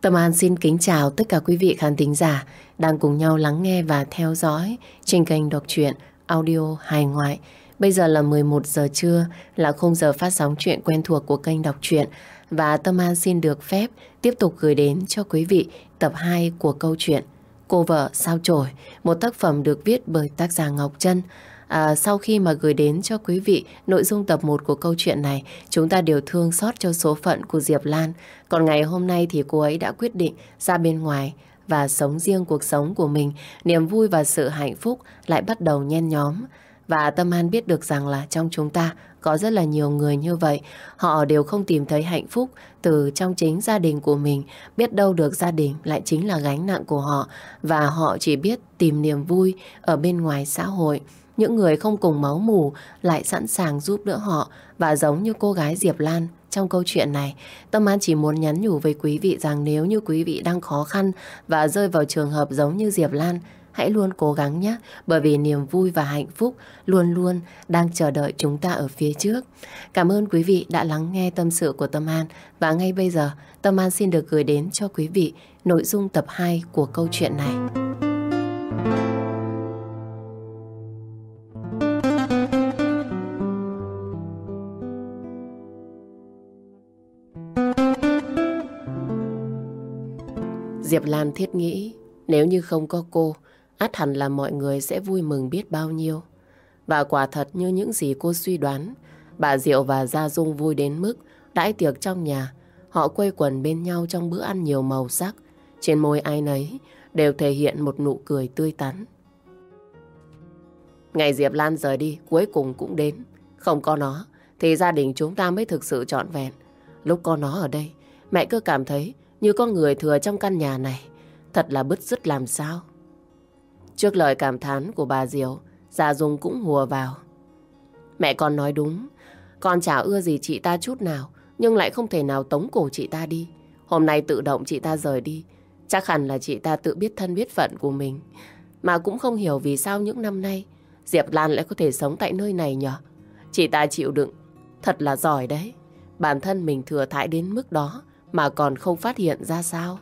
Tâm An xin kính chào tất cả quý vị khán thính giả đang cùng nhau lắng nghe và theo dõi trên kênh đọc truyện audio hài ngoại. Bây giờ là 11 giờ trưa là khung giờ phát sóng chuyện quen thuộc của kênh đọc truyện và Tâm An xin được phép tiếp tục gửi đến cho quý vị tập 2 của câu chuyện Cô vợ sao chổi, một tác phẩm được viết bởi tác giả Ngọc Trân. À, sau khi mà gửi đến cho quý vị nội dung tập 1 của câu chuyện này, chúng ta đều thương xót cho số phận của Diệp Lan. Còn ngày hôm nay thì cô ấy đã quyết định ra bên ngoài và sống riêng cuộc sống của mình. Niềm vui và sự hạnh phúc lại bắt đầu nhen nhóm. Và Tâm An biết được rằng là trong chúng ta có rất là nhiều người như vậy. Họ đều không tìm thấy hạnh phúc từ trong chính gia đình của mình. Biết đâu được gia đình lại chính là gánh nặng của họ. Và họ chỉ biết tìm niềm vui ở bên ngoài xã hội. Những người không cùng máu mù lại sẵn sàng giúp đỡ họ. Và giống như cô gái Diệp Lan trong câu chuyện này, Tâm An chỉ muốn nhắn nhủ với quý vị rằng nếu như quý vị đang khó khăn và rơi vào trường hợp giống như Diệp Lan, hãy luôn cố gắng nhé, bởi vì niềm vui và hạnh phúc luôn luôn đang chờ đợi chúng ta ở phía trước. Cảm ơn quý vị đã lắng nghe tâm sự của Tâm An và ngay bây giờ Tâm An xin được gửi đến cho quý vị nội dung tập 2 của câu chuyện này. Diệp Lan thiết nghĩ nếu như không có cô, át hẳn là mọi người sẽ vui mừng biết bao nhiêu. Và quả thật như những gì cô suy đoán, bà Diệu và Gia Dung vui đến mức đãi tiệc trong nhà, họ quây quần bên nhau trong bữa ăn nhiều màu sắc. Trên môi ai nấy đều thể hiện một nụ cười tươi tắn. Ngày Diệp Lan rời đi, cuối cùng cũng đến. Không có nó, thì gia đình chúng ta mới thực sự trọn vẹn. Lúc có nó ở đây, mẹ cứ cảm thấy như con người thừa trong căn nhà này. Thật là bứt rứt làm sao. Trước lời cảm thán của bà Diệu, già Dung cũng hùa vào. Mẹ con nói đúng, con chả ưa gì chị ta chút nào, nhưng lại không thể nào tống cổ chị ta đi. Hôm nay tự động chị ta rời đi, chắc hẳn là chị ta tự biết thân biết phận của mình. Mà cũng không hiểu vì sao những năm nay Diệp Lan lại có thể sống tại nơi này nhở. Chị ta chịu đựng, thật là giỏi đấy. Bản thân mình thừa thãi đến mức đó mà còn không phát hiện ra sao.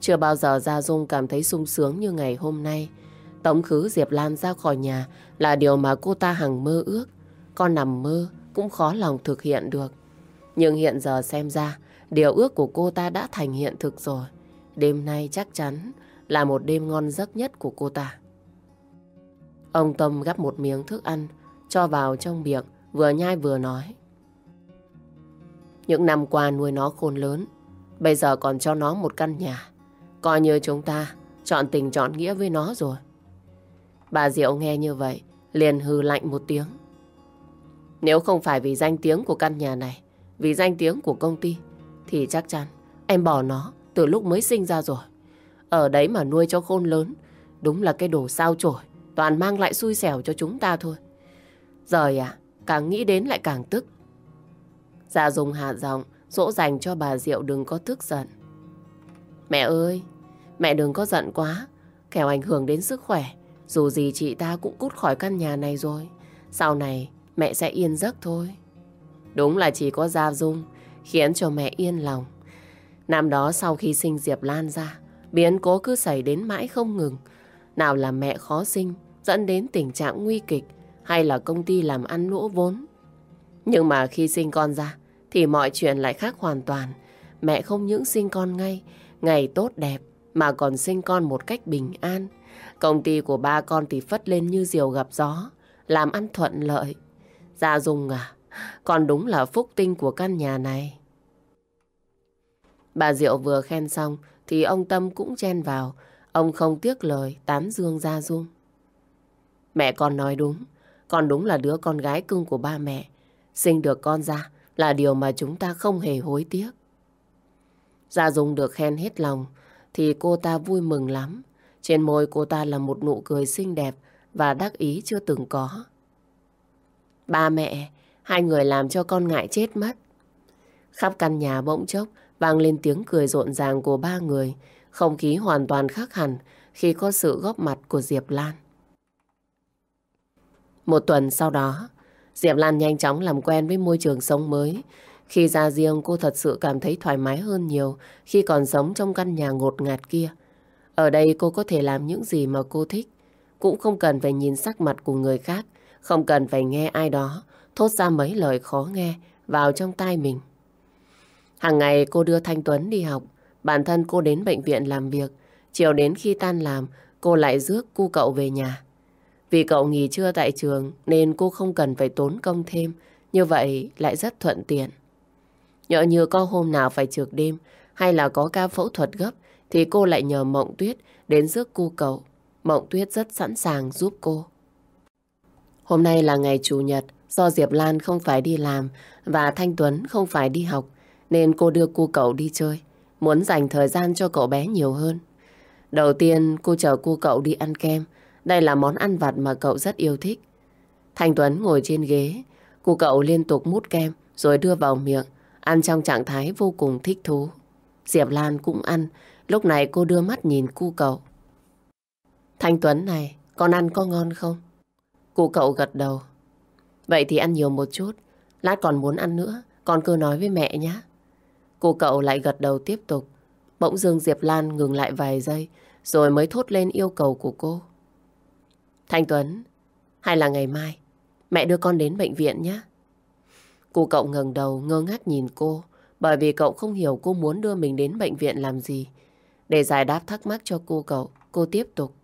Chưa bao giờ Gia Dung cảm thấy sung sướng như ngày hôm nay. Tống khứ Diệp Lan ra khỏi nhà là điều mà cô ta hằng mơ ước. Con nằm mơ cũng khó lòng thực hiện được. Nhưng hiện giờ xem ra, điều ước của cô ta đã thành hiện thực rồi. Đêm nay chắc chắn là một đêm ngon giấc nhất của cô ta. Ông Tâm gắp một miếng thức ăn, cho vào trong miệng, vừa nhai vừa nói. Những năm qua nuôi nó khôn lớn, bây giờ còn cho nó một căn nhà. Coi như chúng ta chọn tình chọn nghĩa với nó rồi. Bà Diệu nghe như vậy, liền hư lạnh một tiếng. Nếu không phải vì danh tiếng của căn nhà này, vì danh tiếng của công ty, thì chắc chắn em bỏ nó từ lúc mới sinh ra rồi. Ở đấy mà nuôi cho khôn lớn, đúng là cái đồ sao chổi, toàn mang lại xui xẻo cho chúng ta thôi. Rồi à, càng nghĩ đến lại càng tức. Dạ dùng hạ giọng, dỗ dành cho bà Diệu đừng có tức giận. Mẹ ơi, mẹ đừng có giận quá, kẻo ảnh hưởng đến sức khỏe. Dù gì chị ta cũng cút khỏi căn nhà này rồi. Sau này mẹ sẽ yên giấc thôi. Đúng là chỉ có Gia Dung khiến cho mẹ yên lòng. Năm đó sau khi sinh Diệp Lan ra, biến cố cứ xảy đến mãi không ngừng. Nào là mẹ khó sinh, dẫn đến tình trạng nguy kịch, hay là công ty làm ăn lỗ vốn. Nhưng mà khi sinh con ra, thì mọi chuyện lại khác hoàn toàn. Mẹ không những sinh con ngay, ngày tốt đẹp, mà còn sinh con một cách bình an. Công ty của ba con thì phất lên như diều gặp gió, làm ăn thuận lợi. Gia Dung à, còn đúng là phúc tinh của căn nhà này. Bà Diệu vừa khen xong thì ông Tâm cũng chen vào. Ông không tiếc lời tán dương Gia Dung. Mẹ con nói đúng, con đúng là đứa con gái cưng của ba mẹ. Sinh được con ra là điều mà chúng ta không hề hối tiếc. Gia Dung được khen hết lòng thì cô ta vui mừng lắm. Trên môi cô ta là một nụ cười xinh đẹp và đắc ý chưa từng có. Ba mẹ, hai người làm cho con ngại chết mất. Khắp căn nhà bỗng chốc vang lên tiếng cười rộn ràng của ba người. Không khí hoàn toàn khác hẳn khi có sự góp mặt của Diệp Lan. Một tuần sau đó, Diệp Lan nhanh chóng làm quen với môi trường sống mới. Khi ra riêng cô thật sự cảm thấy thoải mái hơn nhiều khi còn sống trong căn nhà ngột ngạt kia. Ở đây cô có thể làm những gì mà cô thích. Cũng không cần phải nhìn sắc mặt của người khác, không cần phải nghe ai đó thốt ra mấy lời khó nghe vào trong tai mình. Hàng ngày cô đưa Thanh Tuấn đi học, bản thân cô đến bệnh viện làm việc. Chiều đến khi tan làm, cô lại rước cu cậu về nhà. Vì cậu nghỉ trưa tại trường nên cô không cần phải tốn công thêm, như vậy lại rất thuận tiện. Nhỡ như có hôm nào phải trượt đêm hay là có ca phẫu thuật gấp thì cô lại nhờ Mộng Tuyết đến rước cô cậu. Mộng Tuyết rất sẵn sàng giúp cô. Hôm nay là ngày Chủ nhật, do Diệp Lan không phải đi làm và Thanh Tuấn không phải đi học, nên cô đưa cô cậu đi chơi, muốn dành thời gian cho cậu bé nhiều hơn. Đầu tiên cô chở cô cậu đi ăn kem, đây là món ăn vặt mà cậu rất yêu thích. Thanh Tuấn ngồi trên ghế, cô cậu liên tục mút kem rồi đưa vào miệng, ăn trong trạng thái vô cùng thích thú. Diệp Lan cũng ăn, lúc này cô đưa mắt nhìn cu cậu. Thanh Tuấn này, con ăn có ngon không? Cụ cậu gật đầu. Vậy thì ăn nhiều một chút. Lát còn muốn ăn nữa, con cứ nói với mẹ nhé. Cụ cậu lại gật đầu tiếp tục. Bỗng dưng Diệp Lan ngừng lại vài giây, rồi mới thốt lên yêu cầu của cô. Thanh Tuấn, hay là ngày mai, mẹ đưa con đến bệnh viện nhé. Cụ cậu ngẩng đầu ngơ ngác nhìn cô, bởi vì cậu không hiểu cô muốn đưa mình đến bệnh viện làm gì. Để giải đáp thắc mắc cho cô cậu, cô tiếp tục.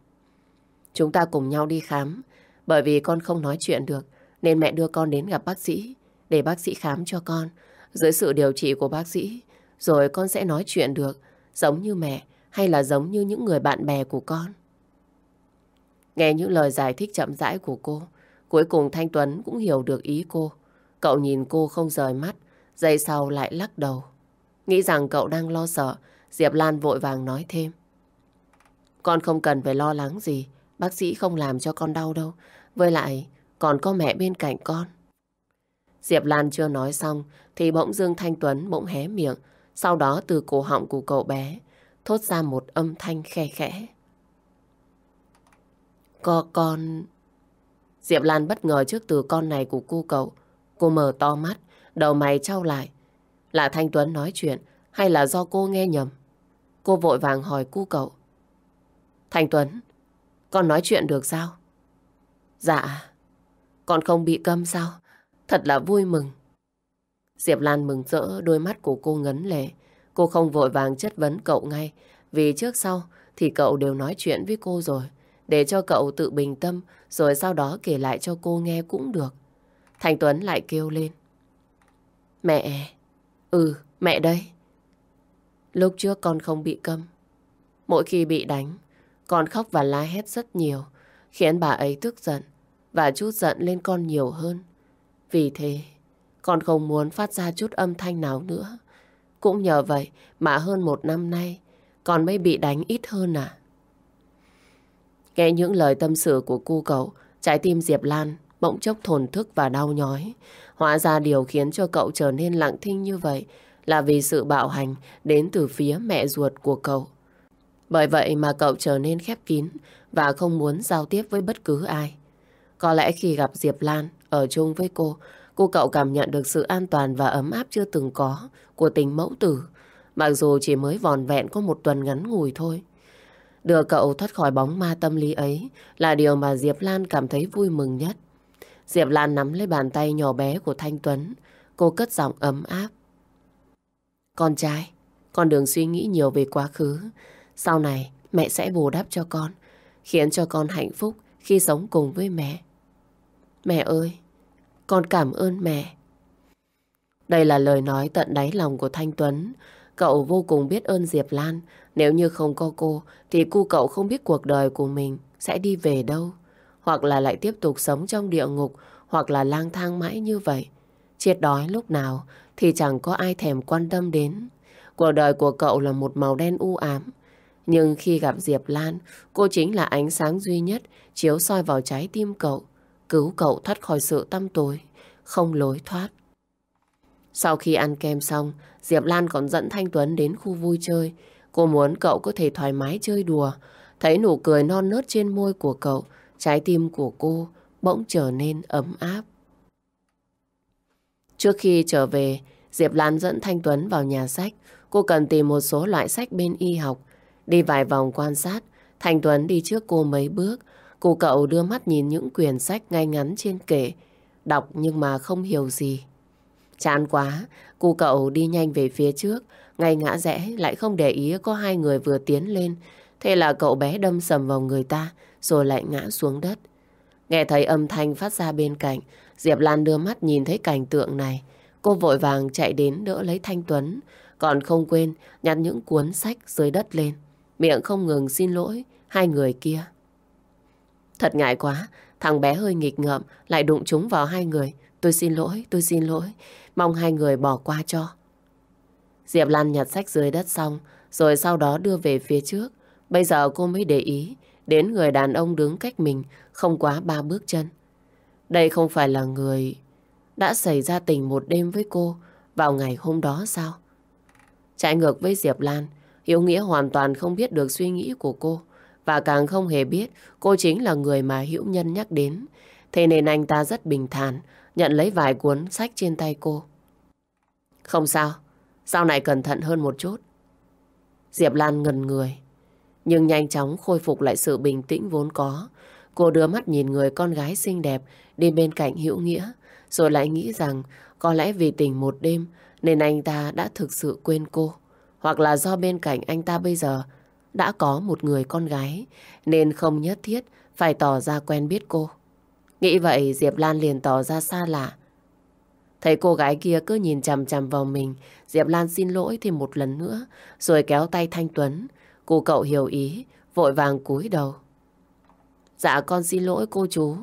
Chúng ta cùng nhau đi khám, bởi vì con không nói chuyện được, nên mẹ đưa con đến gặp bác sĩ, để bác sĩ khám cho con. Dưới sự điều trị của bác sĩ, rồi con sẽ nói chuyện được, giống như mẹ hay là giống như những người bạn bè của con. Nghe những lời giải thích chậm rãi của cô, cuối cùng Thanh Tuấn cũng hiểu được ý cô. Cậu nhìn cô không rời mắt, giây sau lại lắc đầu. Nghĩ rằng cậu đang lo sợ, Diệp Lan vội vàng nói thêm. Con không cần phải lo lắng gì, bác sĩ không làm cho con đau đâu. Với lại, còn có mẹ bên cạnh con. Diệp Lan chưa nói xong, thì bỗng dương Thanh Tuấn bỗng hé miệng. Sau đó từ cổ họng của cậu bé, thốt ra một âm thanh khe khẽ. Có con... Diệp Lan bất ngờ trước từ con này của cô cậu. Cô mở to mắt, đầu mày trao lại. Là Thanh Tuấn nói chuyện hay là do cô nghe nhầm? Cô vội vàng hỏi cu cậu. Thanh Tuấn, con nói chuyện được sao? Dạ, con không bị câm sao? Thật là vui mừng. Diệp Lan mừng rỡ, đôi mắt của cô ngấn lệ. Cô không vội vàng chất vấn cậu ngay, vì trước sau thì cậu đều nói chuyện với cô rồi. Để cho cậu tự bình tâm, rồi sau đó kể lại cho cô nghe cũng được. Thành Tuấn lại kêu lên. Mẹ, ừ, mẹ đây. Lúc trước con không bị câm. Mỗi khi bị đánh, con khóc và la hét rất nhiều, khiến bà ấy tức giận và chút giận lên con nhiều hơn. Vì thế, con không muốn phát ra chút âm thanh nào nữa. Cũng nhờ vậy mà hơn một năm nay, con mới bị đánh ít hơn à. Nghe những lời tâm sự của cu cậu, trái tim Diệp Lan bỗng chốc thồn thức và đau nhói. Hóa ra điều khiến cho cậu trở nên lặng thinh như vậy là vì sự bạo hành đến từ phía mẹ ruột của cậu. Bởi vậy mà cậu trở nên khép kín và không muốn giao tiếp với bất cứ ai. Có lẽ khi gặp Diệp Lan ở chung với cô, cô cậu cảm nhận được sự an toàn và ấm áp chưa từng có của tình mẫu tử, mặc dù chỉ mới vòn vẹn có một tuần ngắn ngủi thôi. Đưa cậu thoát khỏi bóng ma tâm lý ấy là điều mà Diệp Lan cảm thấy vui mừng nhất. Diệp Lan nắm lấy bàn tay nhỏ bé của Thanh Tuấn, cô cất giọng ấm áp. Con trai, con đừng suy nghĩ nhiều về quá khứ. Sau này, mẹ sẽ bù đắp cho con, khiến cho con hạnh phúc khi sống cùng với mẹ. Mẹ ơi, con cảm ơn mẹ. Đây là lời nói tận đáy lòng của Thanh Tuấn. Cậu vô cùng biết ơn Diệp Lan. Nếu như không có cô, thì cu cậu không biết cuộc đời của mình sẽ đi về đâu. Hoặc là lại tiếp tục sống trong địa ngục, hoặc là lang thang mãi như vậy. Chết đói lúc nào thì chẳng có ai thèm quan tâm đến. Cuộc đời của cậu là một màu đen u ám. Nhưng khi gặp Diệp Lan, cô chính là ánh sáng duy nhất chiếu soi vào trái tim cậu, cứu cậu thoát khỏi sự tăm tối, không lối thoát. Sau khi ăn kem xong, Diệp Lan còn dẫn Thanh Tuấn đến khu vui chơi. Cô muốn cậu có thể thoải mái chơi đùa. Thấy nụ cười non nớt trên môi của cậu, trái tim của cô bỗng trở nên ấm áp. Trước khi trở về, Diệp Lan dẫn Thanh Tuấn vào nhà sách. Cô cần tìm một số loại sách bên y học. Đi vài vòng quan sát, Thanh Tuấn đi trước cô mấy bước. Cô cậu đưa mắt nhìn những quyển sách ngay ngắn trên kệ. Đọc nhưng mà không hiểu gì. Chán quá, cô cậu đi nhanh về phía trước. Ngay ngã rẽ lại không để ý có hai người vừa tiến lên. Thế là cậu bé đâm sầm vào người ta rồi lại ngã xuống đất. Nghe thấy âm thanh phát ra bên cạnh, Diệp Lan đưa mắt nhìn thấy cảnh tượng này. Cô vội vàng chạy đến đỡ lấy Thanh Tuấn, còn không quên nhặt những cuốn sách dưới đất lên. Miệng không ngừng xin lỗi hai người kia. Thật ngại quá, thằng bé hơi nghịch ngợm lại đụng chúng vào hai người. Tôi xin lỗi, tôi xin lỗi, mong hai người bỏ qua cho. Diệp Lan nhặt sách dưới đất xong, rồi sau đó đưa về phía trước. Bây giờ cô mới để ý đến người đàn ông đứng cách mình không quá ba bước chân. Đây không phải là người đã xảy ra tình một đêm với cô vào ngày hôm đó sao? Trái ngược với Diệp Lan, Hiếu Nghĩa hoàn toàn không biết được suy nghĩ của cô và càng không hề biết cô chính là người mà Hữu Nhân nhắc đến. Thế nên anh ta rất bình thản nhận lấy vài cuốn sách trên tay cô. Không sao, sau này cẩn thận hơn một chút. Diệp Lan ngần người, nhưng nhanh chóng khôi phục lại sự bình tĩnh vốn có. Cô đưa mắt nhìn người con gái xinh đẹp đi bên cạnh Hữu Nghĩa, rồi lại nghĩ rằng có lẽ vì tình một đêm nên anh ta đã thực sự quên cô. Hoặc là do bên cạnh anh ta bây giờ đã có một người con gái nên không nhất thiết phải tỏ ra quen biết cô. Nghĩ vậy Diệp Lan liền tỏ ra xa lạ. Thấy cô gái kia cứ nhìn chằm chằm vào mình, Diệp Lan xin lỗi thêm một lần nữa, rồi kéo tay Thanh Tuấn. Cô cậu hiểu ý, vội vàng cúi đầu. Dạ con xin lỗi cô chú.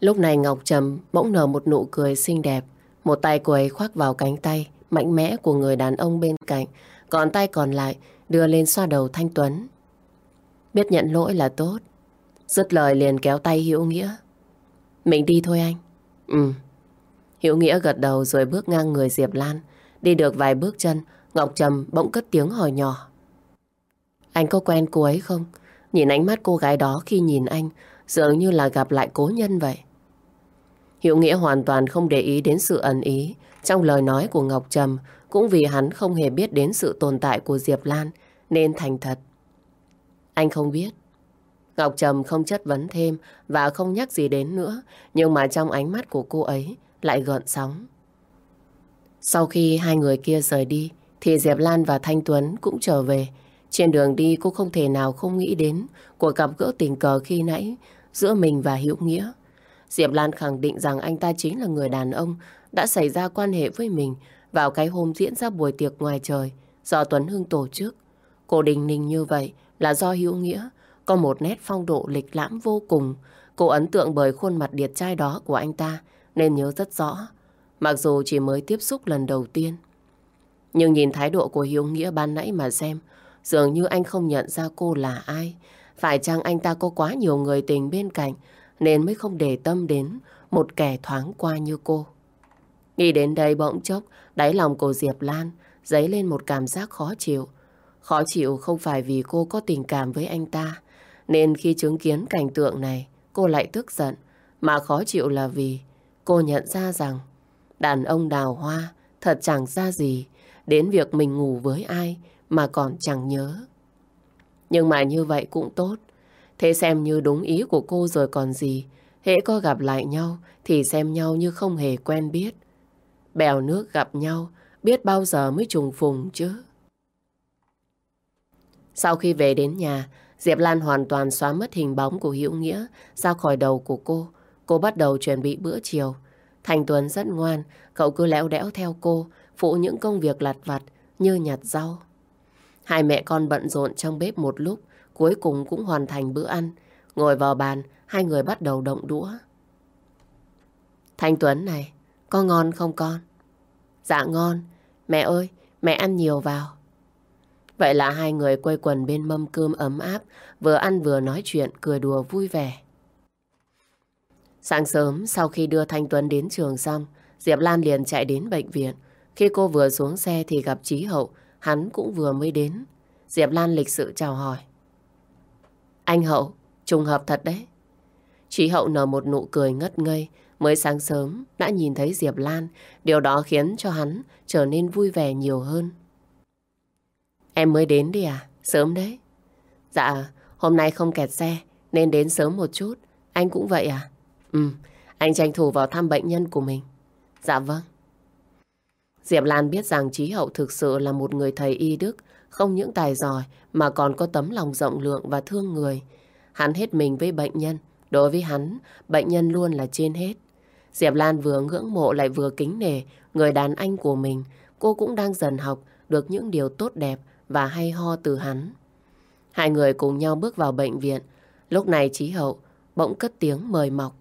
Lúc này Ngọc Trầm bỗng nở một nụ cười xinh đẹp. Một tay cô ấy khoác vào cánh tay mạnh mẽ của người đàn ông bên cạnh. Còn tay còn lại đưa lên xoa đầu Thanh Tuấn. Biết nhận lỗi là tốt. Dứt lời liền kéo tay Hữu Nghĩa. Mình đi thôi anh. Ừ. Hữu Nghĩa gật đầu rồi bước ngang người Diệp Lan. Đi được vài bước chân, Ngọc Trầm bỗng cất tiếng hỏi nhỏ. Anh có quen cô ấy không? Nhìn ánh mắt cô gái đó khi nhìn anh dường như là gặp lại cố nhân vậy. Hiệu Nghĩa hoàn toàn không để ý đến sự ẩn ý trong lời nói của Ngọc Trầm cũng vì hắn không hề biết đến sự tồn tại của Diệp Lan nên thành thật. Anh không biết. Ngọc Trầm không chất vấn thêm và không nhắc gì đến nữa, nhưng mà trong ánh mắt của cô ấy lại gợn sóng. Sau khi hai người kia rời đi, thì Diệp Lan và Thanh Tuấn cũng trở về. Trên đường đi, cô không thể nào không nghĩ đến cuộc gặp gỡ tình cờ khi nãy giữa mình và Hữu Nghĩa. Diệp Lan khẳng định rằng anh ta chính là người đàn ông đã xảy ra quan hệ với mình vào cái hôm diễn ra buổi tiệc ngoài trời do Tuấn Hưng tổ chức. Cô đình ninh như vậy là do Hữu Nghĩa có một nét phong độ lịch lãm vô cùng. Cô ấn tượng bởi khuôn mặt điệt trai đó của anh ta nên nhớ rất rõ. Mặc dù chỉ mới tiếp xúc lần đầu tiên. Nhưng nhìn thái độ của Hiếu Nghĩa ban nãy mà xem, dường như anh không nhận ra cô là ai. Phải chăng anh ta có quá nhiều người tình bên cạnh nên mới không để tâm đến một kẻ thoáng qua như cô. Nghĩ đến đây bỗng chốc, đáy lòng của Diệp Lan dấy lên một cảm giác khó chịu. Khó chịu không phải vì cô có tình cảm với anh ta, nên khi chứng kiến cảnh tượng này, cô lại tức giận. Mà khó chịu là vì cô nhận ra rằng đàn ông đào hoa thật chẳng ra gì đến việc mình ngủ với ai mà còn chẳng nhớ. Nhưng mà như vậy cũng tốt. Thế xem như đúng ý của cô rồi còn gì. Hễ có gặp lại nhau thì xem nhau như không hề quen biết. Bèo nước gặp nhau biết bao giờ mới trùng phùng chứ. Sau khi về đến nhà, Diệp Lan hoàn toàn xóa mất hình bóng của Hữu Nghĩa ra khỏi đầu của cô. Cô bắt đầu chuẩn bị bữa chiều. Thành Tuấn rất ngoan, cậu cứ lẽo đẽo theo cô, phụ những công việc lặt vặt như nhặt rau. Hai mẹ con bận rộn trong bếp một lúc, cuối cùng cũng hoàn thành bữa ăn. Ngồi vào bàn, hai người bắt đầu động đũa. Thanh Tuấn này, có ngon không con? Dạ ngon. Mẹ ơi, mẹ ăn nhiều vào. Vậy là hai người quây quần bên mâm cơm ấm áp, vừa ăn vừa nói chuyện, cười đùa vui vẻ. Sáng sớm, sau khi đưa Thanh Tuấn đến trường xong, Diệp Lan liền chạy đến bệnh viện. Khi cô vừa xuống xe thì gặp Trí Hậu, hắn cũng vừa mới đến. Diệp Lan lịch sự chào hỏi. Anh Hậu, trùng hợp thật đấy. trí hậu nở một nụ cười ngất ngây, mới sáng sớm đã nhìn thấy Diệp Lan, điều đó khiến cho hắn trở nên vui vẻ nhiều hơn. Em mới đến đi à? Sớm đấy. Dạ, hôm nay không kẹt xe, nên đến sớm một chút. Anh cũng vậy à? Ừ, anh tranh thủ vào thăm bệnh nhân của mình. Dạ vâng. Diệp Lan biết rằng Trí Hậu thực sự là một người thầy y đức, không những tài giỏi mà còn có tấm lòng rộng lượng và thương người. Hắn hết mình với bệnh nhân, đối với hắn, bệnh nhân luôn là trên hết. Diệp Lan vừa ngưỡng mộ lại vừa kính nể người đàn anh của mình, cô cũng đang dần học được những điều tốt đẹp và hay ho từ hắn. Hai người cùng nhau bước vào bệnh viện. Lúc này Trí Hậu bỗng cất tiếng mời mọc.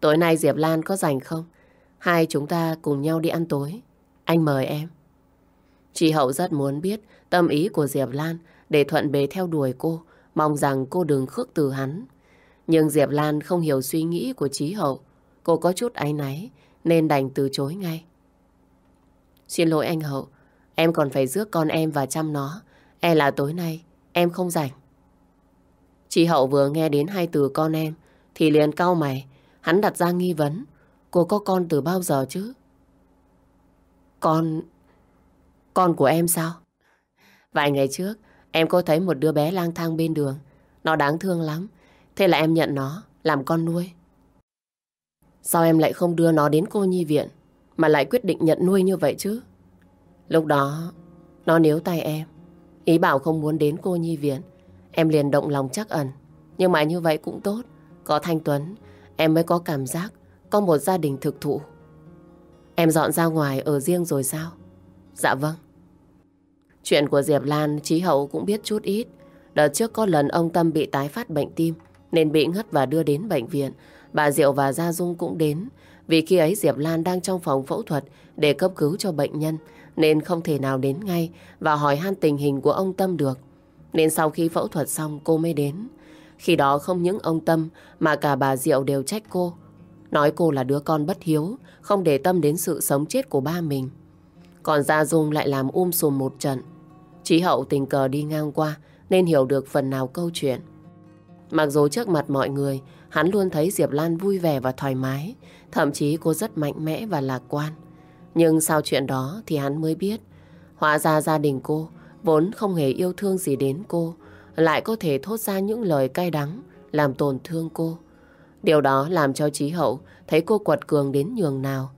Tối nay Diệp Lan có rảnh không? Hai chúng ta cùng nhau đi ăn tối. Anh mời em. Chị Hậu rất muốn biết tâm ý của Diệp Lan để thuận bề theo đuổi cô, mong rằng cô đừng khước từ hắn. Nhưng Diệp Lan không hiểu suy nghĩ của Trí Hậu. Cô có chút áy náy nên đành từ chối ngay. Xin lỗi anh Hậu, em còn phải rước con em và chăm nó. E là tối nay em không rảnh. Chị Hậu vừa nghe đến hai từ con em thì liền cau mày. Hắn đặt ra nghi vấn. Cô có con từ bao giờ chứ? Con... Con của em sao? Vài ngày trước, em có thấy một đứa bé lang thang bên đường. Nó đáng thương lắm. Thế là em nhận nó, làm con nuôi. Sao em lại không đưa nó đến cô nhi viện, mà lại quyết định nhận nuôi như vậy chứ? Lúc đó, nó níu tay em. Ý bảo không muốn đến cô nhi viện. Em liền động lòng chắc ẩn. Nhưng mà như vậy cũng tốt. Có Thanh Tuấn, em mới có cảm giác có một gia đình thực thụ. Em dọn ra ngoài ở riêng rồi sao? Dạ vâng. Chuyện của Diệp Lan, Trí Hậu cũng biết chút ít. Đợt trước có lần ông Tâm bị tái phát bệnh tim, nên bị ngất và đưa đến bệnh viện. Bà Diệu và Gia Dung cũng đến. Vì khi ấy Diệp Lan đang trong phòng phẫu thuật để cấp cứu cho bệnh nhân, nên không thể nào đến ngay và hỏi han tình hình của ông Tâm được. Nên sau khi phẫu thuật xong cô mới đến. Khi đó không những ông Tâm mà cả bà Diệu đều trách cô. Nói cô là đứa con bất hiếu, không để tâm đến sự sống chết của ba mình. Còn Gia Dung lại làm um sùm một trận. Chí hậu tình cờ đi ngang qua nên hiểu được phần nào câu chuyện. Mặc dù trước mặt mọi người, hắn luôn thấy Diệp Lan vui vẻ và thoải mái, thậm chí cô rất mạnh mẽ và lạc quan. Nhưng sau chuyện đó thì hắn mới biết, hóa ra gia đình cô vốn không hề yêu thương gì đến cô, lại có thể thốt ra những lời cay đắng, làm tổn thương cô. Điều đó làm cho Trí Hậu thấy cô quật cường đến nhường nào.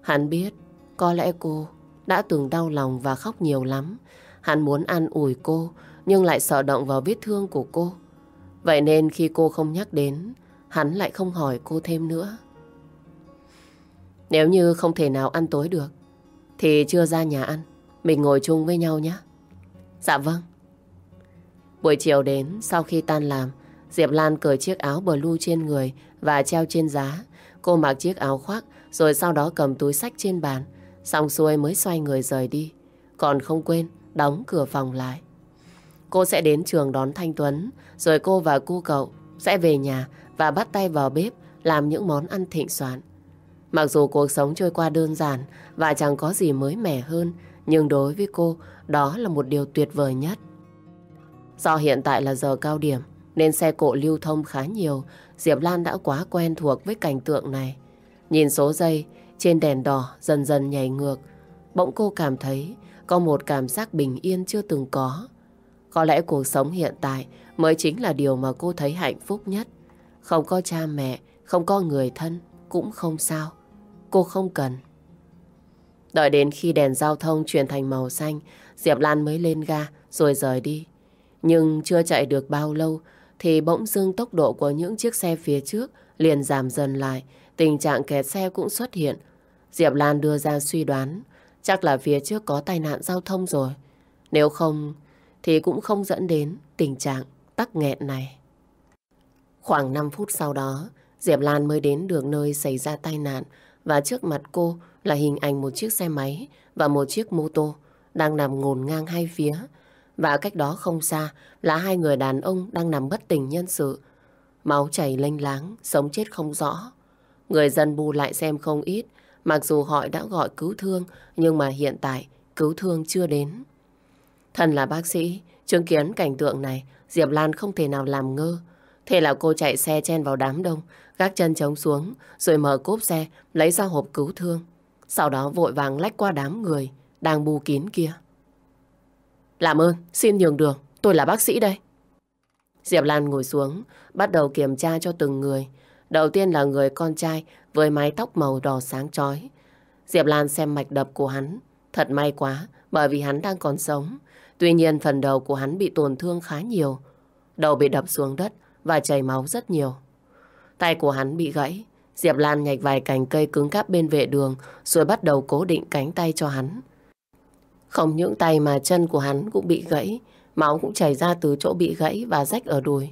Hắn biết, có lẽ cô đã từng đau lòng và khóc nhiều lắm. Hắn muốn an ủi cô, nhưng lại sợ động vào vết thương của cô. Vậy nên khi cô không nhắc đến, hắn lại không hỏi cô thêm nữa. Nếu như không thể nào ăn tối được, thì chưa ra nhà ăn, mình ngồi chung với nhau nhé. Dạ vâng. Buổi chiều đến, sau khi tan làm, Diệp Lan cởi chiếc áo blue trên người và treo trên giá. Cô mặc chiếc áo khoác, rồi sau đó cầm túi sách trên bàn. Xong xuôi mới xoay người rời đi. Còn không quên, đóng cửa phòng lại. Cô sẽ đến trường đón Thanh Tuấn, rồi cô và cô cậu sẽ về nhà và bắt tay vào bếp làm những món ăn thịnh soạn. Mặc dù cuộc sống trôi qua đơn giản và chẳng có gì mới mẻ hơn, nhưng đối với cô, đó là một điều tuyệt vời nhất. Do hiện tại là giờ cao điểm, nên xe cộ lưu thông khá nhiều, Diệp Lan đã quá quen thuộc với cảnh tượng này. Nhìn số giây trên đèn đỏ dần dần nhảy ngược, bỗng cô cảm thấy có một cảm giác bình yên chưa từng có. Có lẽ cuộc sống hiện tại mới chính là điều mà cô thấy hạnh phúc nhất. Không có cha mẹ, không có người thân, cũng không sao. Cô không cần. Đợi đến khi đèn giao thông chuyển thành màu xanh, Diệp Lan mới lên ga rồi rời đi. Nhưng chưa chạy được bao lâu thì bỗng dưng tốc độ của những chiếc xe phía trước liền giảm dần lại, tình trạng kẹt xe cũng xuất hiện. Diệp Lan đưa ra suy đoán, chắc là phía trước có tai nạn giao thông rồi. Nếu không, thì cũng không dẫn đến tình trạng tắc nghẹn này. Khoảng 5 phút sau đó, Diệp Lan mới đến được nơi xảy ra tai nạn và trước mặt cô là hình ảnh một chiếc xe máy và một chiếc mô tô đang nằm ngổn ngang hai phía. Và cách đó không xa là hai người đàn ông đang nằm bất tỉnh nhân sự. Máu chảy lênh láng, sống chết không rõ. Người dân bù lại xem không ít, mặc dù họ đã gọi cứu thương, nhưng mà hiện tại cứu thương chưa đến. Thần là bác sĩ, chứng kiến cảnh tượng này, Diệp Lan không thể nào làm ngơ. Thế là cô chạy xe chen vào đám đông, gác chân trống xuống, rồi mở cốp xe, lấy ra hộp cứu thương. Sau đó vội vàng lách qua đám người, đang bù kín kia. Làm ơn, xin nhường đường, tôi là bác sĩ đây. Diệp Lan ngồi xuống, bắt đầu kiểm tra cho từng người. Đầu tiên là người con trai với mái tóc màu đỏ sáng chói. Diệp Lan xem mạch đập của hắn. Thật may quá, bởi vì hắn đang còn sống. Tuy nhiên phần đầu của hắn bị tổn thương khá nhiều. Đầu bị đập xuống đất và chảy máu rất nhiều. Tay của hắn bị gãy. Diệp Lan nhạch vài cành cây cứng cáp bên vệ đường rồi bắt đầu cố định cánh tay cho hắn. Không những tay mà chân của hắn cũng bị gãy. Máu cũng chảy ra từ chỗ bị gãy và rách ở đùi.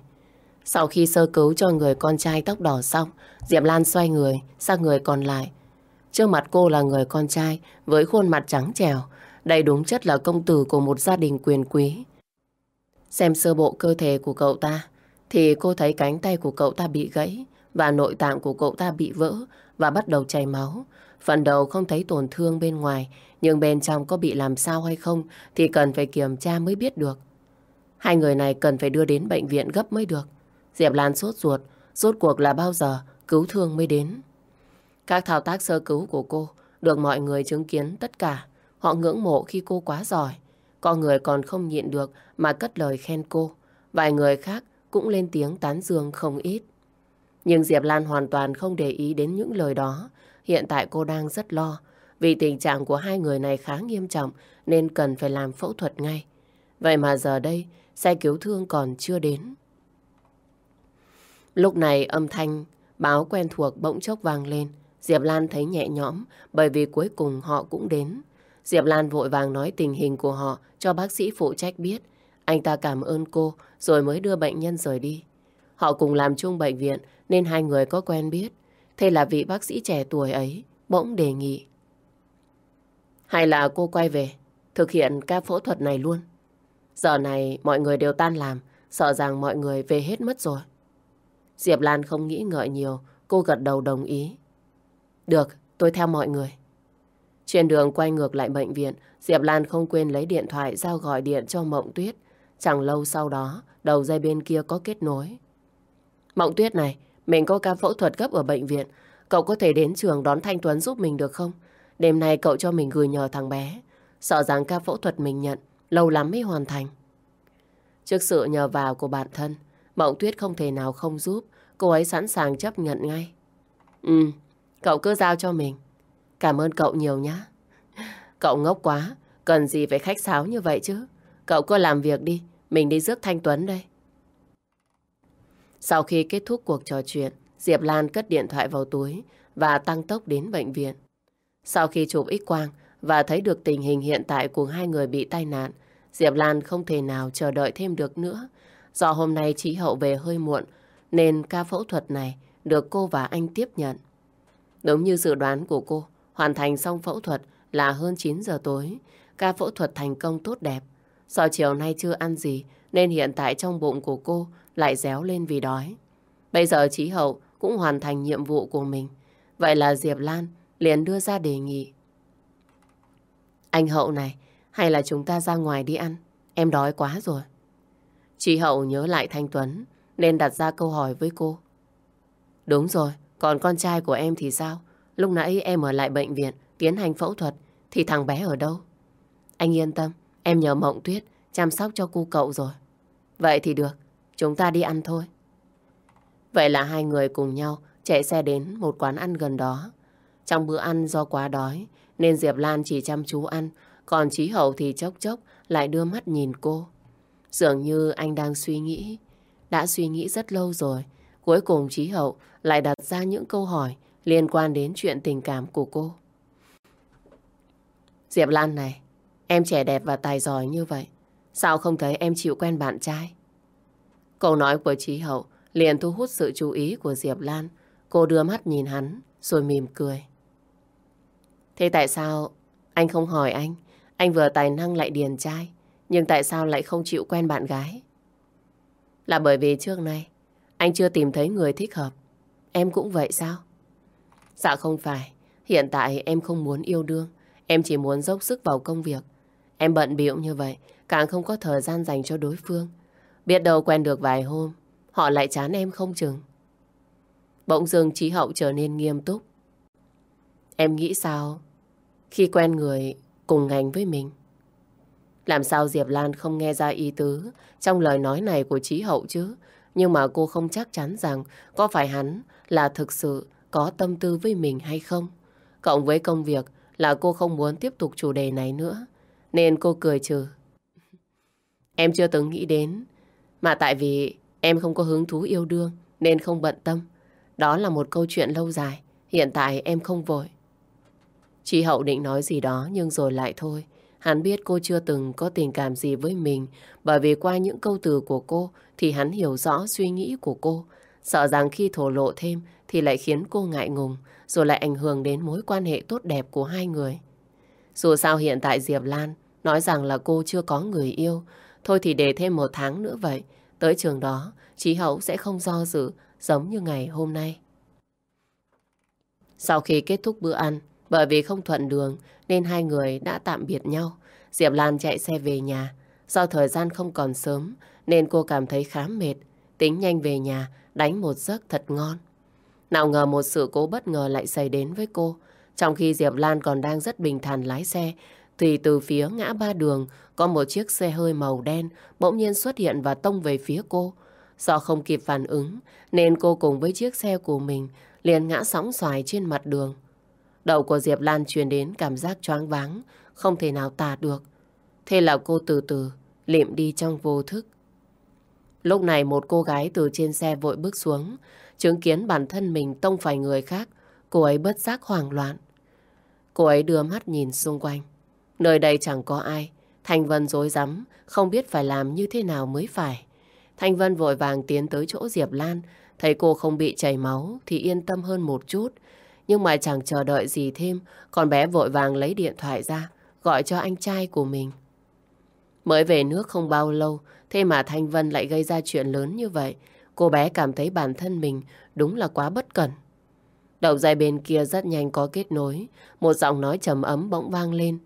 Sau khi sơ cứu cho người con trai tóc đỏ xong, Diệp Lan xoay người sang người còn lại. Trước mặt cô là người con trai với khuôn mặt trắng trẻo. Đây đúng chất là công tử của một gia đình quyền quý. Xem sơ bộ cơ thể của cậu ta, thì cô thấy cánh tay của cậu ta bị gãy và nội tạng của cậu ta bị vỡ và bắt đầu chảy máu. Phần đầu không thấy tổn thương bên ngoài, nhưng bên trong có bị làm sao hay không thì cần phải kiểm tra mới biết được. Hai người này cần phải đưa đến bệnh viện gấp mới được. Diệp Lan sốt ruột, rốt cuộc là bao giờ cứu thương mới đến. Các thao tác sơ cứu của cô được mọi người chứng kiến tất cả. Họ ngưỡng mộ khi cô quá giỏi. Có người còn không nhịn được mà cất lời khen cô. Vài người khác cũng lên tiếng tán dương không ít. Nhưng Diệp Lan hoàn toàn không để ý đến những lời đó. Hiện tại cô đang rất lo. Vì tình trạng của hai người này khá nghiêm trọng, nên cần phải làm phẫu thuật ngay. Vậy mà giờ đây, xe cứu thương còn chưa đến. Lúc này âm thanh, báo quen thuộc bỗng chốc vang lên. Diệp Lan thấy nhẹ nhõm, bởi vì cuối cùng họ cũng đến. Diệp Lan vội vàng nói tình hình của họ cho bác sĩ phụ trách biết. Anh ta cảm ơn cô, rồi mới đưa bệnh nhân rời đi. Họ cùng làm chung bệnh viện nên hai người có quen biết. Thế là vị bác sĩ trẻ tuổi ấy bỗng đề nghị. Hay là cô quay về thực hiện ca phẫu thuật này luôn. Giờ này mọi người đều tan làm, sợ rằng mọi người về hết mất rồi. Diệp Lan không nghĩ ngợi nhiều, cô gật đầu đồng ý. Được, tôi theo mọi người. Trên đường quay ngược lại bệnh viện, Diệp Lan không quên lấy điện thoại giao gọi điện cho Mộng Tuyết. Chẳng lâu sau đó, đầu dây bên kia có kết nối. Mộng Tuyết này, mình có ca phẫu thuật gấp ở bệnh viện. Cậu có thể đến trường đón Thanh Tuấn giúp mình được không? Đêm nay cậu cho mình gửi nhờ thằng bé. Sợ rằng ca phẫu thuật mình nhận, lâu lắm mới hoàn thành. Trước sự nhờ vào của bản thân, Mộng Tuyết không thể nào không giúp. Cô ấy sẵn sàng chấp nhận ngay. Ừ, cậu cứ giao cho mình. Cảm ơn cậu nhiều nhá. Cậu ngốc quá, cần gì phải khách sáo như vậy chứ. Cậu cứ làm việc đi, mình đi rước Thanh Tuấn đây. Sau khi kết thúc cuộc trò chuyện, Diệp Lan cất điện thoại vào túi và tăng tốc đến bệnh viện. Sau khi chụp x quang và thấy được tình hình hiện tại của hai người bị tai nạn, Diệp Lan không thể nào chờ đợi thêm được nữa. Do hôm nay Trí Hậu về hơi muộn, nên ca phẫu thuật này được cô và anh tiếp nhận. Đúng như dự đoán của cô, hoàn thành xong phẫu thuật là hơn 9 giờ tối. Ca phẫu thuật thành công tốt đẹp. Do chiều nay chưa ăn gì, nên hiện tại trong bụng của cô lại réo lên vì đói. Bây giờ Trí Hậu cũng hoàn thành nhiệm vụ của mình. Vậy là Diệp Lan liền đưa ra đề nghị. Anh Hậu này, hay là chúng ta ra ngoài đi ăn? Em đói quá rồi. Trí Hậu nhớ lại Thanh Tuấn nên đặt ra câu hỏi với cô. Đúng rồi, còn con trai của em thì sao? Lúc nãy em ở lại bệnh viện tiến hành phẫu thuật thì thằng bé ở đâu? Anh yên tâm, em nhờ Mộng Tuyết chăm sóc cho cu cậu rồi. Vậy thì được, chúng ta đi ăn thôi. Vậy là hai người cùng nhau chạy xe đến một quán ăn gần đó. Trong bữa ăn do quá đói nên Diệp Lan chỉ chăm chú ăn, còn trí Hậu thì chốc chốc lại đưa mắt nhìn cô. Dường như anh đang suy nghĩ, đã suy nghĩ rất lâu rồi. Cuối cùng trí Hậu lại đặt ra những câu hỏi liên quan đến chuyện tình cảm của cô. Diệp Lan này, em trẻ đẹp và tài giỏi như vậy. Sao không thấy em chịu quen bạn trai? Câu nói của trí Hậu liền thu hút sự chú ý của Diệp Lan. Cô đưa mắt nhìn hắn, rồi mỉm cười. Thế tại sao anh không hỏi anh? Anh vừa tài năng lại điền trai. Nhưng tại sao lại không chịu quen bạn gái? Là bởi vì trước nay anh chưa tìm thấy người thích hợp. Em cũng vậy sao? Dạ không phải. Hiện tại em không muốn yêu đương. Em chỉ muốn dốc sức vào công việc. Em bận bịu như vậy, càng không có thời gian dành cho đối phương. Biết đâu quen được vài hôm, họ lại chán em không chừng. Bỗng dưng Trí Hậu trở nên nghiêm túc. Em nghĩ sao khi quen người cùng ngành với mình? Làm sao Diệp Lan không nghe ra ý tứ trong lời nói này của Trí Hậu chứ? Nhưng mà cô không chắc chắn rằng có phải hắn là thực sự có tâm tư với mình hay không. Cộng với công việc là cô không muốn tiếp tục chủ đề này nữa. Nên cô cười trừ. Em chưa từng nghĩ đến. Mà tại vì em không có hứng thú yêu đương, nên không bận tâm. Đó là một câu chuyện lâu dài. Hiện tại em không vội. Chị Hậu định nói gì đó nhưng rồi lại thôi. Hắn biết cô chưa từng có tình cảm gì với mình, bởi vì qua những câu từ của cô thì hắn hiểu rõ suy nghĩ của cô. Sợ rằng khi thổ lộ thêm thì lại khiến cô ngại ngùng, rồi lại ảnh hưởng đến mối quan hệ tốt đẹp của hai người. Dù sao hiện tại Diệp Lan nói rằng là cô chưa có người yêu thôi thì để thêm một tháng nữa vậy tới trường đó Chí Hậu sẽ không do dự giống như ngày hôm nay. Sau khi kết thúc bữa ăn bởi vì không thuận đường nên hai người đã tạm biệt nhau. Diệp Lan chạy xe về nhà. Do thời gian không còn sớm nên cô cảm thấy khá mệt. Tính nhanh về nhà, đánh một giấc thật ngon. Nào ngờ một sự cố bất ngờ lại xảy đến với cô. Trong khi Diệp Lan còn đang rất bình thản lái xe, thì từ phía ngã ba đường có một chiếc xe hơi màu đen bỗng nhiên xuất hiện và tông về phía cô. Do không kịp phản ứng nên cô cùng với chiếc xe của mình liền ngã sóng xoài trên mặt đường. Đầu của Diệp Lan truyền đến cảm giác choáng váng, không thể nào tả được. Thế là cô từ từ liệm đi trong vô thức. Lúc này một cô gái từ trên xe vội bước xuống, chứng kiến bản thân mình tông phải người khác, cô ấy bất giác hoảng loạn. Cô ấy đưa mắt nhìn xung quanh. Nơi đây chẳng có ai. thanh Vân dối rắm không biết phải làm như thế nào mới phải. Thanh Vân vội vàng tiến tới chỗ Diệp Lan, thấy cô không bị chảy máu thì yên tâm hơn một chút. Nhưng mà chẳng chờ đợi gì thêm, con bé vội vàng lấy điện thoại ra, gọi cho anh trai của mình. Mới về nước không bao lâu, thế mà Thanh Vân lại gây ra chuyện lớn như vậy. Cô bé cảm thấy bản thân mình đúng là quá bất cẩn. Đầu dây bên kia rất nhanh có kết nối, một giọng nói trầm ấm bỗng vang lên.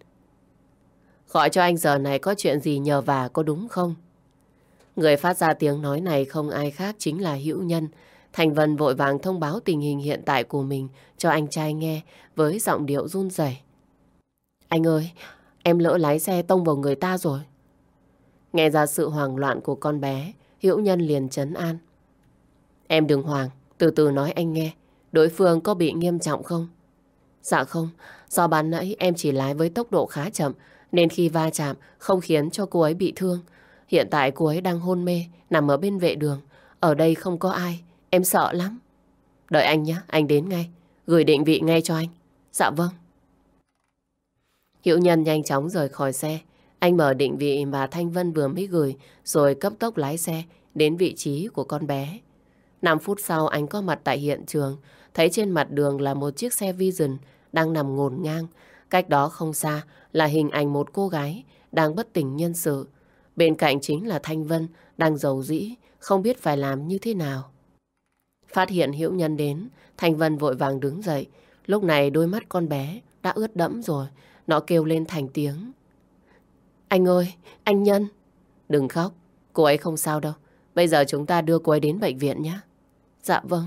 Gọi cho anh giờ này có chuyện gì nhờ vả có đúng không? Người phát ra tiếng nói này không ai khác chính là Hữu Nhân. Thành Vân vội vàng thông báo tình hình hiện tại của mình cho anh trai nghe với giọng điệu run rẩy. Anh ơi, em lỡ lái xe tông vào người ta rồi. Nghe ra sự hoảng loạn của con bé, Hữu Nhân liền chấn an. Em đừng hoảng, từ từ nói anh nghe. Đối phương có bị nghiêm trọng không? Dạ không, do ban nãy em chỉ lái với tốc độ khá chậm nên khi va chạm không khiến cho cô ấy bị thương. Hiện tại cô ấy đang hôn mê, nằm ở bên vệ đường. Ở đây không có ai, em sợ lắm. Đợi anh nhé, anh đến ngay. Gửi định vị ngay cho anh. Dạ vâng. Hiệu nhân nhanh chóng rời khỏi xe. Anh mở định vị mà Thanh Vân vừa mới gửi, rồi cấp tốc lái xe đến vị trí của con bé. 5 phút sau anh có mặt tại hiện trường, thấy trên mặt đường là một chiếc xe Vision đang nằm ngổn ngang. Cách đó không xa là hình ảnh một cô gái đang bất tỉnh nhân sự. Bên cạnh chính là Thanh Vân đang giàu dĩ, không biết phải làm như thế nào. Phát hiện Hiểu Nhân đến, Thanh Vân vội vàng đứng dậy. Lúc này đôi mắt con bé đã ướt đẫm rồi, nó kêu lên thành tiếng. Anh ơi, anh Nhân! Đừng khóc, cô ấy không sao đâu. Bây giờ chúng ta đưa cô ấy đến bệnh viện nhé. Dạ vâng.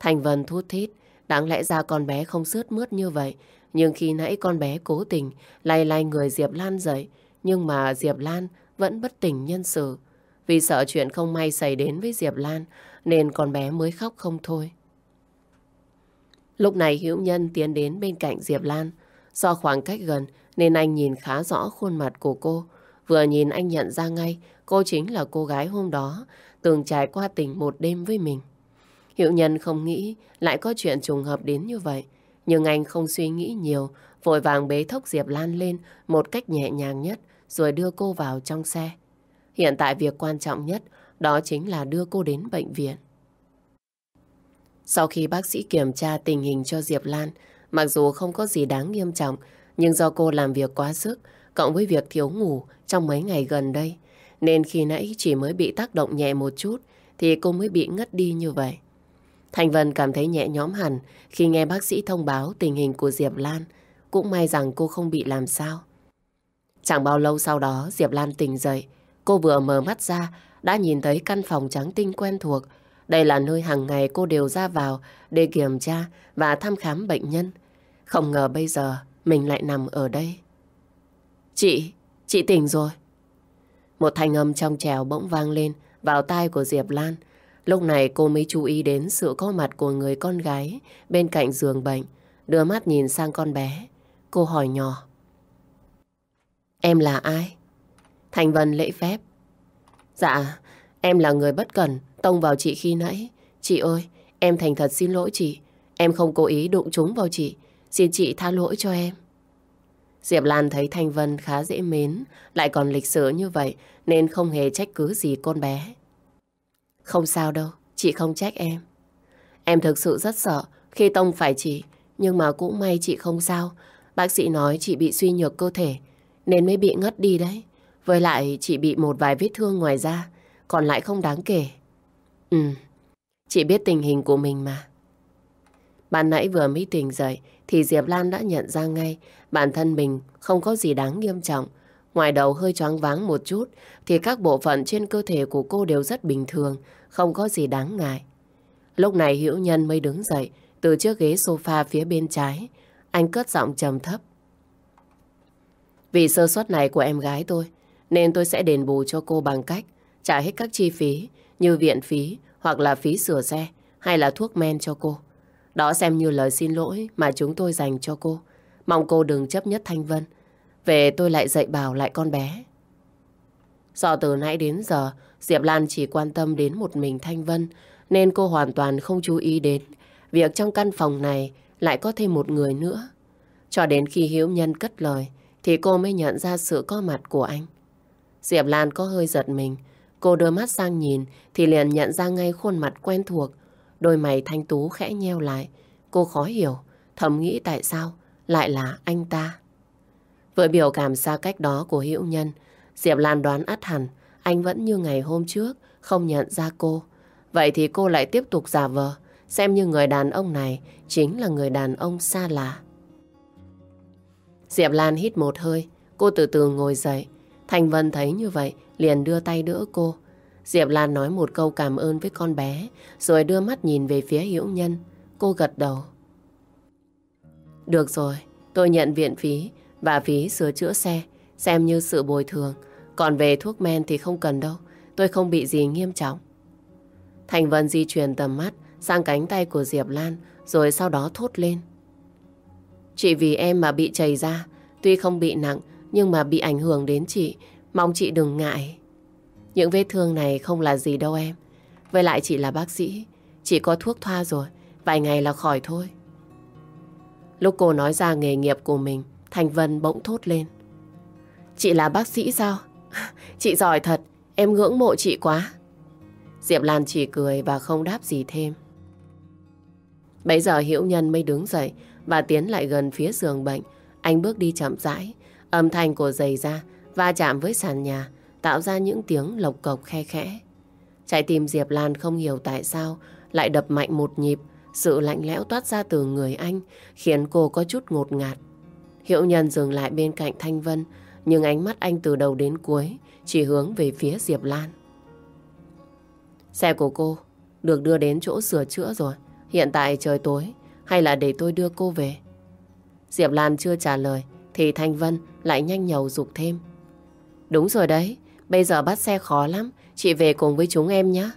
Thành Vân thút thít, đáng lẽ ra con bé không sướt mướt như vậy. Nhưng khi nãy con bé cố tình lay lay người Diệp Lan dậy, nhưng mà Diệp Lan vẫn bất tỉnh nhân sự. Vì sợ chuyện không may xảy đến với Diệp Lan, nên con bé mới khóc không thôi. Lúc này Hữu Nhân tiến đến bên cạnh Diệp Lan. Do khoảng cách gần nên anh nhìn khá rõ khuôn mặt của cô. Vừa nhìn anh nhận ra ngay cô chính là cô gái hôm đó từng trải qua tình một đêm với mình. Hiệu nhân không nghĩ lại có chuyện trùng hợp đến như vậy. Nhưng anh không suy nghĩ nhiều, vội vàng bế thốc Diệp Lan lên một cách nhẹ nhàng nhất rồi đưa cô vào trong xe. Hiện tại việc quan trọng nhất đó chính là đưa cô đến bệnh viện. Sau khi bác sĩ kiểm tra tình hình cho Diệp Lan, mặc dù không có gì đáng nghiêm trọng, nhưng do cô làm việc quá sức, cộng với việc thiếu ngủ trong mấy ngày gần đây, nên khi nãy chỉ mới bị tác động nhẹ một chút, thì cô mới bị ngất đi như vậy. Thành Vân cảm thấy nhẹ nhõm hẳn khi nghe bác sĩ thông báo tình hình của Diệp Lan. Cũng may rằng cô không bị làm sao. Chẳng bao lâu sau đó Diệp Lan tỉnh dậy. Cô vừa mở mắt ra đã nhìn thấy căn phòng trắng tinh quen thuộc. Đây là nơi hàng ngày cô đều ra vào để kiểm tra và thăm khám bệnh nhân. Không ngờ bây giờ mình lại nằm ở đây. Chị, chị tỉnh rồi. Một thanh âm trong trèo bỗng vang lên vào tai của Diệp Lan. Lúc này cô mới chú ý đến sự có mặt của người con gái bên cạnh giường bệnh, đưa mắt nhìn sang con bé. Cô hỏi nhỏ. Em là ai? Thành Vân lễ phép. Dạ, em là người bất cẩn, tông vào chị khi nãy. Chị ơi, em thành thật xin lỗi chị. Em không cố ý đụng trúng vào chị. Xin chị tha lỗi cho em. Diệp Lan thấy Thanh Vân khá dễ mến, lại còn lịch sử như vậy, nên không hề trách cứ gì con bé. Không sao đâu, chị không trách em. Em thực sự rất sợ khi tông phải chị, nhưng mà cũng may chị không sao. Bác sĩ nói chị bị suy nhược cơ thể, nên mới bị ngất đi đấy. Với lại chị bị một vài vết thương ngoài da, còn lại không đáng kể. Ừ, chị biết tình hình của mình mà. Bạn nãy vừa mới tỉnh dậy thì Diệp Lan đã nhận ra ngay bản thân mình không có gì đáng nghiêm trọng. Ngoài đầu hơi choáng váng một chút thì các bộ phận trên cơ thể của cô đều rất bình thường, không có gì đáng ngại. Lúc này Hữu Nhân mới đứng dậy từ chiếc ghế sofa phía bên trái. Anh cất giọng trầm thấp. Vì sơ suất này của em gái tôi nên tôi sẽ đền bù cho cô bằng cách trả hết các chi phí như viện phí hoặc là phí sửa xe hay là thuốc men cho cô. Đó xem như lời xin lỗi mà chúng tôi dành cho cô. Mong cô đừng chấp nhất Thanh Vân. Về tôi lại dạy bảo lại con bé. Do từ nãy đến giờ, Diệp Lan chỉ quan tâm đến một mình Thanh Vân, nên cô hoàn toàn không chú ý đến việc trong căn phòng này lại có thêm một người nữa. Cho đến khi Hiếu Nhân cất lời, thì cô mới nhận ra sự có mặt của anh. Diệp Lan có hơi giật mình, cô đưa mắt sang nhìn thì liền nhận ra ngay khuôn mặt quen thuộc, Đôi mày thanh tú khẽ nheo lại. Cô khó hiểu, thầm nghĩ tại sao lại là anh ta. Với biểu cảm xa cách đó của Hữu Nhân, Diệp Lan đoán ắt hẳn anh vẫn như ngày hôm trước, không nhận ra cô. Vậy thì cô lại tiếp tục giả vờ, xem như người đàn ông này chính là người đàn ông xa lạ. Diệp Lan hít một hơi, cô từ từ ngồi dậy. Thành Vân thấy như vậy, liền đưa tay đỡ cô. Diệp Lan nói một câu cảm ơn với con bé, rồi đưa mắt nhìn về phía Hiễu Nhân. Cô gật đầu. Được rồi, tôi nhận viện phí và phí sửa chữa xe, xem như sự bồi thường. Còn về thuốc men thì không cần đâu, tôi không bị gì nghiêm trọng. Thành Vân di chuyển tầm mắt sang cánh tay của Diệp Lan, rồi sau đó thốt lên. Chị vì em mà bị chảy ra, tuy không bị nặng, nhưng mà bị ảnh hưởng đến chị, mong chị đừng ngại. Những vết thương này không là gì đâu em. Với lại chị là bác sĩ, chỉ có thuốc thoa rồi, vài ngày là khỏi thôi. Lúc cô nói ra nghề nghiệp của mình, Thành Vân bỗng thốt lên. Chị là bác sĩ sao? Chị giỏi thật, em ngưỡng mộ chị quá. Diệp Lan chỉ cười và không đáp gì thêm. Bây giờ Hiễu Nhân mới đứng dậy và tiến lại gần phía giường bệnh. Anh bước đi chậm rãi, âm thanh của giày da va chạm với sàn nhà tạo ra những tiếng lộc cộc khe khẽ. Trái tim Diệp Lan không hiểu tại sao lại đập mạnh một nhịp, sự lạnh lẽo toát ra từ người anh khiến cô có chút ngột ngạt. Hiệu nhân dừng lại bên cạnh Thanh Vân, nhưng ánh mắt anh từ đầu đến cuối chỉ hướng về phía Diệp Lan. Xe của cô được đưa đến chỗ sửa chữa rồi. Hiện tại trời tối, hay là để tôi đưa cô về? Diệp Lan chưa trả lời, thì Thanh Vân lại nhanh nhầu dục thêm. Đúng rồi đấy, Bây giờ bắt xe khó lắm, chị về cùng với chúng em nhé.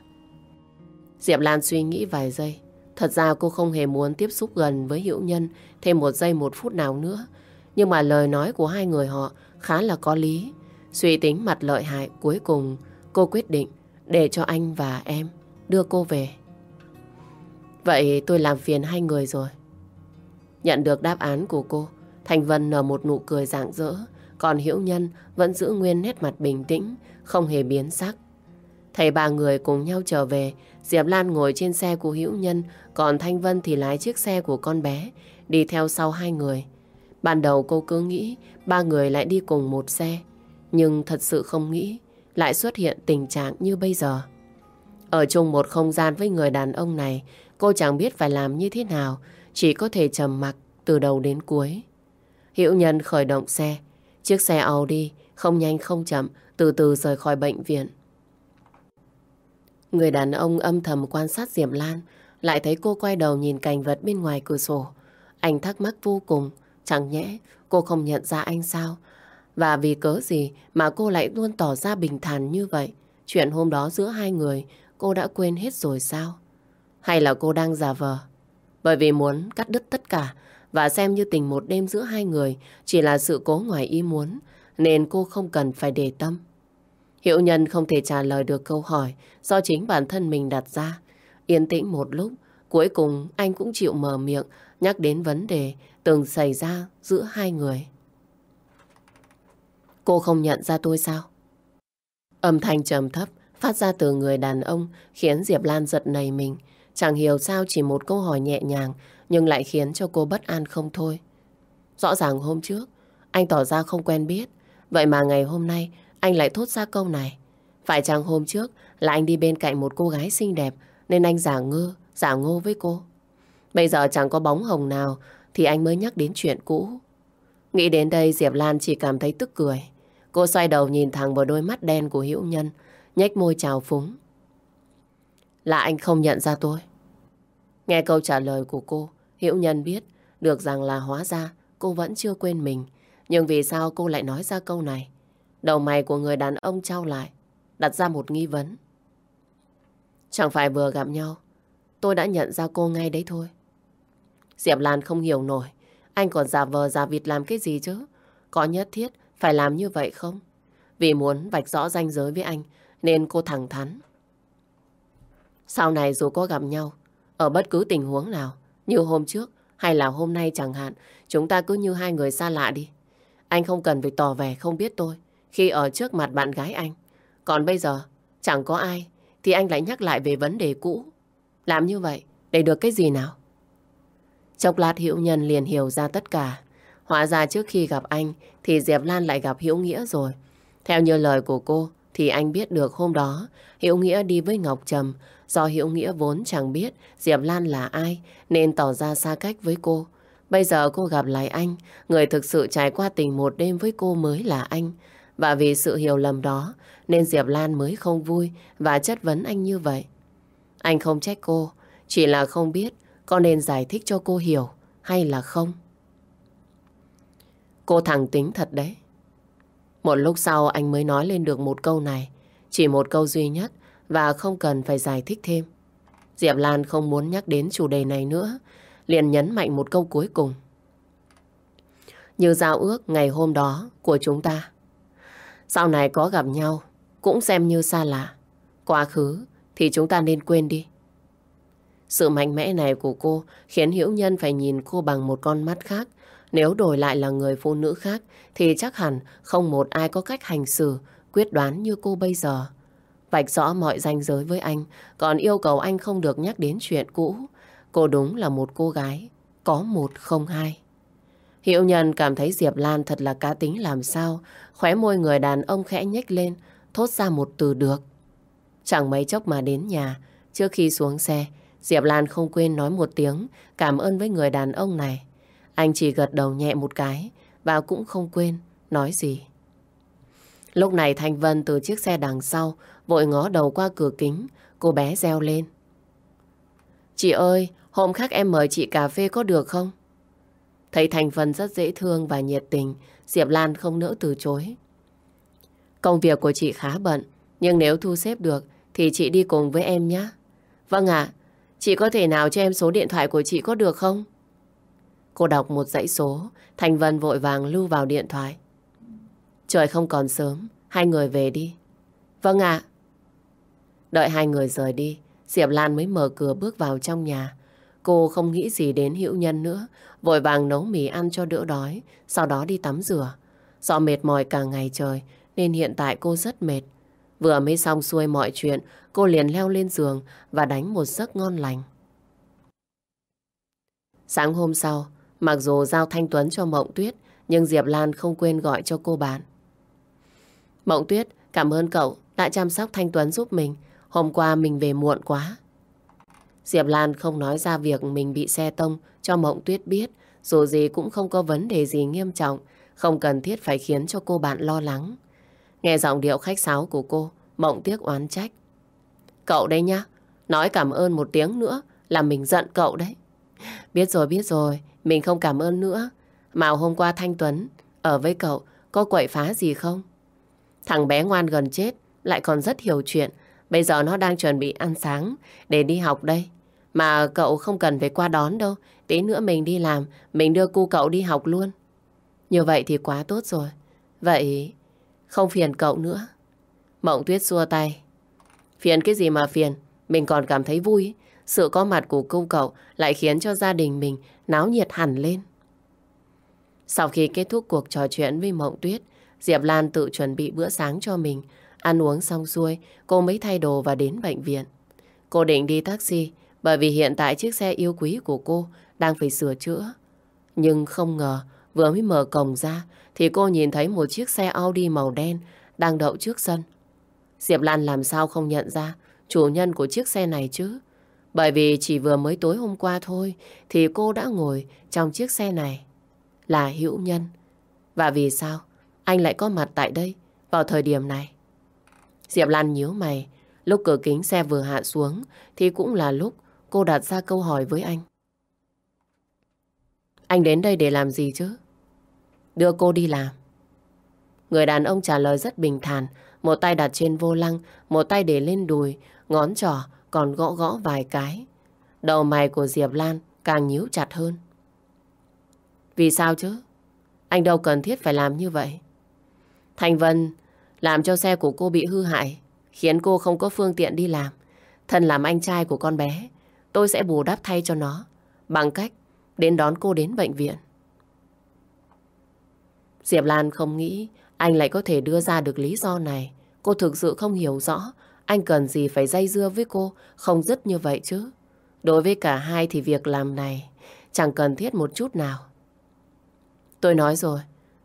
Diệp Lan suy nghĩ vài giây. Thật ra cô không hề muốn tiếp xúc gần với Hữu Nhân thêm một giây một phút nào nữa. Nhưng mà lời nói của hai người họ khá là có lý. Suy tính mặt lợi hại cuối cùng cô quyết định để cho anh và em đưa cô về. Vậy tôi làm phiền hai người rồi. Nhận được đáp án của cô, Thành Vân nở một nụ cười rạng rỡ. Còn Hiễu Nhân vẫn giữ nguyên nét mặt bình tĩnh, không hề biến sắc. Thầy ba người cùng nhau trở về, Diệp Lan ngồi trên xe của Hữu Nhân, còn Thanh Vân thì lái chiếc xe của con bé, đi theo sau hai người. Ban đầu cô cứ nghĩ ba người lại đi cùng một xe, nhưng thật sự không nghĩ lại xuất hiện tình trạng như bây giờ. Ở chung một không gian với người đàn ông này, cô chẳng biết phải làm như thế nào, chỉ có thể trầm mặc từ đầu đến cuối. Hữu Nhân khởi động xe, Chiếc xe Audi không nhanh không chậm từ từ rời khỏi bệnh viện. Người đàn ông âm thầm quan sát Diệp Lan, lại thấy cô quay đầu nhìn cảnh vật bên ngoài cửa sổ. Anh thắc mắc vô cùng, chẳng nhẽ cô không nhận ra anh sao? Và vì cớ gì mà cô lại luôn tỏ ra bình thản như vậy? Chuyện hôm đó giữa hai người cô đã quên hết rồi sao? Hay là cô đang giả vờ? Bởi vì muốn cắt đứt tất cả và xem như tình một đêm giữa hai người chỉ là sự cố ngoài ý muốn nên cô không cần phải để tâm. Hiệu nhân không thể trả lời được câu hỏi do chính bản thân mình đặt ra. Yên tĩnh một lúc, cuối cùng anh cũng chịu mở miệng nhắc đến vấn đề từng xảy ra giữa hai người. Cô không nhận ra tôi sao? Âm thanh trầm thấp phát ra từ người đàn ông khiến Diệp Lan giật nảy mình. Chẳng hiểu sao chỉ một câu hỏi nhẹ nhàng nhưng lại khiến cho cô bất an không thôi. Rõ ràng hôm trước anh tỏ ra không quen biết vậy mà ngày hôm nay anh lại thốt ra câu này. Phải chăng hôm trước là anh đi bên cạnh một cô gái xinh đẹp nên anh giả ngơ, giả ngô với cô. Bây giờ chẳng có bóng hồng nào thì anh mới nhắc đến chuyện cũ. Nghĩ đến đây Diệp Lan chỉ cảm thấy tức cười. Cô xoay đầu nhìn thẳng vào đôi mắt đen của Hữu Nhân, nhếch môi chào phúng. Là anh không nhận ra tôi. Nghe câu trả lời của cô, Hữu Nhân biết được rằng là hóa ra cô vẫn chưa quên mình. Nhưng vì sao cô lại nói ra câu này? Đầu mày của người đàn ông trao lại, đặt ra một nghi vấn. Chẳng phải vừa gặp nhau, tôi đã nhận ra cô ngay đấy thôi. Diệp Lan không hiểu nổi, anh còn giả vờ giả vịt làm cái gì chứ? Có nhất thiết phải làm như vậy không? Vì muốn vạch rõ ranh giới với anh, nên cô thẳng thắn. Sau này dù có gặp nhau, ở bất cứ tình huống nào, như hôm trước hay là hôm nay chẳng hạn, chúng ta cứ như hai người xa lạ đi. Anh không cần phải tỏ vẻ không biết tôi khi ở trước mặt bạn gái anh. Còn bây giờ, chẳng có ai, thì anh lại nhắc lại về vấn đề cũ. Làm như vậy, để được cái gì nào? Chốc lát Hữu Nhân liền hiểu ra tất cả. Hóa ra trước khi gặp anh thì Diệp Lan lại gặp Hữu Nghĩa rồi. Theo như lời của cô thì anh biết được hôm đó Hữu Nghĩa đi với Ngọc Trầm do Hữu Nghĩa vốn chẳng biết Diệp Lan là ai nên tỏ ra xa cách với cô. Bây giờ cô gặp lại anh, người thực sự trải qua tình một đêm với cô mới là anh. Và vì sự hiểu lầm đó nên Diệp Lan mới không vui và chất vấn anh như vậy. Anh không trách cô, chỉ là không biết có nên giải thích cho cô hiểu hay là không. Cô thẳng tính thật đấy. Một lúc sau anh mới nói lên được một câu này, chỉ một câu duy nhất và không cần phải giải thích thêm. Diệp Lan không muốn nhắc đến chủ đề này nữa, liền nhấn mạnh một câu cuối cùng. Như giao ước ngày hôm đó của chúng ta. Sau này có gặp nhau, cũng xem như xa lạ. Quá khứ thì chúng ta nên quên đi. Sự mạnh mẽ này của cô khiến Hiểu Nhân phải nhìn cô bằng một con mắt khác. Nếu đổi lại là người phụ nữ khác thì chắc hẳn không một ai có cách hành xử quyết đoán như cô bây giờ. Vạch rõ mọi ranh giới với anh, còn yêu cầu anh không được nhắc đến chuyện cũ. Cô đúng là một cô gái, có một không hai. Hiệu nhân cảm thấy Diệp Lan thật là cá tính làm sao, khóe môi người đàn ông khẽ nhếch lên, thốt ra một từ được. Chẳng mấy chốc mà đến nhà, trước khi xuống xe, Diệp Lan không quên nói một tiếng cảm ơn với người đàn ông này. Anh chỉ gật đầu nhẹ một cái và cũng không quên nói gì. Lúc này Thanh Vân từ chiếc xe đằng sau vội ngó đầu qua cửa kính, cô bé reo lên. Chị ơi, hôm khác em mời chị cà phê có được không? Thấy Thành Vân rất dễ thương và nhiệt tình, Diệp Lan không nỡ từ chối. Công việc của chị khá bận, nhưng nếu thu xếp được thì chị đi cùng với em nhé. Vâng ạ, chị có thể nào cho em số điện thoại của chị có được không? Cô đọc một dãy số, Thành Vân vội vàng lưu vào điện thoại. Trời không còn sớm, hai người về đi. Vâng ạ. Đợi hai người rời đi, Diệp Lan mới mở cửa bước vào trong nhà. Cô không nghĩ gì đến hữu nhân nữa, vội vàng nấu mì ăn cho đỡ đói, sau đó đi tắm rửa. Do mệt mỏi cả ngày trời, nên hiện tại cô rất mệt. Vừa mới xong xuôi mọi chuyện, cô liền leo lên giường và đánh một giấc ngon lành. Sáng hôm sau, mặc dù giao thanh tuấn cho Mộng Tuyết, nhưng Diệp Lan không quên gọi cho cô bạn. Mộng Tuyết, cảm ơn cậu đã chăm sóc Thanh Tuấn giúp mình. Hôm qua mình về muộn quá. Diệp Lan không nói ra việc mình bị xe tông cho Mộng Tuyết biết. Dù gì cũng không có vấn đề gì nghiêm trọng. Không cần thiết phải khiến cho cô bạn lo lắng. Nghe giọng điệu khách sáo của cô, Mộng Tiếc oán trách. Cậu đấy nhá, nói cảm ơn một tiếng nữa là mình giận cậu đấy. Biết rồi, biết rồi, mình không cảm ơn nữa. Mà hôm qua Thanh Tuấn ở với cậu có quậy phá gì không? Thằng bé ngoan gần chết, lại còn rất hiểu chuyện. Bây giờ nó đang chuẩn bị ăn sáng để đi học đây. Mà cậu không cần phải qua đón đâu. Tí nữa mình đi làm, mình đưa cu cậu đi học luôn. Như vậy thì quá tốt rồi. Vậy không phiền cậu nữa. Mộng tuyết xua tay. Phiền cái gì mà phiền, mình còn cảm thấy vui. Sự có mặt của cô cậu lại khiến cho gia đình mình náo nhiệt hẳn lên. Sau khi kết thúc cuộc trò chuyện với Mộng Tuyết, Diệp Lan tự chuẩn bị bữa sáng cho mình. Ăn uống xong xuôi, cô mới thay đồ và đến bệnh viện. Cô định đi taxi, bởi vì hiện tại chiếc xe yêu quý của cô đang phải sửa chữa. Nhưng không ngờ, vừa mới mở cổng ra, thì cô nhìn thấy một chiếc xe Audi màu đen đang đậu trước sân. Diệp Lan làm sao không nhận ra chủ nhân của chiếc xe này chứ? Bởi vì chỉ vừa mới tối hôm qua thôi thì cô đã ngồi trong chiếc xe này. Là hữu nhân. Và vì sao anh lại có mặt tại đây vào thời điểm này? Diệp Lan nhíu mày. Lúc cửa kính xe vừa hạ xuống thì cũng là lúc cô đặt ra câu hỏi với anh. Anh đến đây để làm gì chứ? Đưa cô đi làm. Người đàn ông trả lời rất bình thản. Một tay đặt trên vô lăng, một tay để lên đùi, ngón trỏ còn gõ gõ vài cái. Đầu mày của Diệp Lan càng nhíu chặt hơn. Vì sao chứ? Anh đâu cần thiết phải làm như vậy. Thành Vân làm cho xe của cô bị hư hại, khiến cô không có phương tiện đi làm. Thân làm anh trai của con bé, tôi sẽ bù đắp thay cho nó bằng cách đến đón cô đến bệnh viện. Diệp Lan không nghĩ anh lại có thể đưa ra được lý do này. Cô thực sự không hiểu rõ anh cần gì phải dây dưa với cô không dứt như vậy chứ. Đối với cả hai thì việc làm này chẳng cần thiết một chút nào. Tôi nói rồi,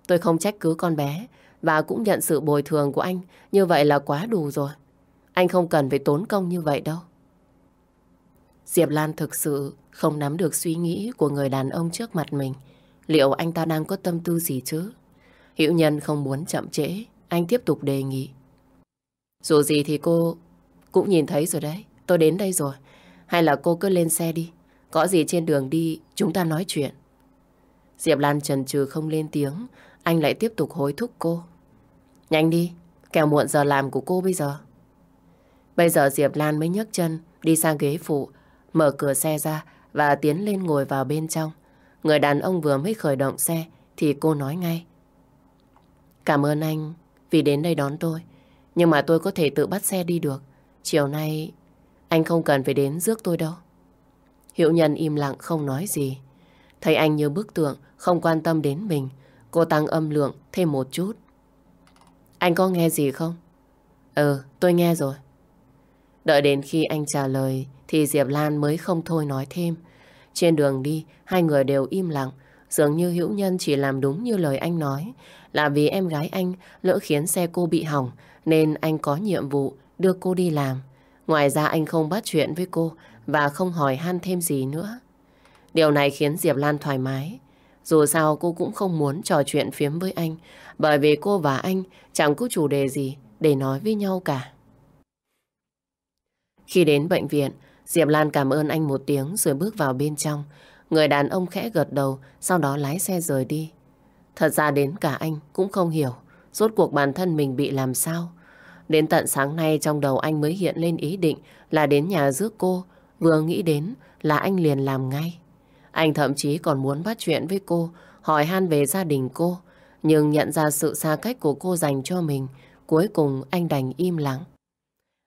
tôi không trách cứ con bé và cũng nhận sự bồi thường của anh. Như vậy là quá đủ rồi. Anh không cần phải tốn công như vậy đâu. Diệp Lan thực sự không nắm được suy nghĩ của người đàn ông trước mặt mình. Liệu anh ta đang có tâm tư gì chứ? Hữu Nhân không muốn chậm trễ, anh tiếp tục đề nghị. Dù gì thì cô cũng nhìn thấy rồi đấy, tôi đến đây rồi. Hay là cô cứ lên xe đi, có gì trên đường đi chúng ta nói chuyện. Diệp Lan chần chừ không lên tiếng, anh lại tiếp tục hối thúc cô. Nhanh đi, kẻo muộn giờ làm của cô bây giờ. Bây giờ Diệp Lan mới nhấc chân, đi sang ghế phụ, mở cửa xe ra và tiến lên ngồi vào bên trong. Người đàn ông vừa mới khởi động xe thì cô nói ngay. Cảm ơn anh vì đến đây đón tôi. Nhưng mà tôi có thể tự bắt xe đi được. Chiều nay anh không cần phải đến rước tôi đâu. Hiệu nhân im lặng không nói gì. Thấy anh như bức tượng không quan tâm đến mình. Cô tăng âm lượng thêm một chút. Anh có nghe gì không? Ừ, tôi nghe rồi. Đợi đến khi anh trả lời thì Diệp Lan mới không thôi nói thêm. Trên đường đi, hai người đều im lặng. Dường như hữu nhân chỉ làm đúng như lời anh nói. Là vì em gái anh lỡ khiến xe cô bị hỏng nên anh có nhiệm vụ đưa cô đi làm. Ngoài ra anh không bắt chuyện với cô và không hỏi han thêm gì nữa. Điều này khiến Diệp Lan thoải mái. Dù sao cô cũng không muốn trò chuyện phiếm với anh bởi vì cô và anh chẳng có chủ đề gì để nói với nhau cả. Khi đến bệnh viện, Diệp Lan cảm ơn anh một tiếng rồi bước vào bên trong. Người đàn ông khẽ gật đầu, sau đó lái xe rời đi. Thật ra đến cả anh cũng không hiểu rốt cuộc bản thân mình bị làm sao. Đến tận sáng nay trong đầu anh mới hiện lên ý định là đến nhà rước cô. Vừa nghĩ đến là anh liền làm ngay. Anh thậm chí còn muốn bắt chuyện với cô, hỏi han về gia đình cô. Nhưng nhận ra sự xa cách của cô dành cho mình, cuối cùng anh đành im lặng.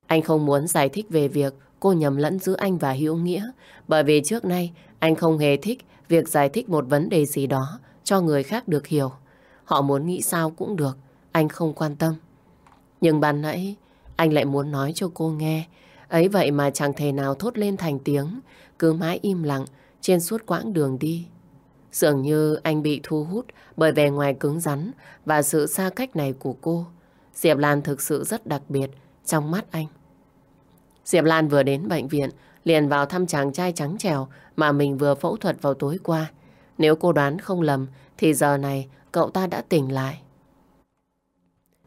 Anh không muốn giải thích về việc cô nhầm lẫn giữa anh và Hữu Nghĩa, bởi vì trước nay anh không hề thích việc giải thích một vấn đề gì đó cho người khác được hiểu. Họ muốn nghĩ sao cũng được, anh không quan tâm. Nhưng ban nãy anh lại muốn nói cho cô nghe, ấy vậy mà chẳng thể nào thốt lên thành tiếng, cứ mãi im lặng trên suốt quãng đường đi. Dường như anh bị thu hút bởi vẻ ngoài cứng rắn và sự xa cách này của cô. Diệp Lan thực sự rất đặc biệt trong mắt anh. Diệp Lan vừa đến bệnh viện, liền vào thăm chàng trai trắng trèo mà mình vừa phẫu thuật vào tối qua. Nếu cô đoán không lầm, thì giờ này cậu ta đã tỉnh lại.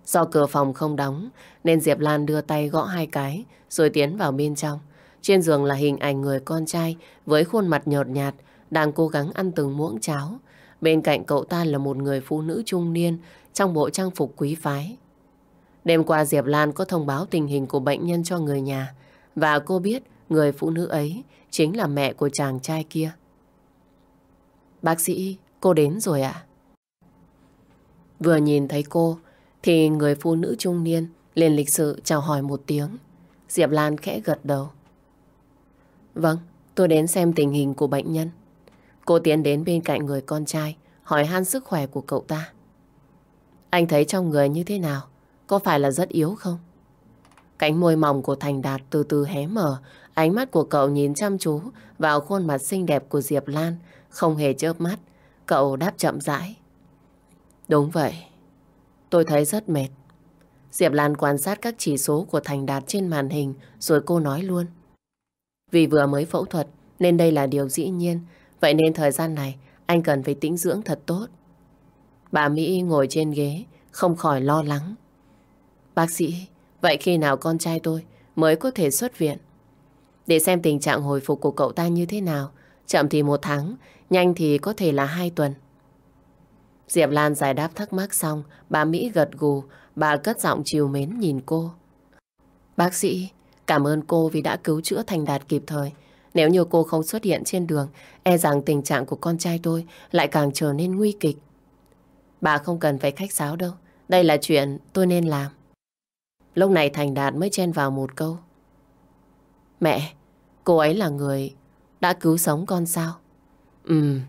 Do cửa phòng không đóng nên Diệp Lan đưa tay gõ hai cái rồi tiến vào bên trong. Trên giường là hình ảnh người con trai với khuôn mặt nhợt nhạt đang cố gắng ăn từng muỗng cháo. Bên cạnh cậu ta là một người phụ nữ trung niên trong bộ trang phục quý phái. Đêm qua Diệp Lan có thông báo tình hình của bệnh nhân cho người nhà và cô biết người phụ nữ ấy chính là mẹ của chàng trai kia. Bác sĩ, cô đến rồi ạ? Vừa nhìn thấy cô thì người phụ nữ trung niên liền lịch sự chào hỏi một tiếng. Diệp Lan khẽ gật đầu. Vâng, tôi đến xem tình hình của bệnh nhân. Cô tiến đến bên cạnh người con trai, hỏi han sức khỏe của cậu ta. Anh thấy trong người như thế nào? Có phải là rất yếu không? Cánh môi mỏng của Thành Đạt từ từ hé mở, ánh mắt của cậu nhìn chăm chú vào khuôn mặt xinh đẹp của Diệp Lan, không hề chớp mắt. Cậu đáp chậm rãi. Đúng vậy, tôi thấy rất mệt. Diệp Lan quan sát các chỉ số của Thành Đạt trên màn hình rồi cô nói luôn. Vì vừa mới phẫu thuật nên đây là điều dĩ nhiên. Vậy nên thời gian này anh cần phải tĩnh dưỡng thật tốt. Bà Mỹ ngồi trên ghế không khỏi lo lắng. Bác sĩ, vậy khi nào con trai tôi mới có thể xuất viện? Để xem tình trạng hồi phục của cậu ta như thế nào. Chậm thì một tháng, nhanh thì có thể là hai tuần. Diệp Lan giải đáp thắc mắc xong, bà Mỹ gật gù, bà cất giọng chiều mến nhìn cô. Bác sĩ, cảm ơn cô vì đã cứu chữa Thành Đạt kịp thời. Nếu như cô không xuất hiện trên đường, e rằng tình trạng của con trai tôi lại càng trở nên nguy kịch. Bà không cần phải khách sáo đâu, đây là chuyện tôi nên làm. Lúc này Thành Đạt mới chen vào một câu. Mẹ, cô ấy là người đã cứu sống con sao? Ừm,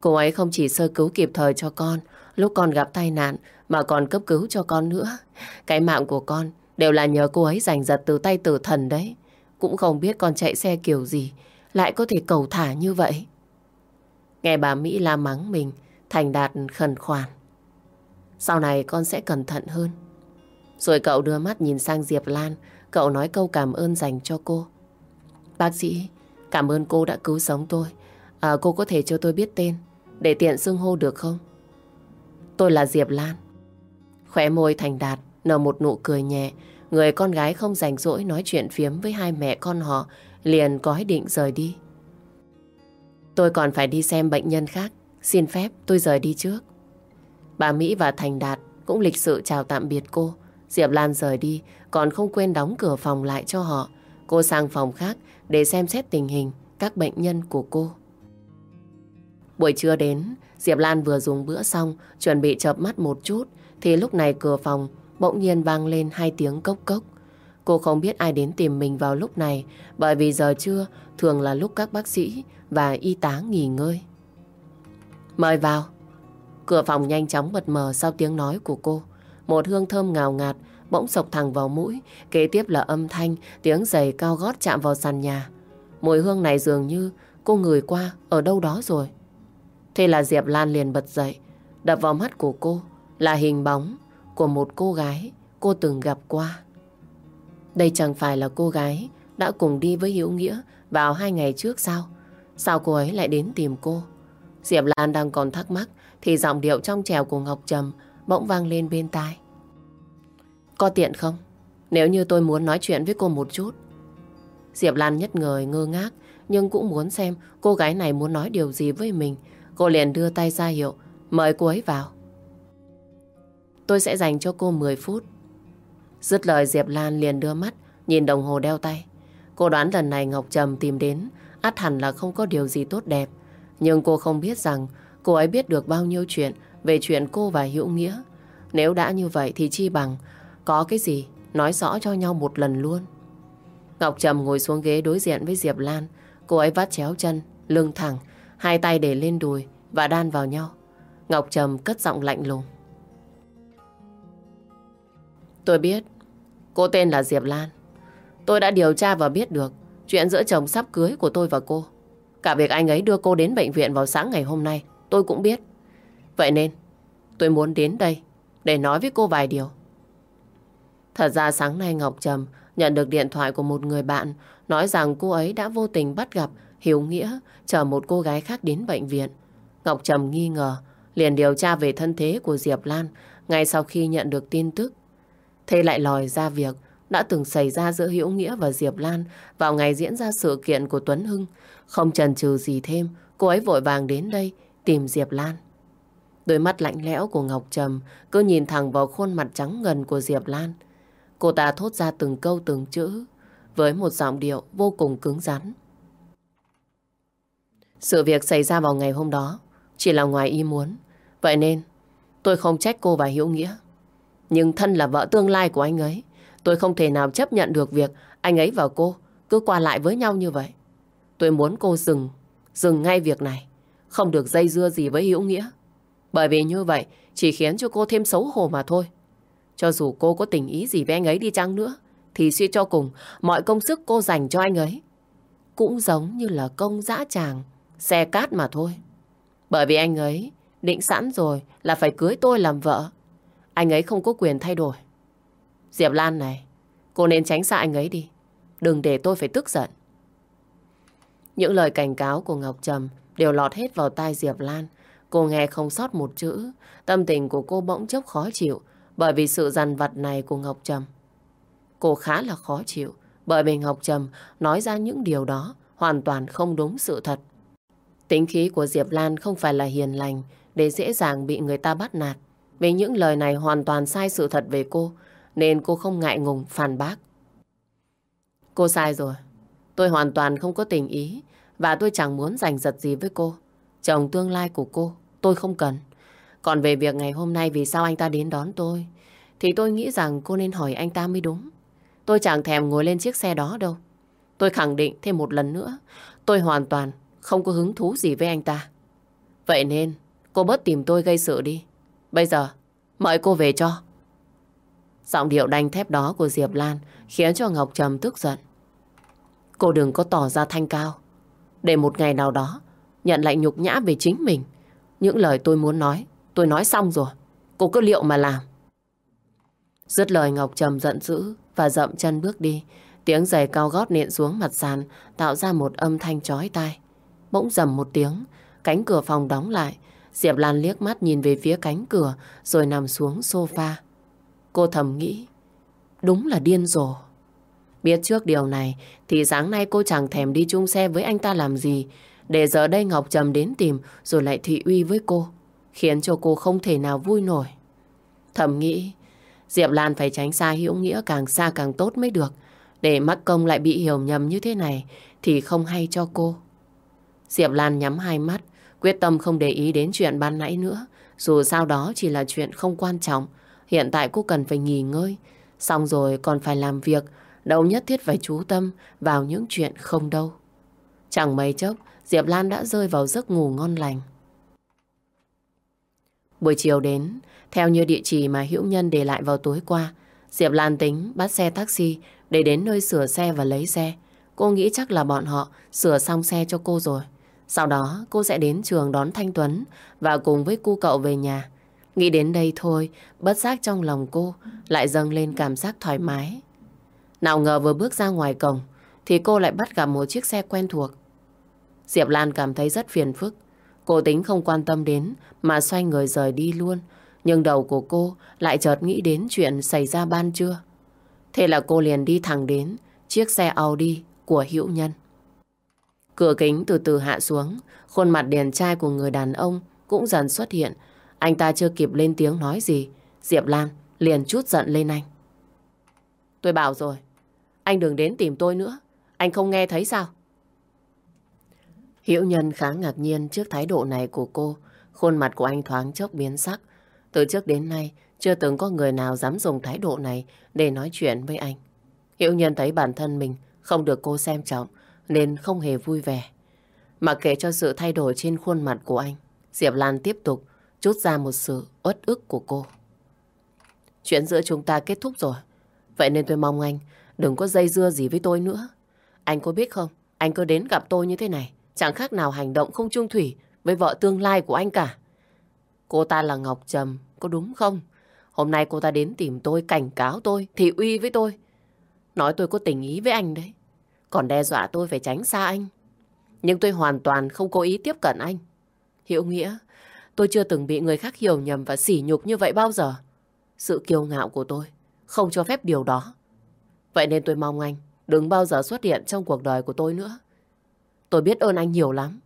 cô ấy không chỉ sơ cứu kịp thời cho con lúc con gặp tai nạn mà còn cấp cứu cho con nữa. Cái mạng của con đều là nhờ cô ấy giành giật từ tay tử thần đấy. Cũng không biết con chạy xe kiểu gì lại có thể cầu thả như vậy. Nghe bà Mỹ la mắng mình, Thành Đạt khẩn khoản. Sau này con sẽ cẩn thận hơn. Rồi cậu đưa mắt nhìn sang Diệp Lan, cậu nói câu cảm ơn dành cho cô. Bác sĩ, cảm ơn cô đã cứu sống tôi. À, cô có thể cho tôi biết tên, để tiện xưng hô được không? Tôi là Diệp Lan. Khóe môi Thành Đạt nở một nụ cười nhẹ. Người con gái không rảnh rỗi nói chuyện phiếm với hai mẹ con họ, liền có ý định rời đi. Tôi còn phải đi xem bệnh nhân khác. Xin phép tôi rời đi trước. Bà Mỹ và Thành Đạt cũng lịch sự chào tạm biệt cô. Diệp Lan rời đi, còn không quên đóng cửa phòng lại cho họ. Cô sang phòng khác để xem xét tình hình các bệnh nhân của cô. Buổi trưa đến, Diệp Lan vừa dùng bữa xong, chuẩn bị chợp mắt một chút, thì lúc này cửa phòng bỗng nhiên vang lên hai tiếng cốc cốc. Cô không biết ai đến tìm mình vào lúc này, bởi vì giờ trưa thường là lúc các bác sĩ và y tá nghỉ ngơi. Mời vào. Cửa phòng nhanh chóng bật mở sau tiếng nói của cô. Một hương thơm ngào ngạt bỗng sộc thẳng vào mũi, kế tiếp là âm thanh, tiếng giày cao gót chạm vào sàn nhà. Mùi hương này dường như cô ngửi qua ở đâu đó rồi. Thế là Diệp Lan liền bật dậy, đập vào mắt của cô là hình bóng của một cô gái cô từng gặp qua. Đây chẳng phải là cô gái đã cùng đi với Hiếu Nghĩa vào hai ngày trước sao? Sao cô ấy lại đến tìm cô? Diệp Lan đang còn thắc mắc thì giọng điệu trong trèo của Ngọc Trầm bỗng vang lên bên tai. Có tiện không? Nếu như tôi muốn nói chuyện với cô một chút. Diệp Lan nhất người ngơ ngác, nhưng cũng muốn xem cô gái này muốn nói điều gì với mình. Cô liền đưa tay ra hiệu, mời cô ấy vào. Tôi sẽ dành cho cô 10 phút. Dứt lời, Diệp Lan liền đưa mắt, nhìn đồng hồ đeo tay. Cô đoán lần này Ngọc Trầm tìm đến, át hẳn là không có điều gì tốt đẹp. Nhưng cô không biết rằng cô ấy biết được bao nhiêu chuyện về chuyện cô và Hữu Nghĩa. Nếu đã như vậy thì chi bằng có cái gì nói rõ cho nhau một lần luôn. Ngọc Trầm ngồi xuống ghế đối diện với Diệp Lan. Cô ấy vắt chéo chân, lưng thẳng, hai tay để lên đùi và đan vào nhau. Ngọc Trầm cất giọng lạnh lùng. Tôi biết, cô tên là Diệp Lan. Tôi đã điều tra và biết được chuyện giữa chồng sắp cưới của tôi và cô. Cả việc anh ấy đưa cô đến bệnh viện vào sáng ngày hôm nay, tôi cũng biết. Vậy nên, tôi muốn đến đây để nói với cô vài điều. Thật ra sáng nay Ngọc Trầm nhận được điện thoại của một người bạn nói rằng cô ấy đã vô tình bắt gặp Hiếu Nghĩa chở một cô gái khác đến bệnh viện. Ngọc Trầm nghi ngờ, liền điều tra về thân thế của Diệp Lan ngay sau khi nhận được tin tức. Thế lại lòi ra việc đã từng xảy ra giữa hiễu Nghĩa và Diệp Lan vào ngày diễn ra sự kiện của Tuấn Hưng. Không chần chừ gì thêm, cô ấy vội vàng đến đây tìm Diệp Lan. Đôi mắt lạnh lẽo của Ngọc Trầm cứ nhìn thẳng vào khuôn mặt trắng ngần của Diệp Lan. Cô ta thốt ra từng câu từng chữ với một giọng điệu vô cùng cứng rắn. Sự việc xảy ra vào ngày hôm đó chỉ là ngoài ý muốn. Vậy nên tôi không trách cô và Hiễu Nghĩa. Nhưng thân là vợ tương lai của anh ấy, tôi không thể nào chấp nhận được việc anh ấy và cô cứ qua lại với nhau như vậy. Tôi muốn cô dừng, dừng ngay việc này. Không được dây dưa gì với Hiễu Nghĩa. Bởi vì như vậy chỉ khiến cho cô thêm xấu hổ mà thôi. Cho dù cô có tình ý gì với anh ấy đi chăng nữa, thì suy cho cùng, mọi công sức cô dành cho anh ấy cũng giống như là công dã tràng, xe cát mà thôi. Bởi vì anh ấy định sẵn rồi là phải cưới tôi làm vợ. Anh ấy không có quyền thay đổi. Diệp Lan này, cô nên tránh xa anh ấy đi. Đừng để tôi phải tức giận. Những lời cảnh cáo của Ngọc Trầm đều lọt hết vào tai Diệp Lan. Cô nghe không sót một chữ. Tâm tình của cô bỗng chốc khó chịu, bởi vì sự dằn vặt này của Ngọc Trầm. Cô khá là khó chịu, bởi vì Ngọc Trầm nói ra những điều đó hoàn toàn không đúng sự thật. Tính khí của Diệp Lan không phải là hiền lành để dễ dàng bị người ta bắt nạt. Vì những lời này hoàn toàn sai sự thật về cô, nên cô không ngại ngùng phản bác. Cô sai rồi. Tôi hoàn toàn không có tình ý và tôi chẳng muốn giành giật gì với cô. Chồng tương lai của cô tôi không cần. Còn về việc ngày hôm nay vì sao anh ta đến đón tôi thì tôi nghĩ rằng cô nên hỏi anh ta mới đúng. Tôi chẳng thèm ngồi lên chiếc xe đó đâu. Tôi khẳng định thêm một lần nữa, tôi hoàn toàn không có hứng thú gì với anh ta. Vậy nên, cô bớt tìm tôi gây sự đi. Bây giờ, mời cô về cho. Giọng điệu đanh thép đó của Diệp Lan khiến cho Ngọc Trầm tức giận. Cô đừng có tỏ ra thanh cao. Để một ngày nào đó, nhận lại nhục nhã về chính mình. Những lời tôi muốn nói, tôi nói xong rồi. Cô cứ liệu mà làm. Dứt lời Ngọc Trầm giận dữ và dậm chân bước đi. Tiếng giày cao gót nện xuống mặt sàn tạo ra một âm thanh chói tai. Bỗng dầm một tiếng, cánh cửa phòng đóng lại. Diệp Lan liếc mắt nhìn về phía cánh cửa rồi nằm xuống sofa. Cô thầm nghĩ, đúng là điên rồ. Biết trước điều này thì sáng nay cô chẳng thèm đi chung xe với anh ta làm gì. Để giờ đây Ngọc Trầm đến tìm rồi lại thị uy với cô. Khiến cho cô không thể nào vui nổi. Thầm nghĩ, Diệp Lan phải tránh xa Hữu Nghĩa càng xa càng tốt mới được. Để mắc công lại bị hiểu nhầm như thế này thì không hay cho cô. Diệp Lan nhắm hai mắt, quyết tâm không để ý đến chuyện ban nãy nữa. Dù sao đó chỉ là chuyện không quan trọng. Hiện tại cô cần phải nghỉ ngơi. Xong rồi còn phải làm việc. Đâu nhất thiết phải chú tâm vào những chuyện không đâu. Chẳng mấy chốc, Diệp Lan đã rơi vào giấc ngủ ngon lành. Buổi chiều đến, theo như địa chỉ mà Hữu Nhân để lại vào tối qua, Diệp Lan tính bắt xe taxi để đến nơi sửa xe và lấy xe. Cô nghĩ chắc là bọn họ sửa xong xe cho cô rồi. Sau đó cô sẽ đến trường đón Thanh Tuấn và cùng với cu cậu về nhà. Nghĩ đến đây thôi, bất giác trong lòng cô lại dâng lên cảm giác thoải mái. Nào ngờ vừa bước ra ngoài cổng thì cô lại bắt gặp một chiếc xe quen thuộc. Diệp Lan cảm thấy rất phiền phức. Cô tính không quan tâm đến mà xoay người rời đi luôn. Nhưng đầu của cô lại chợt nghĩ đến chuyện xảy ra ban trưa. Thế là cô liền đi thẳng đến chiếc xe Audi của Hữu Nhân. Cửa kính từ từ hạ xuống, khuôn mặt điển trai của người đàn ông cũng dần xuất hiện. Anh ta chưa kịp lên tiếng nói gì, Diệp Lan liền chút giận lên anh. Tôi bảo rồi, anh đừng đến tìm tôi nữa, anh không nghe thấy sao? Hiệu Nhân khá ngạc nhiên trước thái độ này của cô, khuôn mặt của anh thoáng chốc biến sắc. Từ trước đến nay, chưa từng có người nào dám dùng thái độ này để nói chuyện với anh. Hiệu Nhân thấy bản thân mình không được cô xem trọng, nên không hề vui vẻ. Mặc kệ cho sự thay đổi trên khuôn mặt của anh, Diệp Lan tiếp tục chút ra một sự uất ức của cô. Chuyện giữa chúng ta kết thúc rồi. Vậy nên tôi mong anh đừng có dây dưa gì với tôi nữa. Anh có biết không, anh cứ đến gặp tôi như thế này, chẳng khác nào hành động không trung thủy với vợ tương lai của anh cả. Cô ta là Ngọc Trầm, có đúng không? Hôm nay cô ta đến tìm tôi, cảnh cáo tôi, thị uy với tôi. Nói tôi có tình ý với anh đấy. Còn đe dọa tôi phải tránh xa anh. Nhưng tôi hoàn toàn không cố ý tiếp cận anh. Hiểu nghĩa, tôi chưa từng bị người khác hiểu nhầm và sỉ nhục như vậy bao giờ. Sự kiêu ngạo của tôi không cho phép điều đó. Vậy nên tôi mong anh đừng bao giờ xuất hiện trong cuộc đời của tôi nữa. Tôi biết ơn anh nhiều lắm.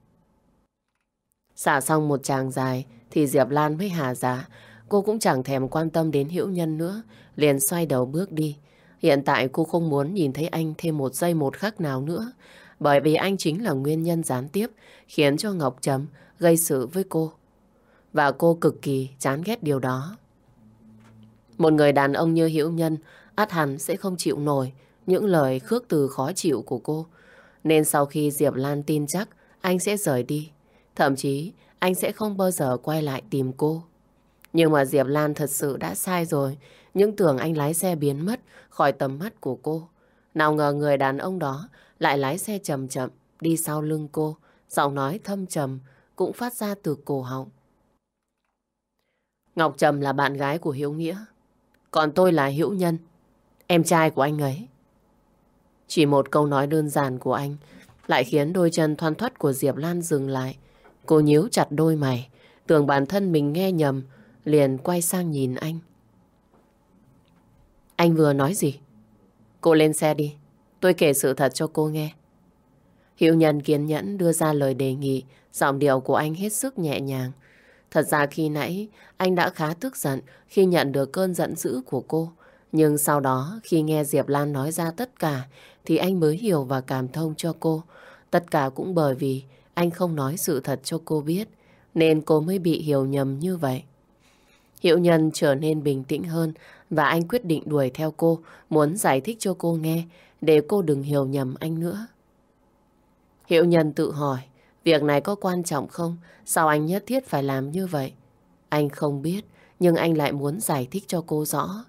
Xả xong một tràng dài thì Diệp Lan mới hà giá. Cô cũng chẳng thèm quan tâm đến Hữu Nhân nữa, liền xoay đầu bước đi. Hiện tại cô không muốn nhìn thấy anh thêm một giây một khắc nào nữa, bởi vì anh chính là nguyên nhân gián tiếp khiến cho Ngọc Trầm gây sự với cô. Và cô cực kỳ chán ghét điều đó. Một người đàn ông như Hữu Nhân át hẳn sẽ không chịu nổi những lời khước từ khó chịu của cô. Nên sau khi Diệp Lan tin chắc anh sẽ rời đi, thậm chí anh sẽ không bao giờ quay lại tìm cô. Nhưng mà Diệp Lan thật sự đã sai rồi. Những tưởng anh lái xe biến mất khỏi tầm mắt của cô. Nào ngờ người đàn ông đó lại lái xe chậm chậm đi sau lưng cô. Giọng nói thâm trầm cũng phát ra từ cổ họng. Ngọc Trầm là bạn gái của Hiếu Nghĩa. Còn tôi là Hữu Nhân, em trai của anh ấy. Chỉ một câu nói đơn giản của anh lại khiến đôi chân thoăn thoắt của Diệp Lan dừng lại. Cô nhíu chặt đôi mày, tưởng bản thân mình nghe nhầm, liền quay sang nhìn anh. Anh vừa nói gì? Cô lên xe đi, tôi kể sự thật cho cô nghe. Hiệu nhân kiên nhẫn đưa ra lời đề nghị, giọng điệu của anh hết sức nhẹ nhàng. Thật ra khi nãy, anh đã khá tức giận khi nhận được cơn giận dữ của cô. Nhưng sau đó, khi nghe Diệp Lan nói ra tất cả, thì anh mới hiểu và cảm thông cho cô. Tất cả cũng bởi vì anh không nói sự thật cho cô biết, nên cô mới bị hiểu nhầm như vậy. Hiệu nhân trở nên bình tĩnh hơn và anh quyết định đuổi theo cô, muốn giải thích cho cô nghe để cô đừng hiểu nhầm anh nữa. Hiệu nhân tự hỏi, việc này có quan trọng không? Sao anh nhất thiết phải làm như vậy? Anh không biết, nhưng anh lại muốn giải thích cho cô rõ.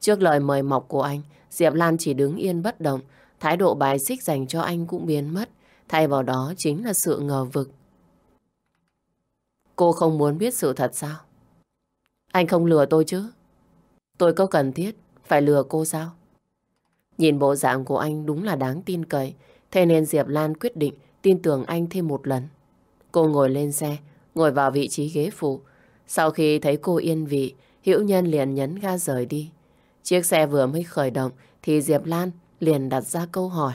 Trước lời mời mọc của anh, Diệp Lan chỉ đứng yên bất động, thái độ bài xích dành cho anh cũng biến mất, thay vào đó chính là sự ngờ vực. Cô không muốn biết sự thật sao? Anh không lừa tôi chứ? Tôi có cần thiết phải lừa cô sao? Nhìn bộ dạng của anh đúng là đáng tin cậy, thế nên Diệp Lan quyết định tin tưởng anh thêm một lần. Cô ngồi lên xe, ngồi vào vị trí ghế phụ. Sau khi thấy cô yên vị, Hữu Nhân liền nhấn ga rời đi. Chiếc xe vừa mới khởi động thì Diệp Lan liền đặt ra câu hỏi.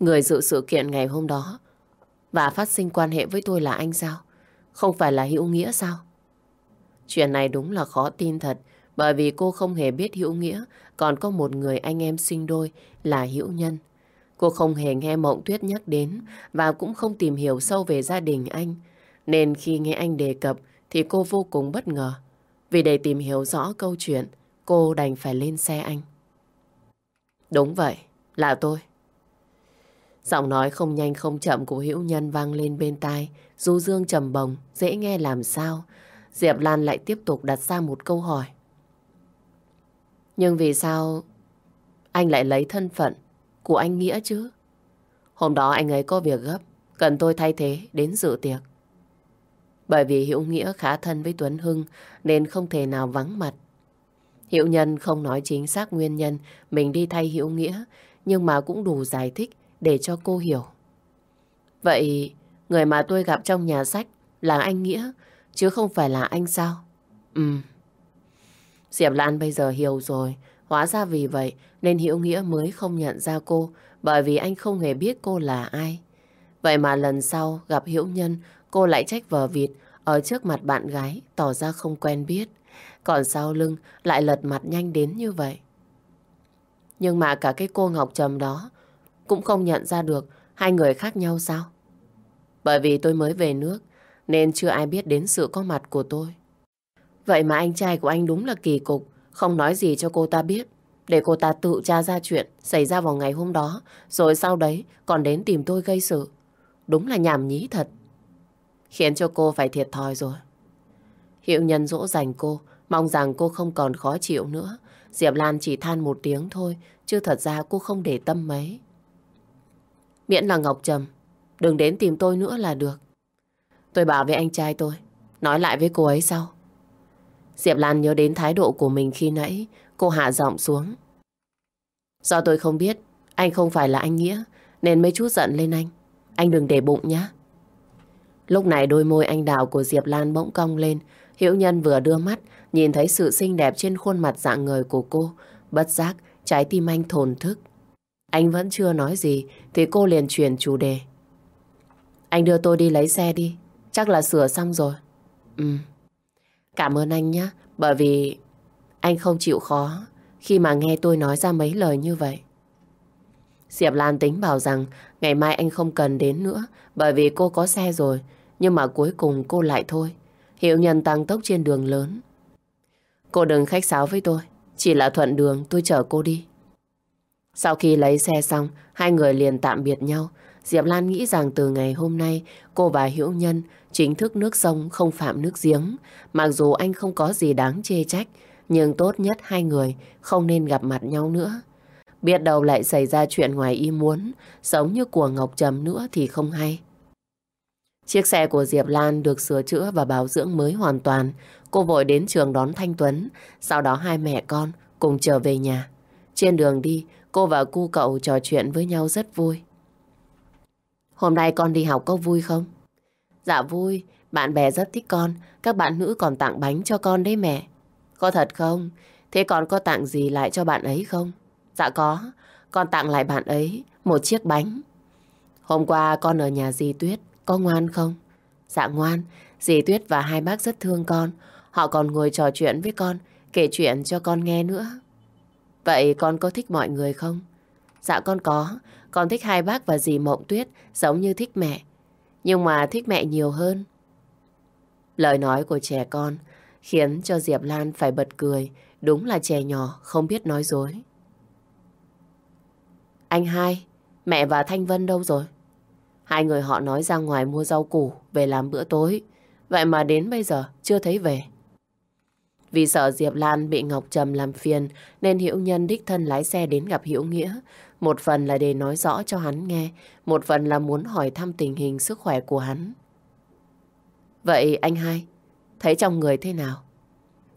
Người dự sự kiện ngày hôm đó và phát sinh quan hệ với tôi là anh sao? Không phải là Hữu Nghĩa sao? Chuyện này đúng là khó tin thật, bởi vì cô không hề biết Hữu Nghĩa còn có một người anh em sinh đôi là Hữu Nhân. Cô không hề nghe Mộng Tuyết nhắc đến và cũng không tìm hiểu sâu về gia đình anh. Nên khi nghe anh đề cập thì cô vô cùng bất ngờ. Vì để tìm hiểu rõ câu chuyện, cô đành phải lên xe anh. Đúng vậy, là tôi. Giọng nói không nhanh không chậm của Hữu Nhân vang lên bên tai, du dương trầm bồng, dễ nghe làm sao. Diệp Lan lại tiếp tục đặt ra một câu hỏi. Nhưng vì sao anh lại lấy thân phận của anh Nghĩa chứ? Hôm đó anh ấy có việc gấp, cần tôi thay thế đến dự tiệc. Bởi vì Hiễu Nghĩa khá thân với Tuấn Hưng, nên không thể nào vắng mặt. Hiệu Nhân không nói chính xác nguyên nhân mình đi thay Hiễu Nghĩa, nhưng mà cũng đủ giải thích để cho cô hiểu. Vậy, người mà tôi gặp trong nhà sách là anh Nghĩa, chứ không phải là anh sao? Ừ. Diệp Lan bây giờ hiểu rồi. Hóa ra vì vậy nên Hiễu Nghĩa mới không nhận ra cô, bởi vì anh không hề biết cô là ai. Vậy mà lần sau gặp Hiễu Nhân cô lại trách vờ vịt ở trước mặt bạn gái tỏ ra không quen biết. Còn sau lưng lại lật mặt nhanh đến như vậy. Nhưng mà cả cái cô Ngọc Trầm đó cũng không nhận ra được hai người khác nhau sao? Bởi vì tôi mới về nước nên chưa ai biết đến sự có mặt của tôi. Vậy mà anh trai của anh đúng là kỳ cục, không nói gì cho cô ta biết. Để cô ta tự tra ra chuyện xảy ra vào ngày hôm đó, rồi sau đấy còn đến tìm tôi gây sự. Đúng là nhảm nhí thật. Khiến cho cô phải thiệt thòi rồi. Hiệu nhân dỗ dành cô, mong rằng cô không còn khó chịu nữa. Diệp Lan chỉ than một tiếng thôi, chứ thật ra cô không để tâm mấy. Miễn là Ngọc Trầm, đừng đến tìm tôi nữa là được. Tôi bảo với anh trai tôi, nói lại với cô ấy sau. Diệp Lan nhớ đến thái độ của mình khi nãy, cô hạ giọng xuống. Do tôi không biết, anh không phải là anh Nghĩa, nên mới chút giận lên anh. Anh đừng để bụng nhé. Lúc này đôi môi anh đào của Diệp Lan bỗng cong lên, Hiễu Nhân vừa đưa mắt, nhìn thấy sự xinh đẹp trên khuôn mặt dạng người của cô. Bất giác, trái tim anh thồn thức. Anh vẫn chưa nói gì, thì cô liền chuyển chủ đề. Anh đưa tôi đi lấy xe đi, chắc là sửa xong rồi. Ừ, cảm ơn anh nhé, bởi vì anh không chịu khó khi mà nghe tôi nói ra mấy lời như vậy. Diệp Lan tính bảo rằng ngày mai anh không cần đến nữa bởi vì cô có xe rồi. Nhưng mà cuối cùng cô lại thôi. Hiệu nhân tăng tốc trên đường lớn. Cô đừng khách sáo với tôi. Chỉ là thuận đường tôi chở cô đi. Sau khi lấy xe xong, hai người liền tạm biệt nhau. Diệp Lan nghĩ rằng từ ngày hôm nay, cô và Hiễu Nhân chính thức nước sông không phạm nước giếng. Mặc dù anh không có gì đáng chê trách, nhưng tốt nhất hai người không nên gặp mặt nhau nữa. Biết đâu lại xảy ra chuyện ngoài ý muốn, giống như của Ngọc Trầm nữa thì không hay. Chiếc xe của Diệp Lan được sửa chữa và bảo dưỡng mới hoàn toàn. Cô vội đến trường đón Thanh Tuấn, sau đó hai mẹ con cùng trở về nhà. Trên đường đi, cô và cu cậu trò chuyện với nhau rất vui. Hôm nay con đi học có vui không? Dạ vui, bạn bè rất thích con, các bạn nữ còn tặng bánh cho con đấy mẹ. Có thật không? Thế con có tặng gì lại cho bạn ấy không? Dạ có, con tặng lại bạn ấy một chiếc bánh. Hôm qua con ở nhà dì Tuyết, có ngoan không? Dạ ngoan, dì Tuyết và hai bác rất thương con. Họ còn ngồi trò chuyện với con, kể chuyện cho con nghe nữa. Vậy con có thích mọi người không? Dạ con có, con thích hai bác và dì Mộng Tuyết giống như thích mẹ. Nhưng mà thích mẹ nhiều hơn. Lời nói của trẻ con khiến cho Diệp Lan phải bật cười. Đúng là trẻ nhỏ không biết nói dối. Anh hai, mẹ và Thanh Vân đâu rồi? Hai người họ nói ra ngoài mua rau củ về làm bữa tối. Vậy mà đến bây giờ chưa thấy về. Vì sợ Diệp Lan bị Ngọc Trầm làm phiền nên Hiễu Nhân đích thân lái xe đến gặp Hiễu Nghĩa. Một phần là để nói rõ cho hắn nghe, một phần là muốn hỏi thăm tình hình sức khỏe của hắn. Vậy anh hai, thấy trong người thế nào?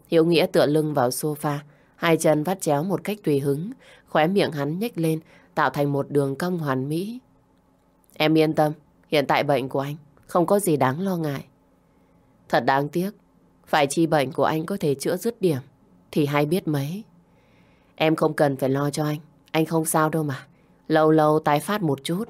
Hiễu Nghĩa tựa lưng vào sofa, hai chân vắt chéo một cách tùy hứng, khóe miệng hắn nhếch lên, tạo thành một đường cong hoàn mỹ. Em yên tâm, hiện tại bệnh của anh không có gì đáng lo ngại. Thật đáng tiếc, phải chi bệnh của anh có thể chữa dứt điểm thì hay biết mấy. Em không cần phải lo cho anh, anh không sao đâu mà. Lâu lâu tái phát một chút.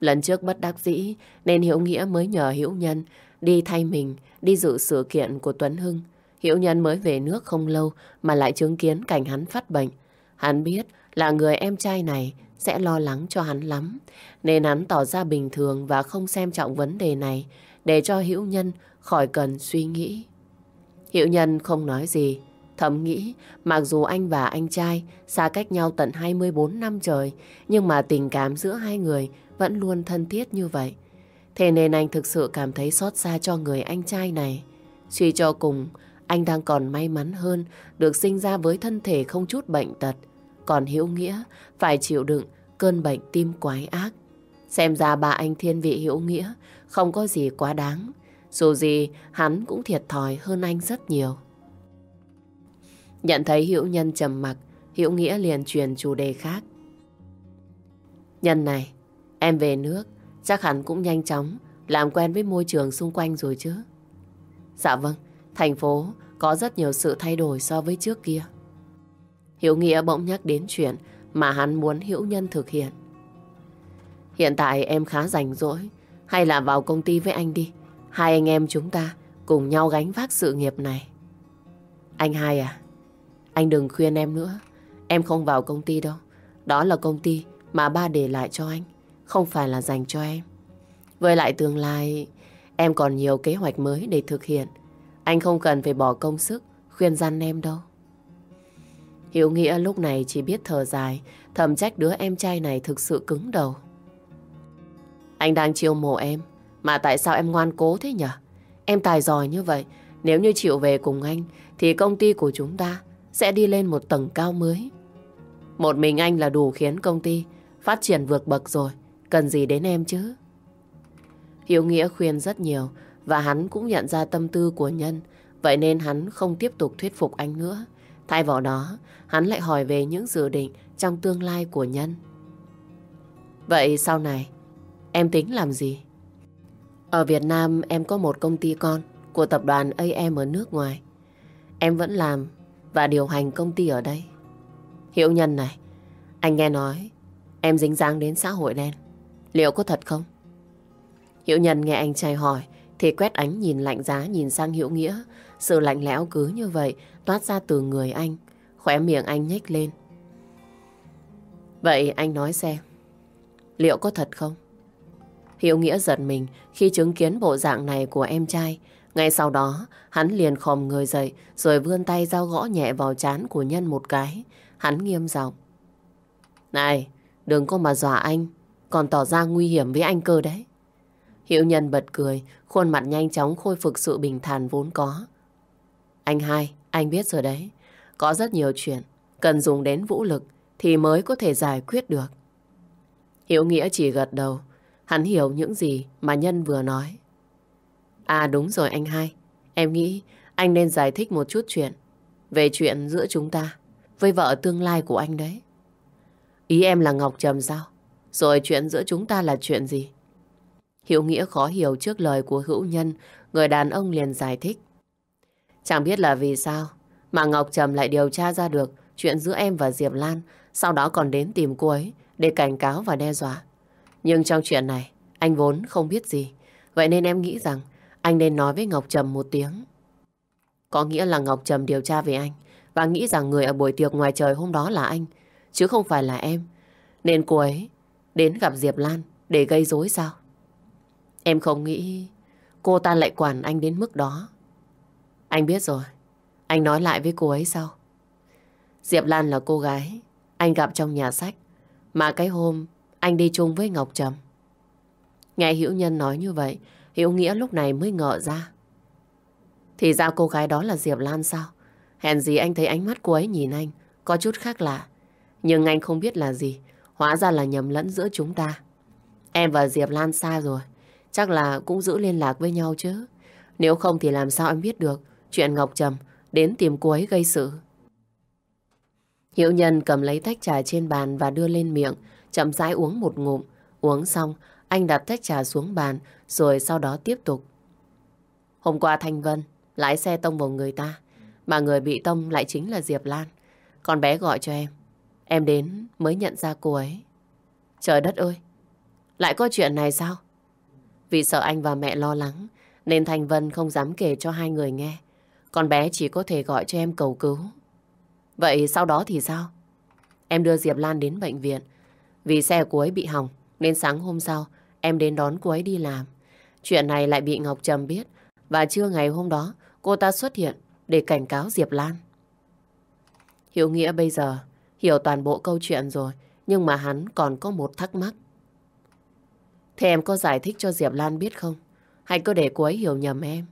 Lần trước bất đắc dĩ nên Hiểu Nghĩa mới nhờ Hiểu Nhân đi thay mình đi dự sự kiện của Tuấn Hưng. Hiểu Nhân mới về nước không lâu mà lại chứng kiến cảnh hắn phát bệnh. Hắn biết là người em trai này sẽ lo lắng cho hắn lắm, nên hắn tỏ ra bình thường và không xem trọng vấn đề này để cho Hữu Nhân khỏi cần suy nghĩ. Hữu Nhân không nói gì, thầm nghĩ mặc dù anh và anh trai xa cách nhau tận 24 năm trời, nhưng mà tình cảm giữa hai người vẫn luôn thân thiết như vậy. Thế nên anh thực sự cảm thấy xót xa cho người anh trai này. Suy cho cùng, anh đang còn may mắn hơn được sinh ra với thân thể không chút bệnh tật, còn Hiếu Nghĩa phải chịu đựng cơn bệnh tim quái ác. Xem ra ba anh thiên vị Hiếu Nghĩa không có gì quá đáng. Dù gì, hắn cũng thiệt thòi hơn anh rất nhiều. Nhận thấy Hiễu Nhân trầm mặc, Hiễu Nghĩa liền truyền chủ đề khác. Nhân này, em về nước, chắc hẳn cũng nhanh chóng làm quen với môi trường xung quanh rồi chứ. Dạ vâng, thành phố có rất nhiều sự thay đổi so với trước kia. Hiểu Nghĩa bỗng nhắc đến chuyện mà hắn muốn Hiểu Nhân thực hiện. Hiện tại em khá rảnh rỗi, hay là vào công ty với anh đi. Hai anh em chúng ta cùng nhau gánh vác sự nghiệp này. Anh hai à, anh đừng khuyên em nữa. Em không vào công ty đâu. Đó là công ty mà ba để lại cho anh, không phải là dành cho em. Với lại tương lai, em còn nhiều kế hoạch mới để thực hiện. Anh không cần phải bỏ công sức khuyên gian em đâu. Hiểu Nghĩa lúc này chỉ biết thở dài, thầm trách đứa em trai này thực sự cứng đầu. Anh đang chiêu mộ em, mà tại sao em ngoan cố thế nhỉ? Em tài giỏi như vậy, nếu như chịu về cùng anh, thì công ty của chúng ta sẽ đi lên một tầng cao mới. Một mình anh là đủ khiến công ty phát triển vượt bậc rồi, cần gì đến em chứ? Hiếu Nghĩa khuyên rất nhiều, và hắn cũng nhận ra tâm tư của Nhân, vậy nên hắn không tiếp tục thuyết phục anh nữa. Thay vào đó, hắn lại hỏi về những dự định trong tương lai của Nhân. Vậy sau này, em tính làm gì? Ở Việt Nam em có một công ty con của tập đoàn AM ở nước ngoài. Em vẫn làm và điều hành công ty ở đây. Hiệu nhân này, anh nghe nói em dính dáng đến xã hội đen. Liệu có thật không? Hiệu nhân nghe anh trai hỏi thì quét ánh nhìn lạnh giá nhìn sang Hiệu Nghĩa. Sự lạnh lẽo cứ như vậy toát ra từ người anh. Khỏe miệng anh nhếch lên. Vậy anh nói xem, liệu có thật không? Hiệu Nghĩa giật mình khi chứng kiến bộ dạng này của em trai. Ngay sau đó, hắn liền khom người dậy rồi vươn tay dao gõ nhẹ vào chán của nhân một cái. Hắn nghiêm giọng. Này, đừng có mà dọa anh, còn tỏ ra nguy hiểm với anh cơ đấy. Hiệu nhân bật cười, khuôn mặt nhanh chóng khôi phục sự bình thản vốn có. Anh hai, anh biết rồi đấy. Có rất nhiều chuyện, cần dùng đến vũ lực thì mới có thể giải quyết được. Hiểu Nghĩa chỉ gật đầu, hắn hiểu những gì mà Nhân vừa nói. À đúng rồi anh hai, em nghĩ anh nên giải thích một chút chuyện về chuyện giữa chúng ta với vợ tương lai của anh đấy. Ý em là Ngọc Trầm sao? Rồi chuyện giữa chúng ta là chuyện gì? Hiểu Nghĩa khó hiểu trước lời của hữu nhân, người đàn ông liền giải thích. Chẳng biết là vì sao mà Ngọc Trầm lại điều tra ra được chuyện giữa em và Diệp Lan, sau đó còn đến tìm cô ấy để cảnh cáo và đe dọa. Nhưng trong chuyện này, anh vốn không biết gì. Vậy nên em nghĩ rằng anh nên nói với Ngọc Trầm một tiếng. Có nghĩa là Ngọc Trầm điều tra về anh và nghĩ rằng người ở buổi tiệc ngoài trời hôm đó là anh, chứ không phải là em. Nên cô ấy đến gặp Diệp Lan để gây rối sao? Em không nghĩ cô ta lại quản anh đến mức đó. Anh biết rồi. Anh nói lại với cô ấy sao? Diệp Lan là cô gái anh gặp trong nhà sách. Mà cái hôm anh đi chung với Ngọc Trầm. Nghe Hữu Nhân nói như vậy, Hữu Nghĩa lúc này mới ngỡ ra. Thì ra cô gái đó là Diệp Lan sao? Hèn gì anh thấy ánh mắt cô ấy nhìn anh có chút khác lạ. Nhưng anh không biết là gì. Hóa ra là nhầm lẫn giữa chúng ta. Em và Diệp Lan xa rồi. Chắc là cũng giữ liên lạc với nhau chứ. Nếu không thì làm sao em biết được chuyện Ngọc Trầm đến tìm cô ấy gây sự. Hiệu nhân cầm lấy tách trà trên bàn và đưa lên miệng, chậm rãi uống một ngụm. Uống xong, anh đặt tách trà xuống bàn, rồi sau đó tiếp tục. Hôm qua Thanh Vân lái xe tông vào người ta, mà người bị tông lại chính là Diệp Lan. Con bé gọi cho em. Em đến mới nhận ra cô ấy. Trời đất ơi! Lại có chuyện này sao? Vì sợ anh và mẹ lo lắng, nên Thanh Vân không dám kể cho hai người nghe. Con bé chỉ có thể gọi cho em cầu cứu. Vậy sau đó thì sao? Em đưa Diệp Lan đến bệnh viện. Vì xe của ấy bị hỏng, nên sáng hôm sau em đến đón cô ấy đi làm. Chuyện này lại bị Ngọc Trầm biết. Và trưa ngày hôm đó, cô ta xuất hiện để cảnh cáo Diệp Lan. Hiểu Nghĩa bây giờ hiểu toàn bộ câu chuyện rồi, nhưng mà hắn còn có một thắc mắc. Thế em có giải thích cho Diệp Lan biết không? Hay cứ để cô ấy hiểu nhầm em?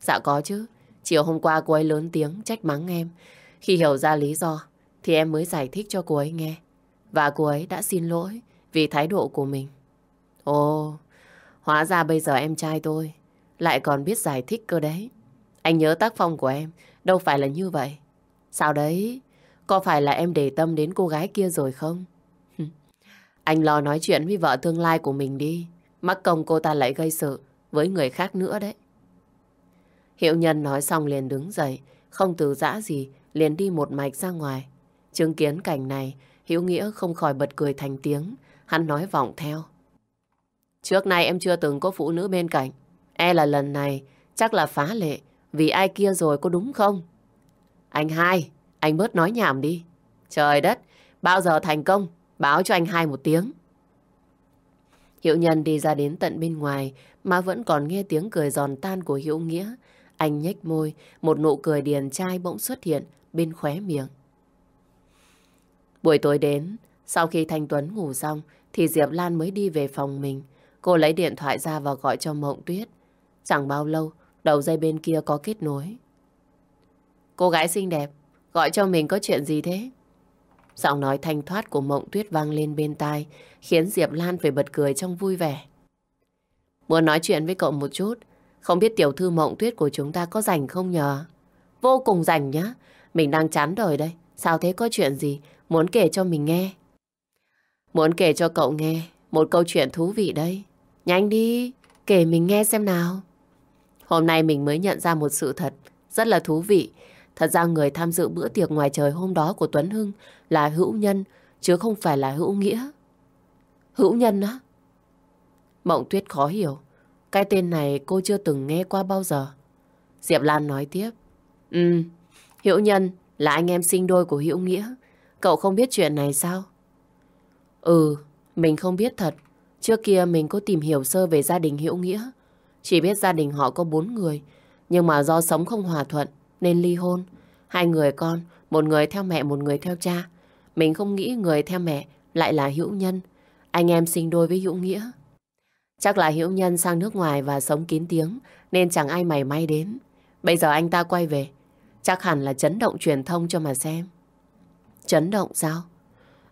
Dạ có chứ. Chiều hôm qua cô ấy lớn tiếng trách mắng em. Khi hiểu ra lý do thì em mới giải thích cho cô ấy nghe. Và cô ấy đã xin lỗi vì thái độ của mình. Ồ, hóa ra bây giờ em trai tôi lại còn biết giải thích cơ đấy. Anh nhớ tác phong của em, đâu phải là như vậy. Sao đấy? Có phải là em để tâm đến cô gái kia rồi không? Anh lo nói chuyện với vợ tương lai của mình đi. Mắc công cô ta lại gây sự với người khác nữa đấy. Hiệu nhân nói xong liền đứng dậy, không từ giã gì, liền đi một mạch ra ngoài. Chứng kiến cảnh này, Hiếu Nghĩa không khỏi bật cười thành tiếng. Hắn nói vọng theo. Trước nay em chưa từng có phụ nữ bên cạnh. E là lần này chắc là phá lệ vì ai kia rồi có đúng không? Anh hai, anh bớt nói nhảm đi. Trời đất, bao giờ thành công, báo cho anh hai một tiếng. Hiệu nhân đi ra đến tận bên ngoài mà vẫn còn nghe tiếng cười giòn tan của Hiệu Nghĩa. Anh nhếch môi, một nụ cười điền trai bỗng xuất hiện bên khóe miệng. Buổi tối đến, sau khi Thanh Tuấn ngủ xong, thì Diệp Lan mới đi về phòng mình. Cô lấy điện thoại ra và gọi cho Mộng Tuyết. Chẳng bao lâu, đầu dây bên kia có kết nối. Cô gái xinh đẹp, gọi cho mình có chuyện gì thế? Giọng nói thanh thoát của Mộng Tuyết vang lên bên tai, khiến Diệp Lan phải bật cười trong vui vẻ. Muốn nói chuyện với cậu một chút, không biết tiểu thư Mộng Tuyết của chúng ta có rảnh không nhờ? Vô cùng rảnh nhá. Mình đang chán đời đây. Sao thế có chuyện gì? Muốn kể cho mình nghe. Muốn kể cho cậu nghe một câu chuyện thú vị đây. Nhanh đi, kể mình nghe xem nào. Hôm nay mình mới nhận ra một sự thật rất là thú vị. Thật ra người tham dự bữa tiệc ngoài trời hôm đó của Tuấn Hưng là hữu nhân, chứ không phải là hữu nghĩa. Hữu nhân á? Mộng Tuyết khó hiểu. Cái tên này cô chưa từng nghe qua bao giờ. Diệp Lan nói tiếp. Ừ, Hiễu Nhân là anh em sinh đôi của Hiễu Nghĩa. Cậu không biết chuyện này sao? Ừ, mình không biết thật. Trước kia mình có tìm hiểu sơ về gia đình Hiễu Nghĩa. Chỉ biết gia đình họ có bốn người. Nhưng mà do sống không hòa thuận nên ly hôn. Hai người con, một người theo mẹ, một người theo cha. Mình không nghĩ người theo mẹ lại là Hữu Nhân. Anh em sinh đôi với Hữu Nghĩa. Chắc là Hữu Nhân sang nước ngoài và sống kín tiếng nên chẳng ai mày may đến. Bây giờ anh ta quay về. Chắc hẳn là chấn động truyền thông cho mà xem. Chấn động sao?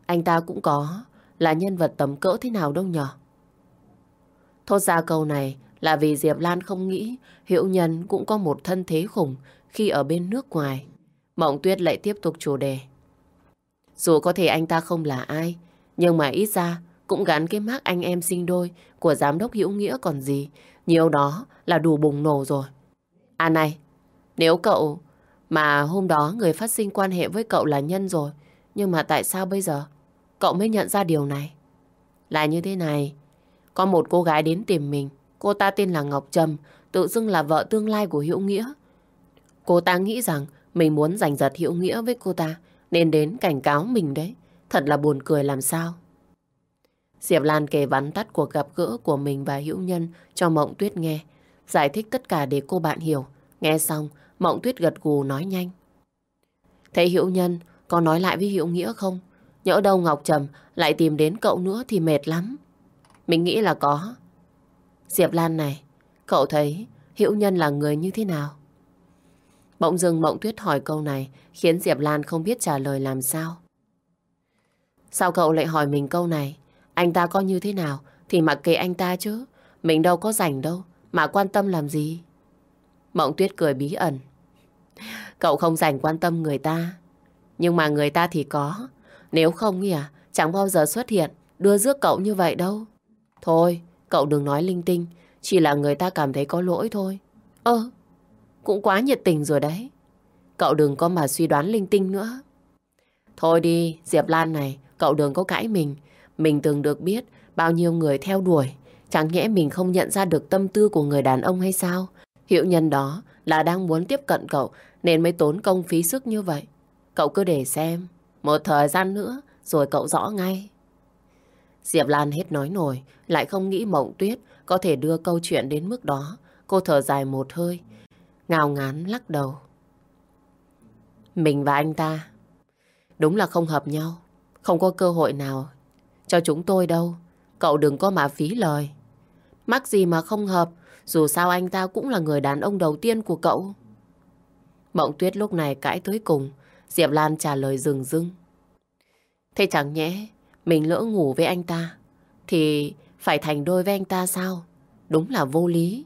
Anh ta cũng có là nhân vật tầm cỡ thế nào đâu nhở? Thốt ra câu này là vì Diệp Lan không nghĩ Hiệu Nhân cũng có một thân thế khủng khi ở bên nước ngoài. Mộng Tuyết lại tiếp tục chủ đề. Dù có thể anh ta không là ai, nhưng mà ít ra cũng gắn cái mác anh em sinh đôi của giám đốc Hữu Nghĩa còn gì. Nhiều đó là đủ bùng nổ rồi. À này, nếu cậu mà hôm đó người phát sinh quan hệ với cậu là nhân rồi, nhưng mà tại sao bây giờ cậu mới nhận ra điều này? Là như thế này, có một cô gái đến tìm mình, cô ta tên là Ngọc trâm tự dưng là vợ tương lai của Hữu Nghĩa. Cô ta nghĩ rằng mình muốn giành giật Hữu Nghĩa với cô ta, nên đến cảnh cáo mình đấy. Thật là buồn cười làm sao. Diệp Lan kể vắn tắt cuộc gặp gỡ của mình và Hữu Nhân cho Mộng Tuyết nghe. Giải thích tất cả để cô bạn hiểu. Nghe xong, Mộng Tuyết gật gù nói nhanh. Thế Hữu Nhân có nói lại với Hữu Nghĩa không? Nhỡ đâu Ngọc Trầm lại tìm đến cậu nữa thì mệt lắm. Mình nghĩ là có. Diệp Lan này, cậu thấy Hữu Nhân là người như thế nào? Bỗng dưng Mộng Tuyết hỏi câu này khiến Diệp Lan không biết trả lời làm sao. Sao cậu lại hỏi mình câu này? Anh ta có như thế nào thì mặc kệ anh ta chứ. Mình đâu có rảnh đâu mà quan tâm làm gì. Mộng Tuyết cười bí ẩn. Cậu không dành quan tâm người ta. Nhưng mà người ta thì có. Nếu không nhỉ, chẳng bao giờ xuất hiện đưa rước cậu như vậy đâu. Thôi, cậu đừng nói linh tinh. Chỉ là người ta cảm thấy có lỗi thôi. Ơ, cũng quá nhiệt tình rồi đấy. Cậu đừng có mà suy đoán linh tinh nữa. Thôi đi, Diệp Lan này, cậu đừng có cãi mình. Mình từng được biết bao nhiêu người theo đuổi. Chẳng nhẽ mình không nhận ra được tâm tư của người đàn ông hay sao? Hiệu nhân đó là đang muốn tiếp cận cậu nên mới tốn công phí sức như vậy. Cậu cứ để xem. Một thời gian nữa rồi cậu rõ ngay. Diệp Lan hết nói nổi, lại không nghĩ Mộng Tuyết có thể đưa câu chuyện đến mức đó. Cô thở dài một hơi, ngào ngán lắc đầu. Mình và anh ta đúng là không hợp nhau, không có cơ hội nào cho chúng tôi đâu. Cậu đừng có mà phí lời. Mắc gì mà không hợp, dù sao anh ta cũng là người đàn ông đầu tiên của cậu. Mộng Tuyết lúc này cãi tới cùng, Diệp Lan trả lời rừng rưng. Thế chẳng nhẽ mình lỡ ngủ với anh ta, thì phải thành đôi với anh ta sao? Đúng là vô lý.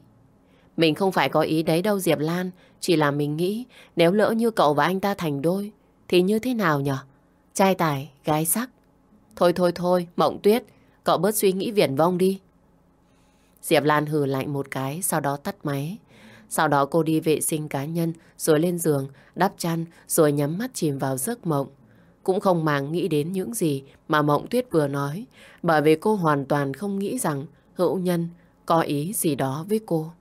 Mình không phải có ý đấy đâu Diệp Lan, chỉ là mình nghĩ nếu lỡ như cậu và anh ta thành đôi, thì như thế nào nhở? Trai tài, gái sắc. Thôi thôi thôi, Mộng Tuyết, cậu bớt suy nghĩ viển vông đi. Diệp Lan hừ lạnh một cái, sau đó tắt máy. Sau đó cô đi vệ sinh cá nhân, rồi lên giường, đắp chăn, rồi nhắm mắt chìm vào giấc mộng. Cũng không màng nghĩ đến những gì mà Mộng Tuyết vừa nói, bởi vì cô hoàn toàn không nghĩ rằng hữu nhân có ý gì đó với cô.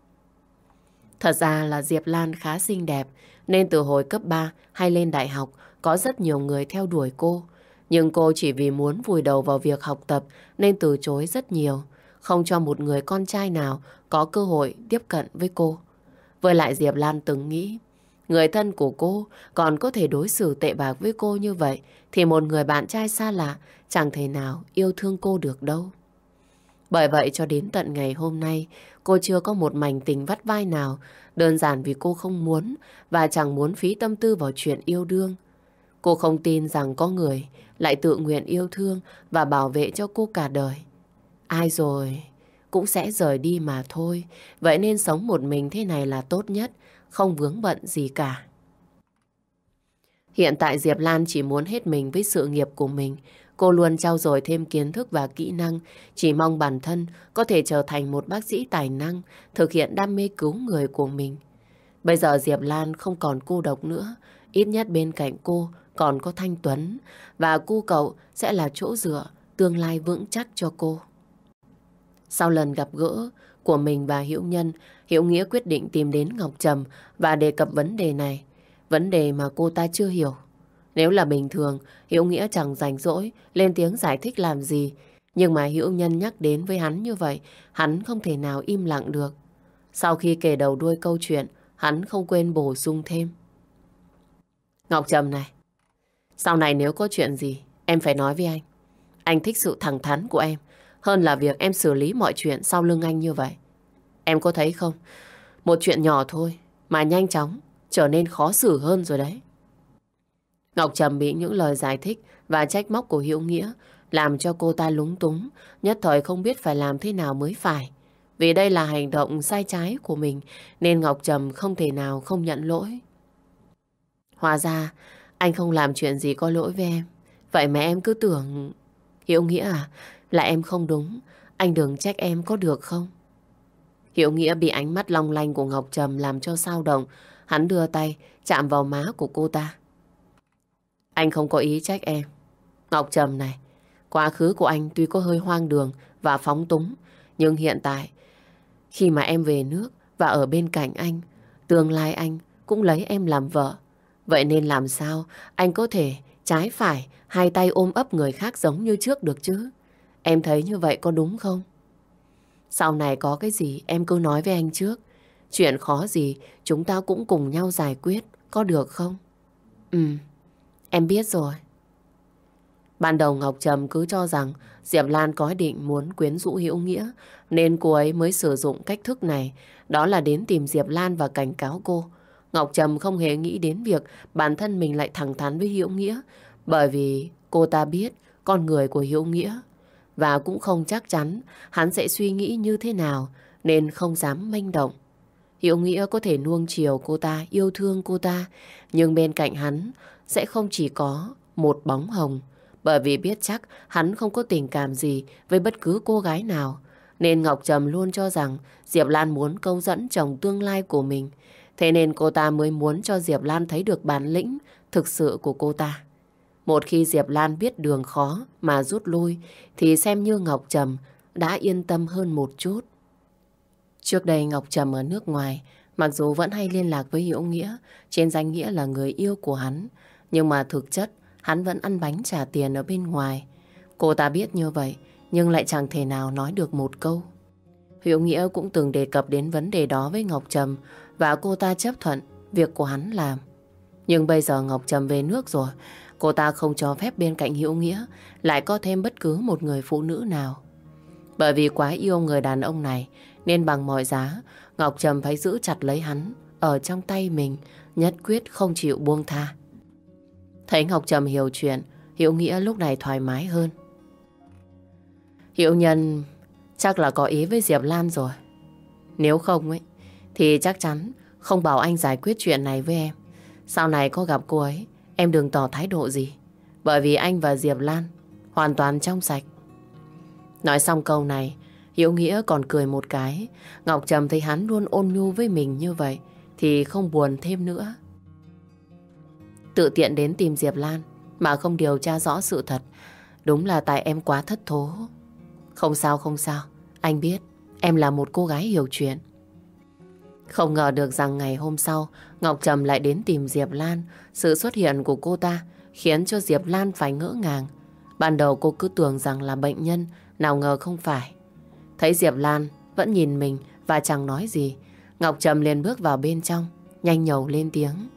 Thật ra là Diệp Lan khá xinh đẹp, nên từ hồi cấp 3 hay lên đại học có rất nhiều người theo đuổi cô. Nhưng cô chỉ vì muốn vùi đầu vào việc học tập nên từ chối rất nhiều, không cho một người con trai nào có cơ hội tiếp cận với cô. Với lại Diệp Lan từng nghĩ, người thân của cô còn có thể đối xử tệ bạc với cô như vậy, thì một người bạn trai xa lạ chẳng thể nào yêu thương cô được đâu. Bởi vậy cho đến tận ngày hôm nay, cô chưa có một mảnh tình vắt vai nào, đơn giản vì cô không muốn và chẳng muốn phí tâm tư vào chuyện yêu đương. Cô không tin rằng có người lại tự nguyện yêu thương và bảo vệ cho cô cả đời. Ai rồi cũng sẽ rời đi mà thôi. Vậy nên sống một mình thế này là tốt nhất, không vướng bận gì cả. Hiện tại Diệp Lan chỉ muốn hết mình với sự nghiệp của mình. Cô luôn trau dồi thêm kiến thức và kỹ năng, chỉ mong bản thân có thể trở thành một bác sĩ tài năng, thực hiện đam mê cứu người của mình. Bây giờ Diệp Lan không còn cô độc nữa, ít nhất bên cạnh cô còn có Thanh Tuấn, và cu cậu sẽ là chỗ dựa, tương lai vững chắc cho cô. Sau lần gặp gỡ của mình và hiễu Nhân, hiễu Nghĩa quyết định tìm đến Ngọc Trầm và đề cập vấn đề này. Vấn đề mà cô ta chưa hiểu. Nếu là bình thường, hiễu Nghĩa chẳng rảnh rỗi lên tiếng giải thích làm gì. Nhưng mà hiễu Nhân nhắc đến với hắn như vậy, hắn không thể nào im lặng được. Sau khi kể đầu đuôi câu chuyện, hắn không quên bổ sung thêm. Ngọc Trầm này, sau này nếu có chuyện gì, em phải nói với anh. Anh thích sự thẳng thắn của em, hơn là việc em xử lý mọi chuyện sau lưng anh như vậy. Em có thấy không? Một chuyện nhỏ thôi mà nhanh chóng trở nên khó xử hơn rồi đấy. Ngọc Trầm bị những lời giải thích và trách móc của Hiễu Nghĩa làm cho cô ta lúng túng, nhất thời không biết phải làm thế nào mới phải. Vì đây là hành động sai trái của mình nên Ngọc Trầm không thể nào không nhận lỗi. Hóa ra anh không làm chuyện gì có lỗi với em. Vậy mà em cứ tưởng... Hiệu Nghĩa à, là em không đúng. Anh đừng trách em có được không? Hiệu Nghĩa bị ánh mắt long lanh của Ngọc Trầm làm cho sao động. Hắn đưa tay chạm vào má của cô ta. Anh không có ý trách em. Ngọc Trầm này, quá khứ của anh tuy có hơi hoang đường và phóng túng, nhưng hiện tại, khi mà em về nước và ở bên cạnh anh, tương lai anh cũng lấy em làm vợ. Vậy nên làm sao anh có thể trái phải hai tay ôm ấp người khác giống như trước được chứ? Em thấy như vậy có đúng không? Sau này có cái gì em cứ nói với anh trước. Chuyện khó gì chúng ta cũng cùng nhau giải quyết, có được không? Ừ, em biết rồi. Ban đầu Ngọc Trầm cứ cho rằng Diệp Lan có ý định muốn quyến rũ Hữu Nghĩa nên cô ấy mới sử dụng cách thức này, đó là đến tìm Diệp Lan và cảnh cáo cô. Ngọc Trầm không hề nghĩ đến việc bản thân mình lại thẳng thắn với Hiễu Nghĩa bởi vì cô ta biết con người của Hiễu Nghĩa và cũng không chắc chắn hắn sẽ suy nghĩ như thế nào nên không dám manh động. Hiễu Nghĩa có thể nuông chiều cô ta, yêu thương cô ta, nhưng bên cạnh hắn sẽ không chỉ có một bóng hồng, bởi vì biết chắc hắn không có tình cảm gì với bất cứ cô gái nào. Nên Ngọc Trầm luôn cho rằng Diệp Lan muốn câu dẫn chồng tương lai của mình. Thế nên cô ta mới muốn cho Diệp Lan thấy được bản lĩnh thực sự của cô ta. Một khi Diệp Lan biết đường khó mà rút lui thì xem như Ngọc Trầm đã yên tâm hơn một chút. Trước đây Ngọc Trầm ở nước ngoài, mặc dù vẫn hay liên lạc với Hiễu Nghĩa, trên danh nghĩa là người yêu của hắn, nhưng mà thực chất hắn vẫn ăn bánh trả tiền ở bên ngoài. Cô ta biết như vậy, nhưng lại chẳng thể nào nói được một câu. Hiễu Nghĩa cũng từng đề cập đến vấn đề đó với Ngọc Trầm và cô ta chấp thuận việc của hắn làm. Nhưng bây giờ Ngọc Trầm về nước rồi, Cô ta không cho phép bên cạnh Hữu Nghĩa lại có thêm bất cứ một người phụ nữ nào. Bởi vì quá yêu người đàn ông này nên bằng mọi giá Ngọc Trầm phải giữ chặt lấy hắn ở trong tay mình nhất quyết không chịu buông tha. Thấy Ngọc Trầm hiểu chuyện Hiểu Nghĩa lúc này thoải mái hơn. Hiệu Nhân chắc là có ý với Diệp Lan rồi. Nếu không ấy thì chắc chắn không bảo anh giải quyết chuyện này với em. Sau này có gặp cô ấy, Em đừng tỏ thái độ gì. Bởi vì anh và Diệp Lan Hoàn toàn trong sạch. Nói xong câu này, Hiếu Nghĩa còn cười một cái. Ngọc Trầm thấy hắn luôn ôn nhu với mình như vậy, Thì không buồn thêm nữa. Tự tiện đến tìm Diệp Lan, Mà không điều tra rõ sự thật. Đúng là tại em quá thất thố. Không sao không sao. Anh biết, em là một cô gái hiểu chuyện không ngờ được rằng ngày hôm sau, Ngọc Trầm lại đến tìm Diệp Lan. Sự xuất hiện của cô ta khiến cho Diệp Lan phải ngỡ ngàng. Ban đầu cô cứ tưởng rằng là bệnh nhân, nào ngờ không phải. Thấy Diệp Lan vẫn nhìn mình và chẳng nói gì. Ngọc Trầm liền bước vào bên trong, nhanh nhầu lên tiếng.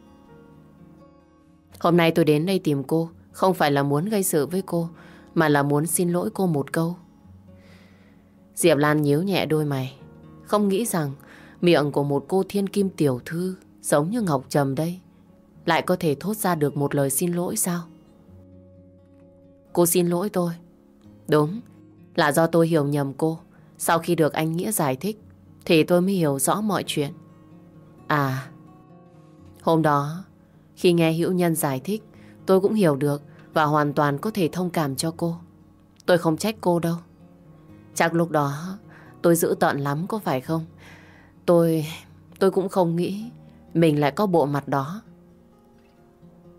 Hôm nay tôi đến đây tìm cô, không phải là muốn gây sự với cô, mà là muốn xin lỗi cô một câu. Diệp Lan nhíu nhẹ đôi mày, không nghĩ rằng Miệng của một cô thiên kim tiểu thư giống như Ngọc Trầm đây lại có thể thốt ra được một lời xin lỗi sao? Cô xin lỗi tôi. Đúng, là do tôi hiểu nhầm cô. Sau khi được anh Nghĩa giải thích thì tôi mới hiểu rõ mọi chuyện. À, hôm đó khi nghe Hữu Nhân giải thích tôi cũng hiểu được và hoàn toàn có thể thông cảm cho cô. Tôi không trách cô đâu. Chắc lúc đó tôi giữ tận lắm có phải không? Tôi... tôi cũng không nghĩ mình lại có bộ mặt đó.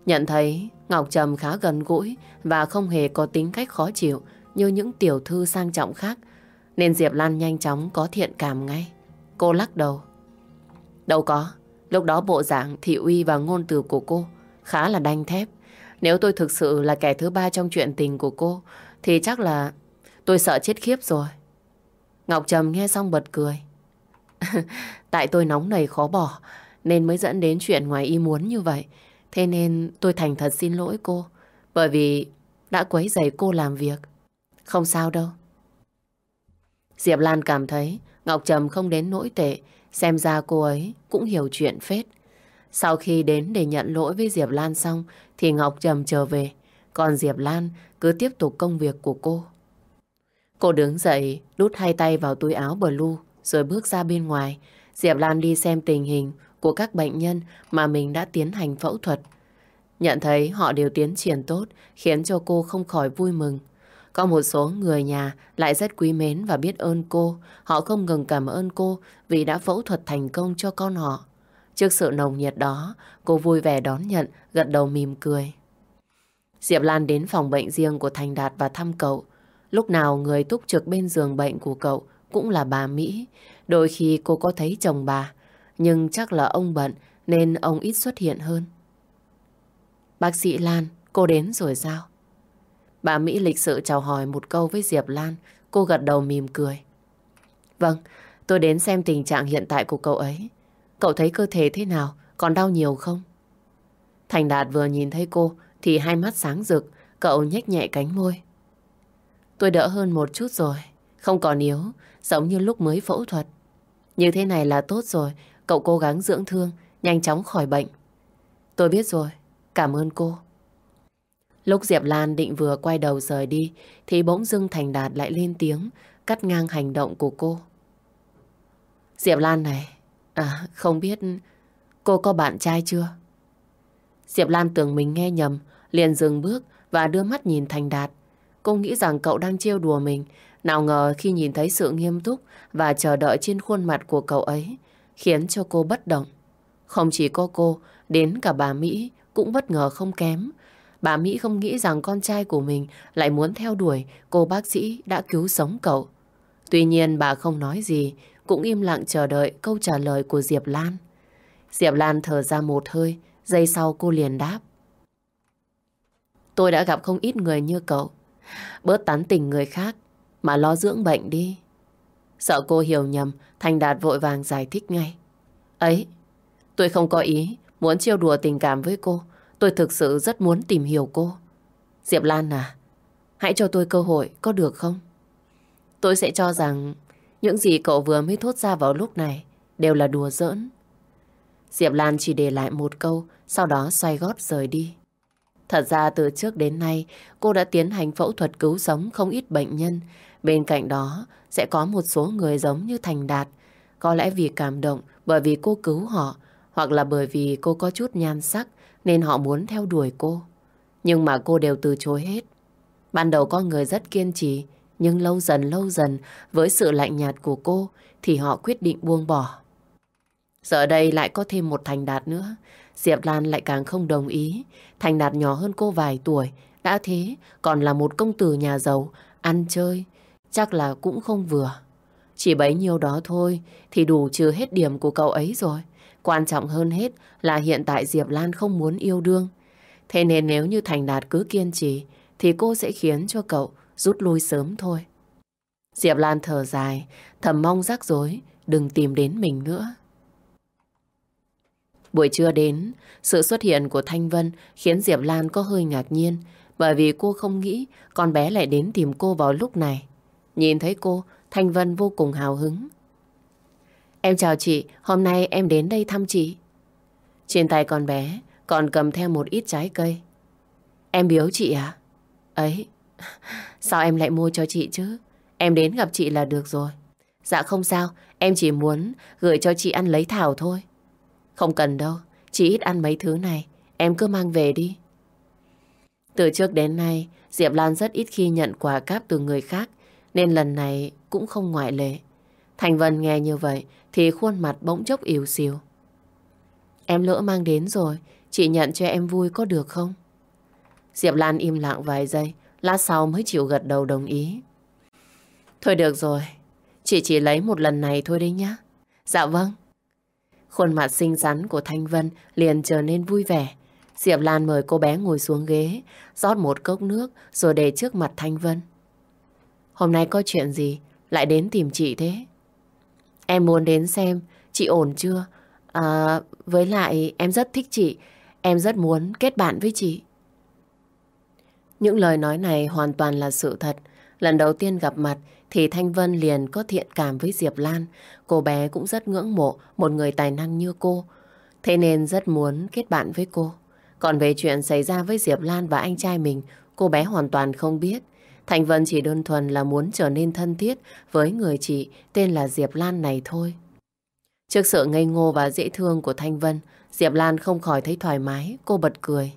Nhận thấy Ngọc Trầm khá gần gũi và không hề có tính cách khó chịu như những tiểu thư sang trọng khác, nên Diệp Lan nhanh chóng có thiện cảm ngay. Cô lắc đầu. Đâu có, lúc đó bộ dạng thị uy và ngôn từ của cô khá là đanh thép. Nếu tôi thực sự là kẻ thứ ba trong chuyện tình của cô, thì chắc là tôi sợ chết khiếp rồi. Ngọc Trầm nghe xong bật cười. Tại tôi nóng nảy khó bỏ, nên mới dẫn đến chuyện ngoài ý muốn như vậy. Thế nên tôi thành thật xin lỗi cô, bởi vì đã quấy rầy cô làm việc. Không sao đâu. Diệp Lan cảm thấy Ngọc Trầm không đến nỗi tệ, xem ra cô ấy cũng hiểu chuyện phết. Sau khi đến để nhận lỗi với Diệp Lan xong thì Ngọc Trầm trở về, còn Diệp Lan cứ tiếp tục công việc của cô. Cô đứng dậy, đút hai tay vào túi áo blue rồi bước ra bên ngoài. Diệp Lan đi xem tình hình của các bệnh nhân mà mình đã tiến hành phẫu thuật. Nhận thấy họ đều tiến triển tốt khiến cho cô không khỏi vui mừng. Có một số người nhà lại rất quý mến và biết ơn cô. Họ không ngừng cảm ơn cô vì đã phẫu thuật thành công cho con họ. Trước sự nồng nhiệt đó, cô vui vẻ đón nhận, gật đầu mỉm cười. Diệp Lan đến phòng bệnh riêng của Thành Đạt và thăm cậu. Lúc nào người túc trực bên giường bệnh của cậu cũng là bà Mỹ. Đôi khi cô có thấy chồng bà, nhưng chắc là ông bận nên ông ít xuất hiện hơn. Bác sĩ Lan, cô đến rồi sao? Bà Mỹ lịch sự chào hỏi một câu với Diệp Lan, cô gật đầu mỉm cười. Vâng, tôi đến xem tình trạng hiện tại của cậu ấy. Cậu thấy cơ thể thế nào, còn đau nhiều không? Thành Đạt vừa nhìn thấy cô thì hai mắt sáng rực, cậu nhếch nhẹ cánh môi. Tôi đỡ hơn một chút rồi, không còn yếu, giống như lúc mới phẫu thuật. Như thế này là tốt rồi, cậu cố gắng dưỡng thương, nhanh chóng khỏi bệnh. Tôi biết rồi, cảm ơn cô. Lúc Diệp Lan định vừa quay đầu rời đi, thì bỗng dưng Thành Đạt lại lên tiếng, cắt ngang hành động của cô. Diệp Lan này, à không biết cô có bạn trai chưa? Diệp Lan tưởng mình nghe nhầm, liền dừng bước và đưa mắt nhìn Thành Đạt. Cô nghĩ rằng cậu đang trêu đùa mình, nào ngờ khi nhìn thấy sự nghiêm túc và chờ đợi trên khuôn mặt của cậu ấy, khiến cho cô bất động. Không chỉ có cô, đến cả bà Mỹ cũng bất ngờ không kém. Bà Mỹ không nghĩ rằng con trai của mình lại muốn theo đuổi cô bác sĩ đã cứu sống cậu. Tuy nhiên bà không nói gì, cũng im lặng chờ đợi câu trả lời của Diệp Lan. Diệp Lan thở ra một hơi, giây sau cô liền đáp. Tôi đã gặp không ít người như cậu. Bớt tán tình người khác mà lo dưỡng bệnh đi. Sợ cô hiểu nhầm, Thành Đạt vội vàng giải thích ngay. Ấy, tôi không có ý muốn trêu đùa tình cảm với cô. Tôi thực sự rất muốn tìm hiểu cô. Diệp Lan à, hãy cho tôi cơ hội, có được không? Tôi sẽ cho rằng những gì cậu vừa mới thốt ra vào lúc này đều là đùa giỡn. Diệp Lan chỉ để lại một câu, sau đó xoay gót rời đi. Thật ra từ trước đến nay, cô đã tiến hành phẫu thuật cứu sống không ít bệnh nhân. Bên cạnh đó, sẽ có một số người giống như Thành Đạt. Có lẽ vì cảm động bởi vì cô cứu họ, hoặc là bởi vì cô có chút nhan sắc nên họ muốn theo đuổi cô. Nhưng mà cô đều từ chối hết. Ban đầu có người rất kiên trì, nhưng lâu dần lâu dần với sự lạnh nhạt của cô thì họ quyết định buông bỏ. Giờ đây lại có thêm một Thành Đạt nữa. Diệp Lan lại càng không đồng ý. Thành Đạt nhỏ hơn cô vài tuổi. Đã thế, còn là một công tử nhà giàu, ăn chơi. Chắc là cũng không vừa. Chỉ bấy nhiêu đó thôi thì đủ trừ hết điểm của cậu ấy rồi. Quan trọng hơn hết là hiện tại Diệp Lan không muốn yêu đương. Thế nên nếu như Thành Đạt cứ kiên trì thì cô sẽ khiến cho cậu rút lui sớm thôi. Diệp Lan thở dài, thầm mong rắc rối đừng tìm đến mình nữa. Buổi trưa đến, sự xuất hiện của Thanh Vân khiến Diệp Lan có hơi ngạc nhiên bởi vì cô không nghĩ con bé lại đến tìm cô vào lúc này. Nhìn thấy cô, Thanh Vân vô cùng hào hứng. Em chào chị, hôm nay em đến đây thăm chị. Trên tay con bé còn cầm theo một ít trái cây. Em biếu chị à? Ấy, sao em lại mua cho chị chứ? Em đến gặp chị là được rồi. Dạ không sao, em chỉ muốn gửi cho chị ăn lấy thảo thôi. Không cần đâu, chị ít ăn mấy thứ này, em cứ mang về đi. Từ trước đến nay, Diệp Lan rất ít khi nhận quà cáp từ người khác, nên lần này cũng không ngoại lệ. Thành Vân nghe như vậy thì khuôn mặt bỗng chốc yếu xìu. Em lỡ mang đến rồi, chị nhận cho em vui có được không? Diệp Lan im lặng vài giây, lát sau mới chịu gật đầu đồng ý. Thôi được rồi, chị chỉ lấy một lần này thôi đấy nhá. Dạ vâng. Khuôn mặt xinh xắn của Thanh Vân liền trở nên vui vẻ. Diệp Lan mời cô bé ngồi xuống ghế, rót một cốc nước rồi để trước mặt Thanh Vân. Hôm nay có chuyện gì lại đến tìm chị thế? Em muốn đến xem chị ổn chưa? À, với lại em rất thích chị, em rất muốn kết bạn với chị. Những lời nói này hoàn toàn là sự thật. Lần đầu tiên gặp mặt thì Thanh Vân liền có thiện cảm với Diệp Lan. Cô bé cũng rất ngưỡng mộ một người tài năng như cô. Thế nên rất muốn kết bạn với cô. Còn về chuyện xảy ra với Diệp Lan và anh trai mình, cô bé hoàn toàn không biết. Thanh Vân chỉ đơn thuần là muốn trở nên thân thiết với người chị tên là Diệp Lan này thôi. Trước sự ngây ngô và dễ thương của Thanh Vân, Diệp Lan không khỏi thấy thoải mái, cô bật cười.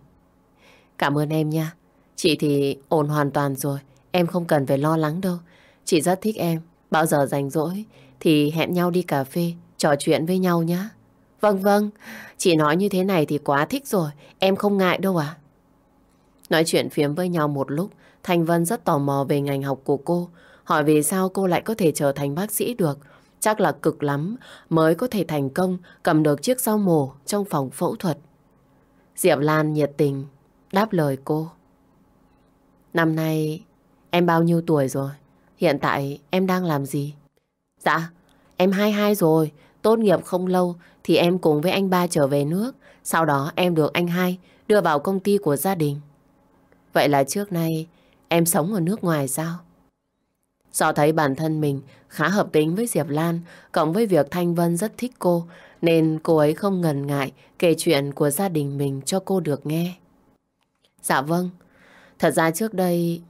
Cảm ơn em nha. Chị thì ổn hoàn toàn rồi, em không cần phải lo lắng đâu. Chị rất thích em, bao giờ rảnh rỗi thì hẹn nhau đi cà phê, trò chuyện với nhau nhé. Vâng vâng, chị nói như thế này thì quá thích rồi, em không ngại đâu à. Nói chuyện phiếm với nhau một lúc, Thanh Vân rất tò mò về ngành học của cô, hỏi vì sao cô lại có thể trở thành bác sĩ được. Chắc là cực lắm mới có thể thành công cầm được chiếc dao mổ trong phòng phẫu thuật. Diệp Lan nhiệt tình đáp lời cô. Năm nay em bao nhiêu tuổi rồi? Hiện tại em đang làm gì? Dạ, em 22 rồi, tốt nghiệp không lâu thì em cùng với anh ba trở về nước. Sau đó em được anh hai đưa vào công ty của gia đình. Vậy là trước nay em sống ở nước ngoài sao? Do thấy bản thân mình khá hợp tính với Diệp Lan, cộng với việc Thanh Vân rất thích cô, nên cô ấy không ngần ngại kể chuyện của gia đình mình cho cô được nghe. Dạ vâng, thật ra trước đây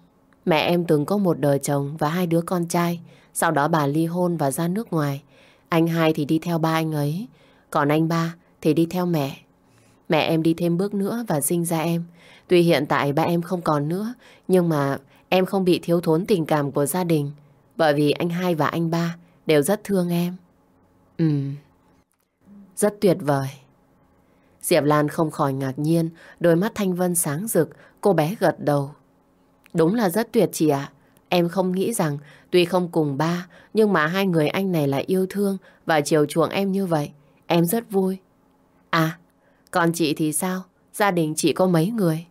mẹ em từng có một đời chồng và hai đứa con trai, sau đó bà ly hôn và ra nước ngoài. Anh hai thì đi theo ba anh ấy, còn anh ba thì đi theo mẹ. Mẹ em đi thêm bước nữa và sinh ra em. Tuy hiện tại ba em không còn nữa, nhưng mà em không bị thiếu thốn tình cảm của gia đình. Bởi vì anh hai và anh ba đều rất thương em. Ừm, rất tuyệt vời. Diệp Lan không khỏi ngạc nhiên, đôi mắt Thanh Vân sáng rực, cô bé gật đầu. Đúng là rất tuyệt chị ạ. Em không nghĩ rằng tuy không cùng ba, nhưng mà hai người anh này lại yêu thương và chiều chuộng em như vậy. Em rất vui. À, còn chị thì sao? Gia đình chị có mấy người?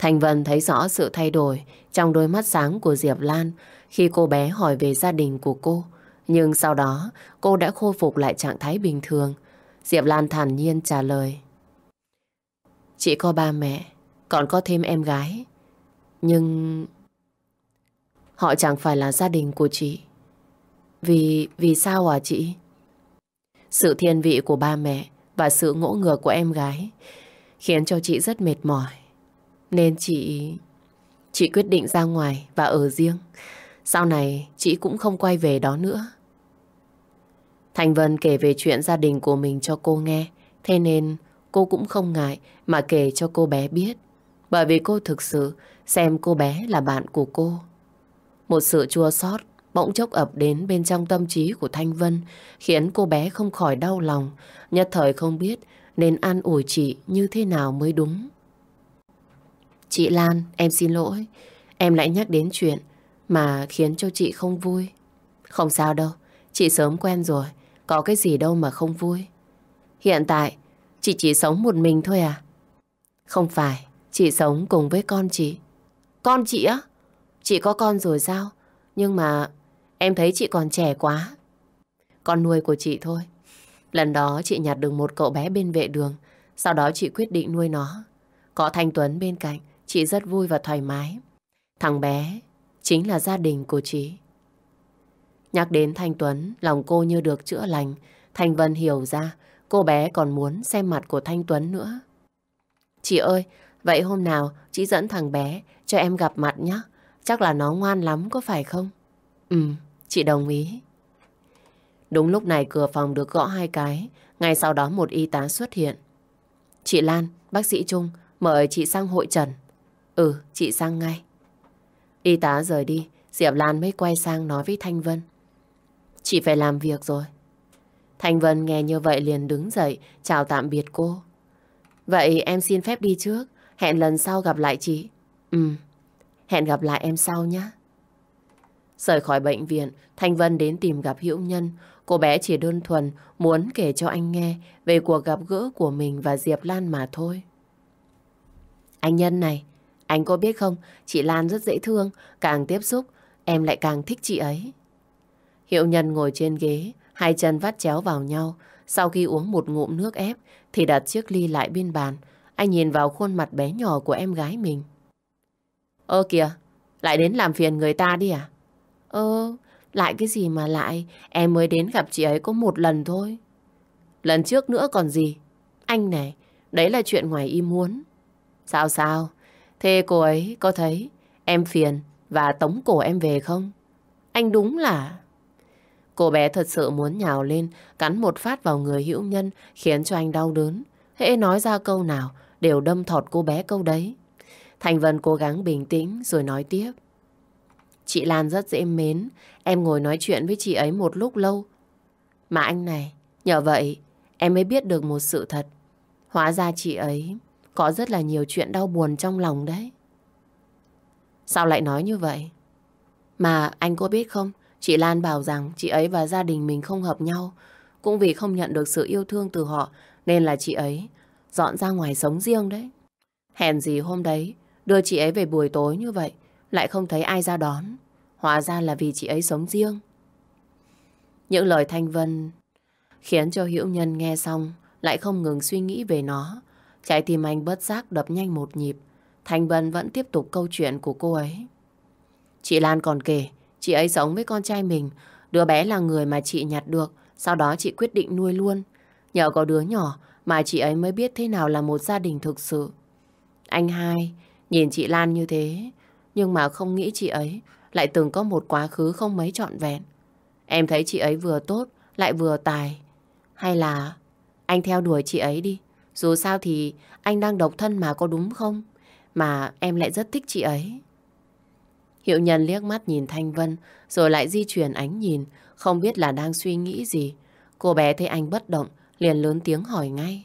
Thành Vân thấy rõ sự thay đổi trong đôi mắt sáng của Diệp Lan khi cô bé hỏi về gia đình của cô. Nhưng sau đó cô đã khôi phục lại trạng thái bình thường. Diệp Lan thản nhiên trả lời. Chị có ba mẹ, còn có thêm em gái. Nhưng... Họ chẳng phải là gia đình của chị. Vì... vì sao à chị? Sự thiên vị của ba mẹ và sự ngỗ ngược của em gái khiến cho chị rất mệt mỏi. Nên chị... Chị quyết định ra ngoài và ở riêng. Sau này chị cũng không quay về đó nữa. Thành Vân kể về chuyện gia đình của mình cho cô nghe. Thế nên cô cũng không ngại mà kể cho cô bé biết. Bởi vì cô thực sự xem cô bé là bạn của cô. Một sự chua xót bỗng chốc ập đến bên trong tâm trí của Thanh Vân khiến cô bé không khỏi đau lòng, nhất thời không biết nên an ủi chị như thế nào mới đúng. Chị Lan, em xin lỗi. Em lại nhắc đến chuyện mà khiến cho chị không vui. Không sao đâu, chị sớm quen rồi. Có cái gì đâu mà không vui. Hiện tại, chị chỉ sống một mình thôi à? Không phải, chị sống cùng với con chị. Con chị á? Chị có con rồi sao? Nhưng mà em thấy chị còn trẻ quá. Con nuôi của chị thôi. Lần đó chị nhặt được một cậu bé bên vệ đường. Sau đó chị quyết định nuôi nó. Có Thanh Tuấn bên cạnh, chị rất vui và thoải mái. Thằng bé chính là gia đình của chị. Nhắc đến Thanh Tuấn, lòng cô như được chữa lành. Thanh Vân hiểu ra, cô bé còn muốn xem mặt của Thanh Tuấn nữa. Chị ơi, vậy hôm nào chị dẫn thằng bé cho em gặp mặt nhé. Chắc là nó ngoan lắm có phải không? Ừ, chị đồng ý. Đúng lúc này cửa phòng được gõ hai cái. Ngay sau đó một y tá xuất hiện. Chị Lan, bác sĩ Trung, mời chị sang hội trần. Ừ, chị sang ngay. Y tá rời đi, Diệp Lan mới quay sang nói với Thanh Vân. Chị phải làm việc rồi. Thanh Vân nghe như vậy liền đứng dậy, chào tạm biệt cô. Vậy em xin phép đi trước, hẹn lần sau gặp lại chị. Ừ, hẹn gặp lại em sau nhé. Rời khỏi bệnh viện, Thanh Vân đến tìm gặp Hữu Nhân. Cô bé chỉ đơn thuần muốn kể cho anh nghe về cuộc gặp gỡ của mình và Diệp Lan mà thôi. Anh Nhân này, anh có biết không, chị Lan rất dễ thương, càng tiếp xúc, em lại càng thích chị ấy. Hiệu Nhân ngồi trên ghế, hai chân vắt chéo vào nhau. Sau khi uống một ngụm nước ép, thì đặt chiếc ly lại bên bàn. Anh nhìn vào khuôn mặt bé nhỏ của em gái mình. Ơ kìa, lại đến làm phiền người ta đi à? Ơ, lại cái gì mà lại, em mới đến gặp chị ấy có một lần thôi. Lần trước nữa còn gì? Anh này, đấy là chuyện ngoài ý muốn. Sao sao? Thế cô ấy có thấy em phiền và tống cổ em về không? Anh đúng là... Cô bé thật sự muốn nhào lên, cắn một phát vào người hữu nhân, khiến cho anh đau đớn. Hễ nói ra câu nào, đều đâm thọt cô bé câu đấy. Thành Vân cố gắng bình tĩnh rồi nói tiếp. Chị Lan rất dễ mến, em ngồi nói chuyện với chị ấy một lúc lâu. Mà anh này, nhờ vậy em mới biết được một sự thật. Hóa ra chị ấy có rất là nhiều chuyện đau buồn trong lòng đấy. Sao lại nói như vậy? Mà anh có biết không, chị Lan bảo rằng chị ấy và gia đình mình không hợp nhau. Cũng vì không nhận được sự yêu thương từ họ nên là chị ấy dọn ra ngoài sống riêng đấy. Hèn gì hôm đấy đưa chị ấy về buổi tối như vậy lại không thấy ai ra đón. Hóa ra là vì chị ấy sống riêng. Những lời Thanh Vân khiến cho Hữu Nhân nghe xong lại không ngừng suy nghĩ về nó. Trái tim anh bớt giác đập nhanh một nhịp. thành Vân vẫn tiếp tục câu chuyện của cô ấy. Chị Lan còn kể, chị ấy sống với con trai mình. Đứa bé là người mà chị nhặt được, sau đó chị quyết định nuôi luôn. Nhờ có đứa nhỏ mà chị ấy mới biết thế nào là một gia đình thực sự. Anh hai nhìn chị Lan như thế, nhưng mà không nghĩ chị ấy lại từng có một quá khứ không mấy trọn vẹn. Em thấy chị ấy vừa tốt, lại vừa tài. Hay là anh theo đuổi chị ấy đi. Dù sao thì anh đang độc thân mà có đúng không? Mà em lại rất thích chị ấy. Hiệu nhân liếc mắt nhìn Thanh Vân, rồi lại di chuyển ánh nhìn, không biết là đang suy nghĩ gì. Cô bé thấy anh bất động, liền lớn tiếng hỏi ngay.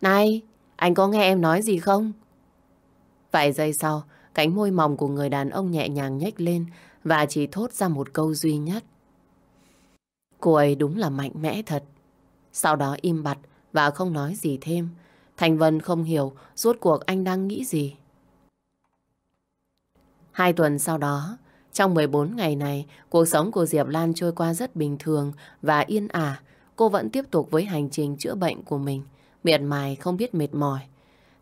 Này, anh có nghe em nói gì không? Vài giây sau, cánh môi mỏng của người đàn ông nhẹ nhàng nhếch lên và chỉ thốt ra một câu duy nhất. Cô ấy đúng là mạnh mẽ thật. Sau đó im bặt và không nói gì thêm. Thành Vân không hiểu rốt cuộc anh đang nghĩ gì. Hai tuần sau đó, trong 14 ngày này, cuộc sống của Diệp Lan trôi qua rất bình thường và yên ả. Cô vẫn tiếp tục với hành trình chữa bệnh của mình, miệt mài không biết mệt mỏi.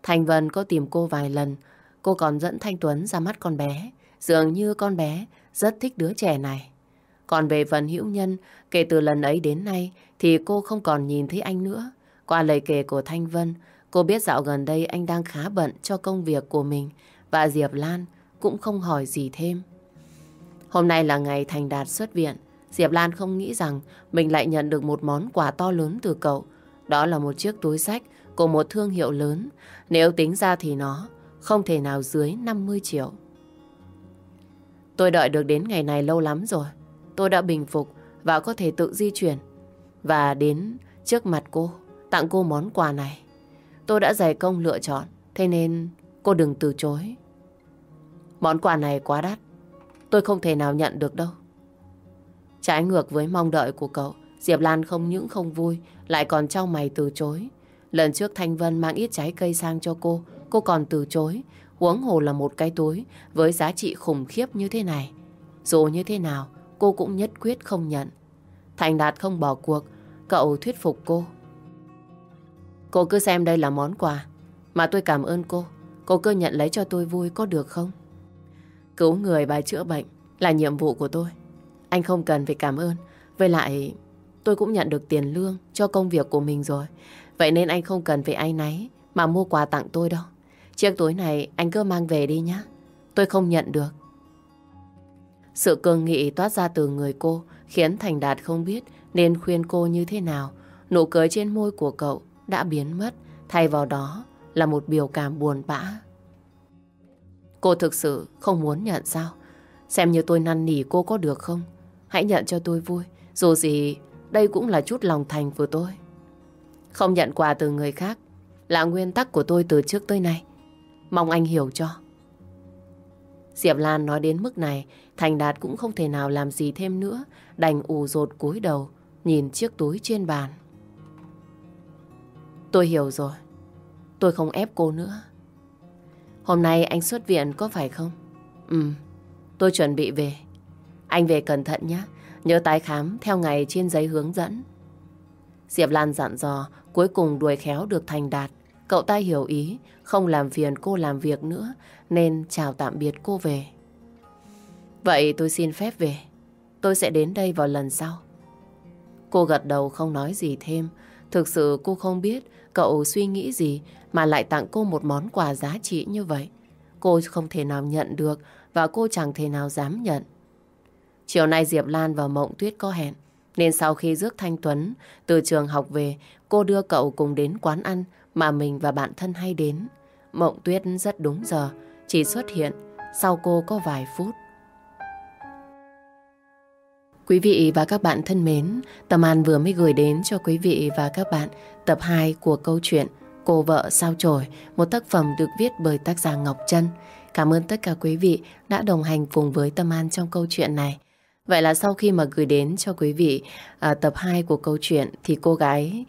Thành Vân có tìm cô vài lần, cô còn dẫn Thanh Tuấn ra mắt con bé. Dường như con bé rất thích đứa trẻ này. Còn về phần hữu nhân, kể từ lần ấy đến nay thì cô không còn nhìn thấy anh nữa. Qua lời kể của Thanh Vân, cô biết dạo gần đây anh đang khá bận cho công việc của mình và Diệp Lan cũng không hỏi gì thêm. Hôm nay là ngày Thành Đạt xuất viện. Diệp Lan không nghĩ rằng mình lại nhận được một món quà to lớn từ cậu. Đó là một chiếc túi sách của một thương hiệu lớn. Nếu tính ra thì nó không thể nào dưới 50 triệu. Tôi đợi được đến ngày này lâu lắm rồi. Tôi đã bình phục và có thể tự di chuyển. Và đến trước mặt cô, tặng cô món quà này. Tôi đã dày công lựa chọn, thế nên cô đừng từ chối. Món quà này quá đắt, tôi không thể nào nhận được đâu. Trái ngược với mong đợi của cậu, Diệp Lan không những không vui, lại còn trao mày từ chối. Lần trước Thanh Vân mang ít trái cây sang cho cô, cô còn từ chối. Huống hồ là một cái túi với giá trị khủng khiếp như thế này. Dù như thế nào, cô cũng nhất quyết không nhận. Thành Đạt không bỏ cuộc, cậu thuyết phục cô. Cô cứ xem đây là món quà, mà tôi cảm ơn cô. Cô cứ nhận lấy cho tôi vui có được không? Cứu người và chữa bệnh là nhiệm vụ của tôi. Anh không cần phải cảm ơn. Với lại, tôi cũng nhận được tiền lương cho công việc của mình rồi. Vậy nên anh không cần phải ai náy mà mua quà tặng tôi đâu. Chiếc túi này anh cứ mang về đi nhé. Tôi không nhận được. Sự cường nghị toát ra từ người cô khiến Thành Đạt không biết nên khuyên cô như thế nào. Nụ cười trên môi của cậu đã biến mất, thay vào đó là một biểu cảm buồn bã. Cô thực sự không muốn nhận sao? Xem như tôi năn nỉ cô có được không? Hãy nhận cho tôi vui. Dù gì, đây cũng là chút lòng thành của tôi. Không nhận quà từ người khác là nguyên tắc của tôi từ trước tới nay. Mong anh hiểu cho. Diệp Lan nói đến mức này, Thành Đạt cũng không thể nào làm gì thêm nữa, đành ù rột cúi đầu, nhìn chiếc túi trên bàn. Tôi hiểu rồi. Tôi không ép cô nữa. Hôm nay anh xuất viện có phải không? Ừ, tôi chuẩn bị về. Anh về cẩn thận nhé. Nhớ tái khám theo ngày trên giấy hướng dẫn. Diệp Lan dặn dò, cuối cùng đuổi khéo được thành đạt. Cậu ta hiểu ý, không làm phiền cô làm việc nữa, nên chào tạm biệt cô về. Vậy tôi xin phép về. Tôi sẽ đến đây vào lần sau. Cô gật đầu không nói gì thêm. Thực sự cô không biết cậu suy nghĩ gì mà lại tặng cô một món quà giá trị như vậy. Cô không thể nào nhận được và cô chẳng thể nào dám nhận. Chiều nay Diệp Lan và Mộng Tuyết có hẹn. Nên sau khi rước Thanh Tuấn từ trường học về, cô đưa cậu cùng đến quán ăn mà mình và bạn thân hay đến. Mộng Tuyết rất đúng giờ, chỉ xuất hiện sau cô có vài phút. Quý vị và các bạn thân mến, Tâm An vừa mới gửi đến cho quý vị và các bạn tập 2 của câu chuyện Cô vợ sao chổi, một tác phẩm được viết bởi tác giả Ngọc Trân. Cảm ơn tất cả quý vị đã đồng hành cùng với Tâm An trong câu chuyện này. Vậy là sau khi mà gửi đến cho quý vị à, tập 2 của câu chuyện thì cô gái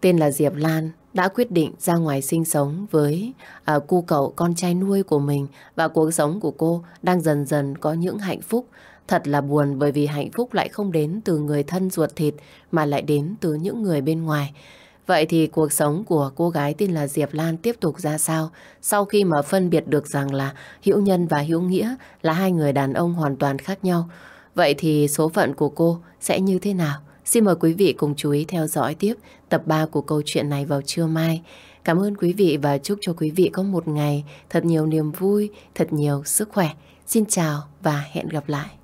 tên là Diệp Lan đã quyết định ra ngoài sinh sống với à, cu cậu con trai nuôi của mình và cuộc sống của cô đang dần dần có những hạnh phúc. Thật là buồn bởi vì hạnh phúc lại không đến từ người thân ruột thịt mà lại đến từ những người bên ngoài. Vậy thì cuộc sống của cô gái tên là Diệp Lan tiếp tục ra sao sau khi mà phân biệt được rằng là Hữu Nhân và Hữu Nghĩa là hai người đàn ông hoàn toàn khác nhau. Vậy thì số phận của cô sẽ như thế nào? Xin mời quý vị cùng chú ý theo dõi tiếp tập 3 của câu chuyện này vào trưa mai. Cảm ơn quý vị và chúc cho quý vị có một ngày thật nhiều niềm vui, thật nhiều sức khỏe. Xin chào và hẹn gặp lại.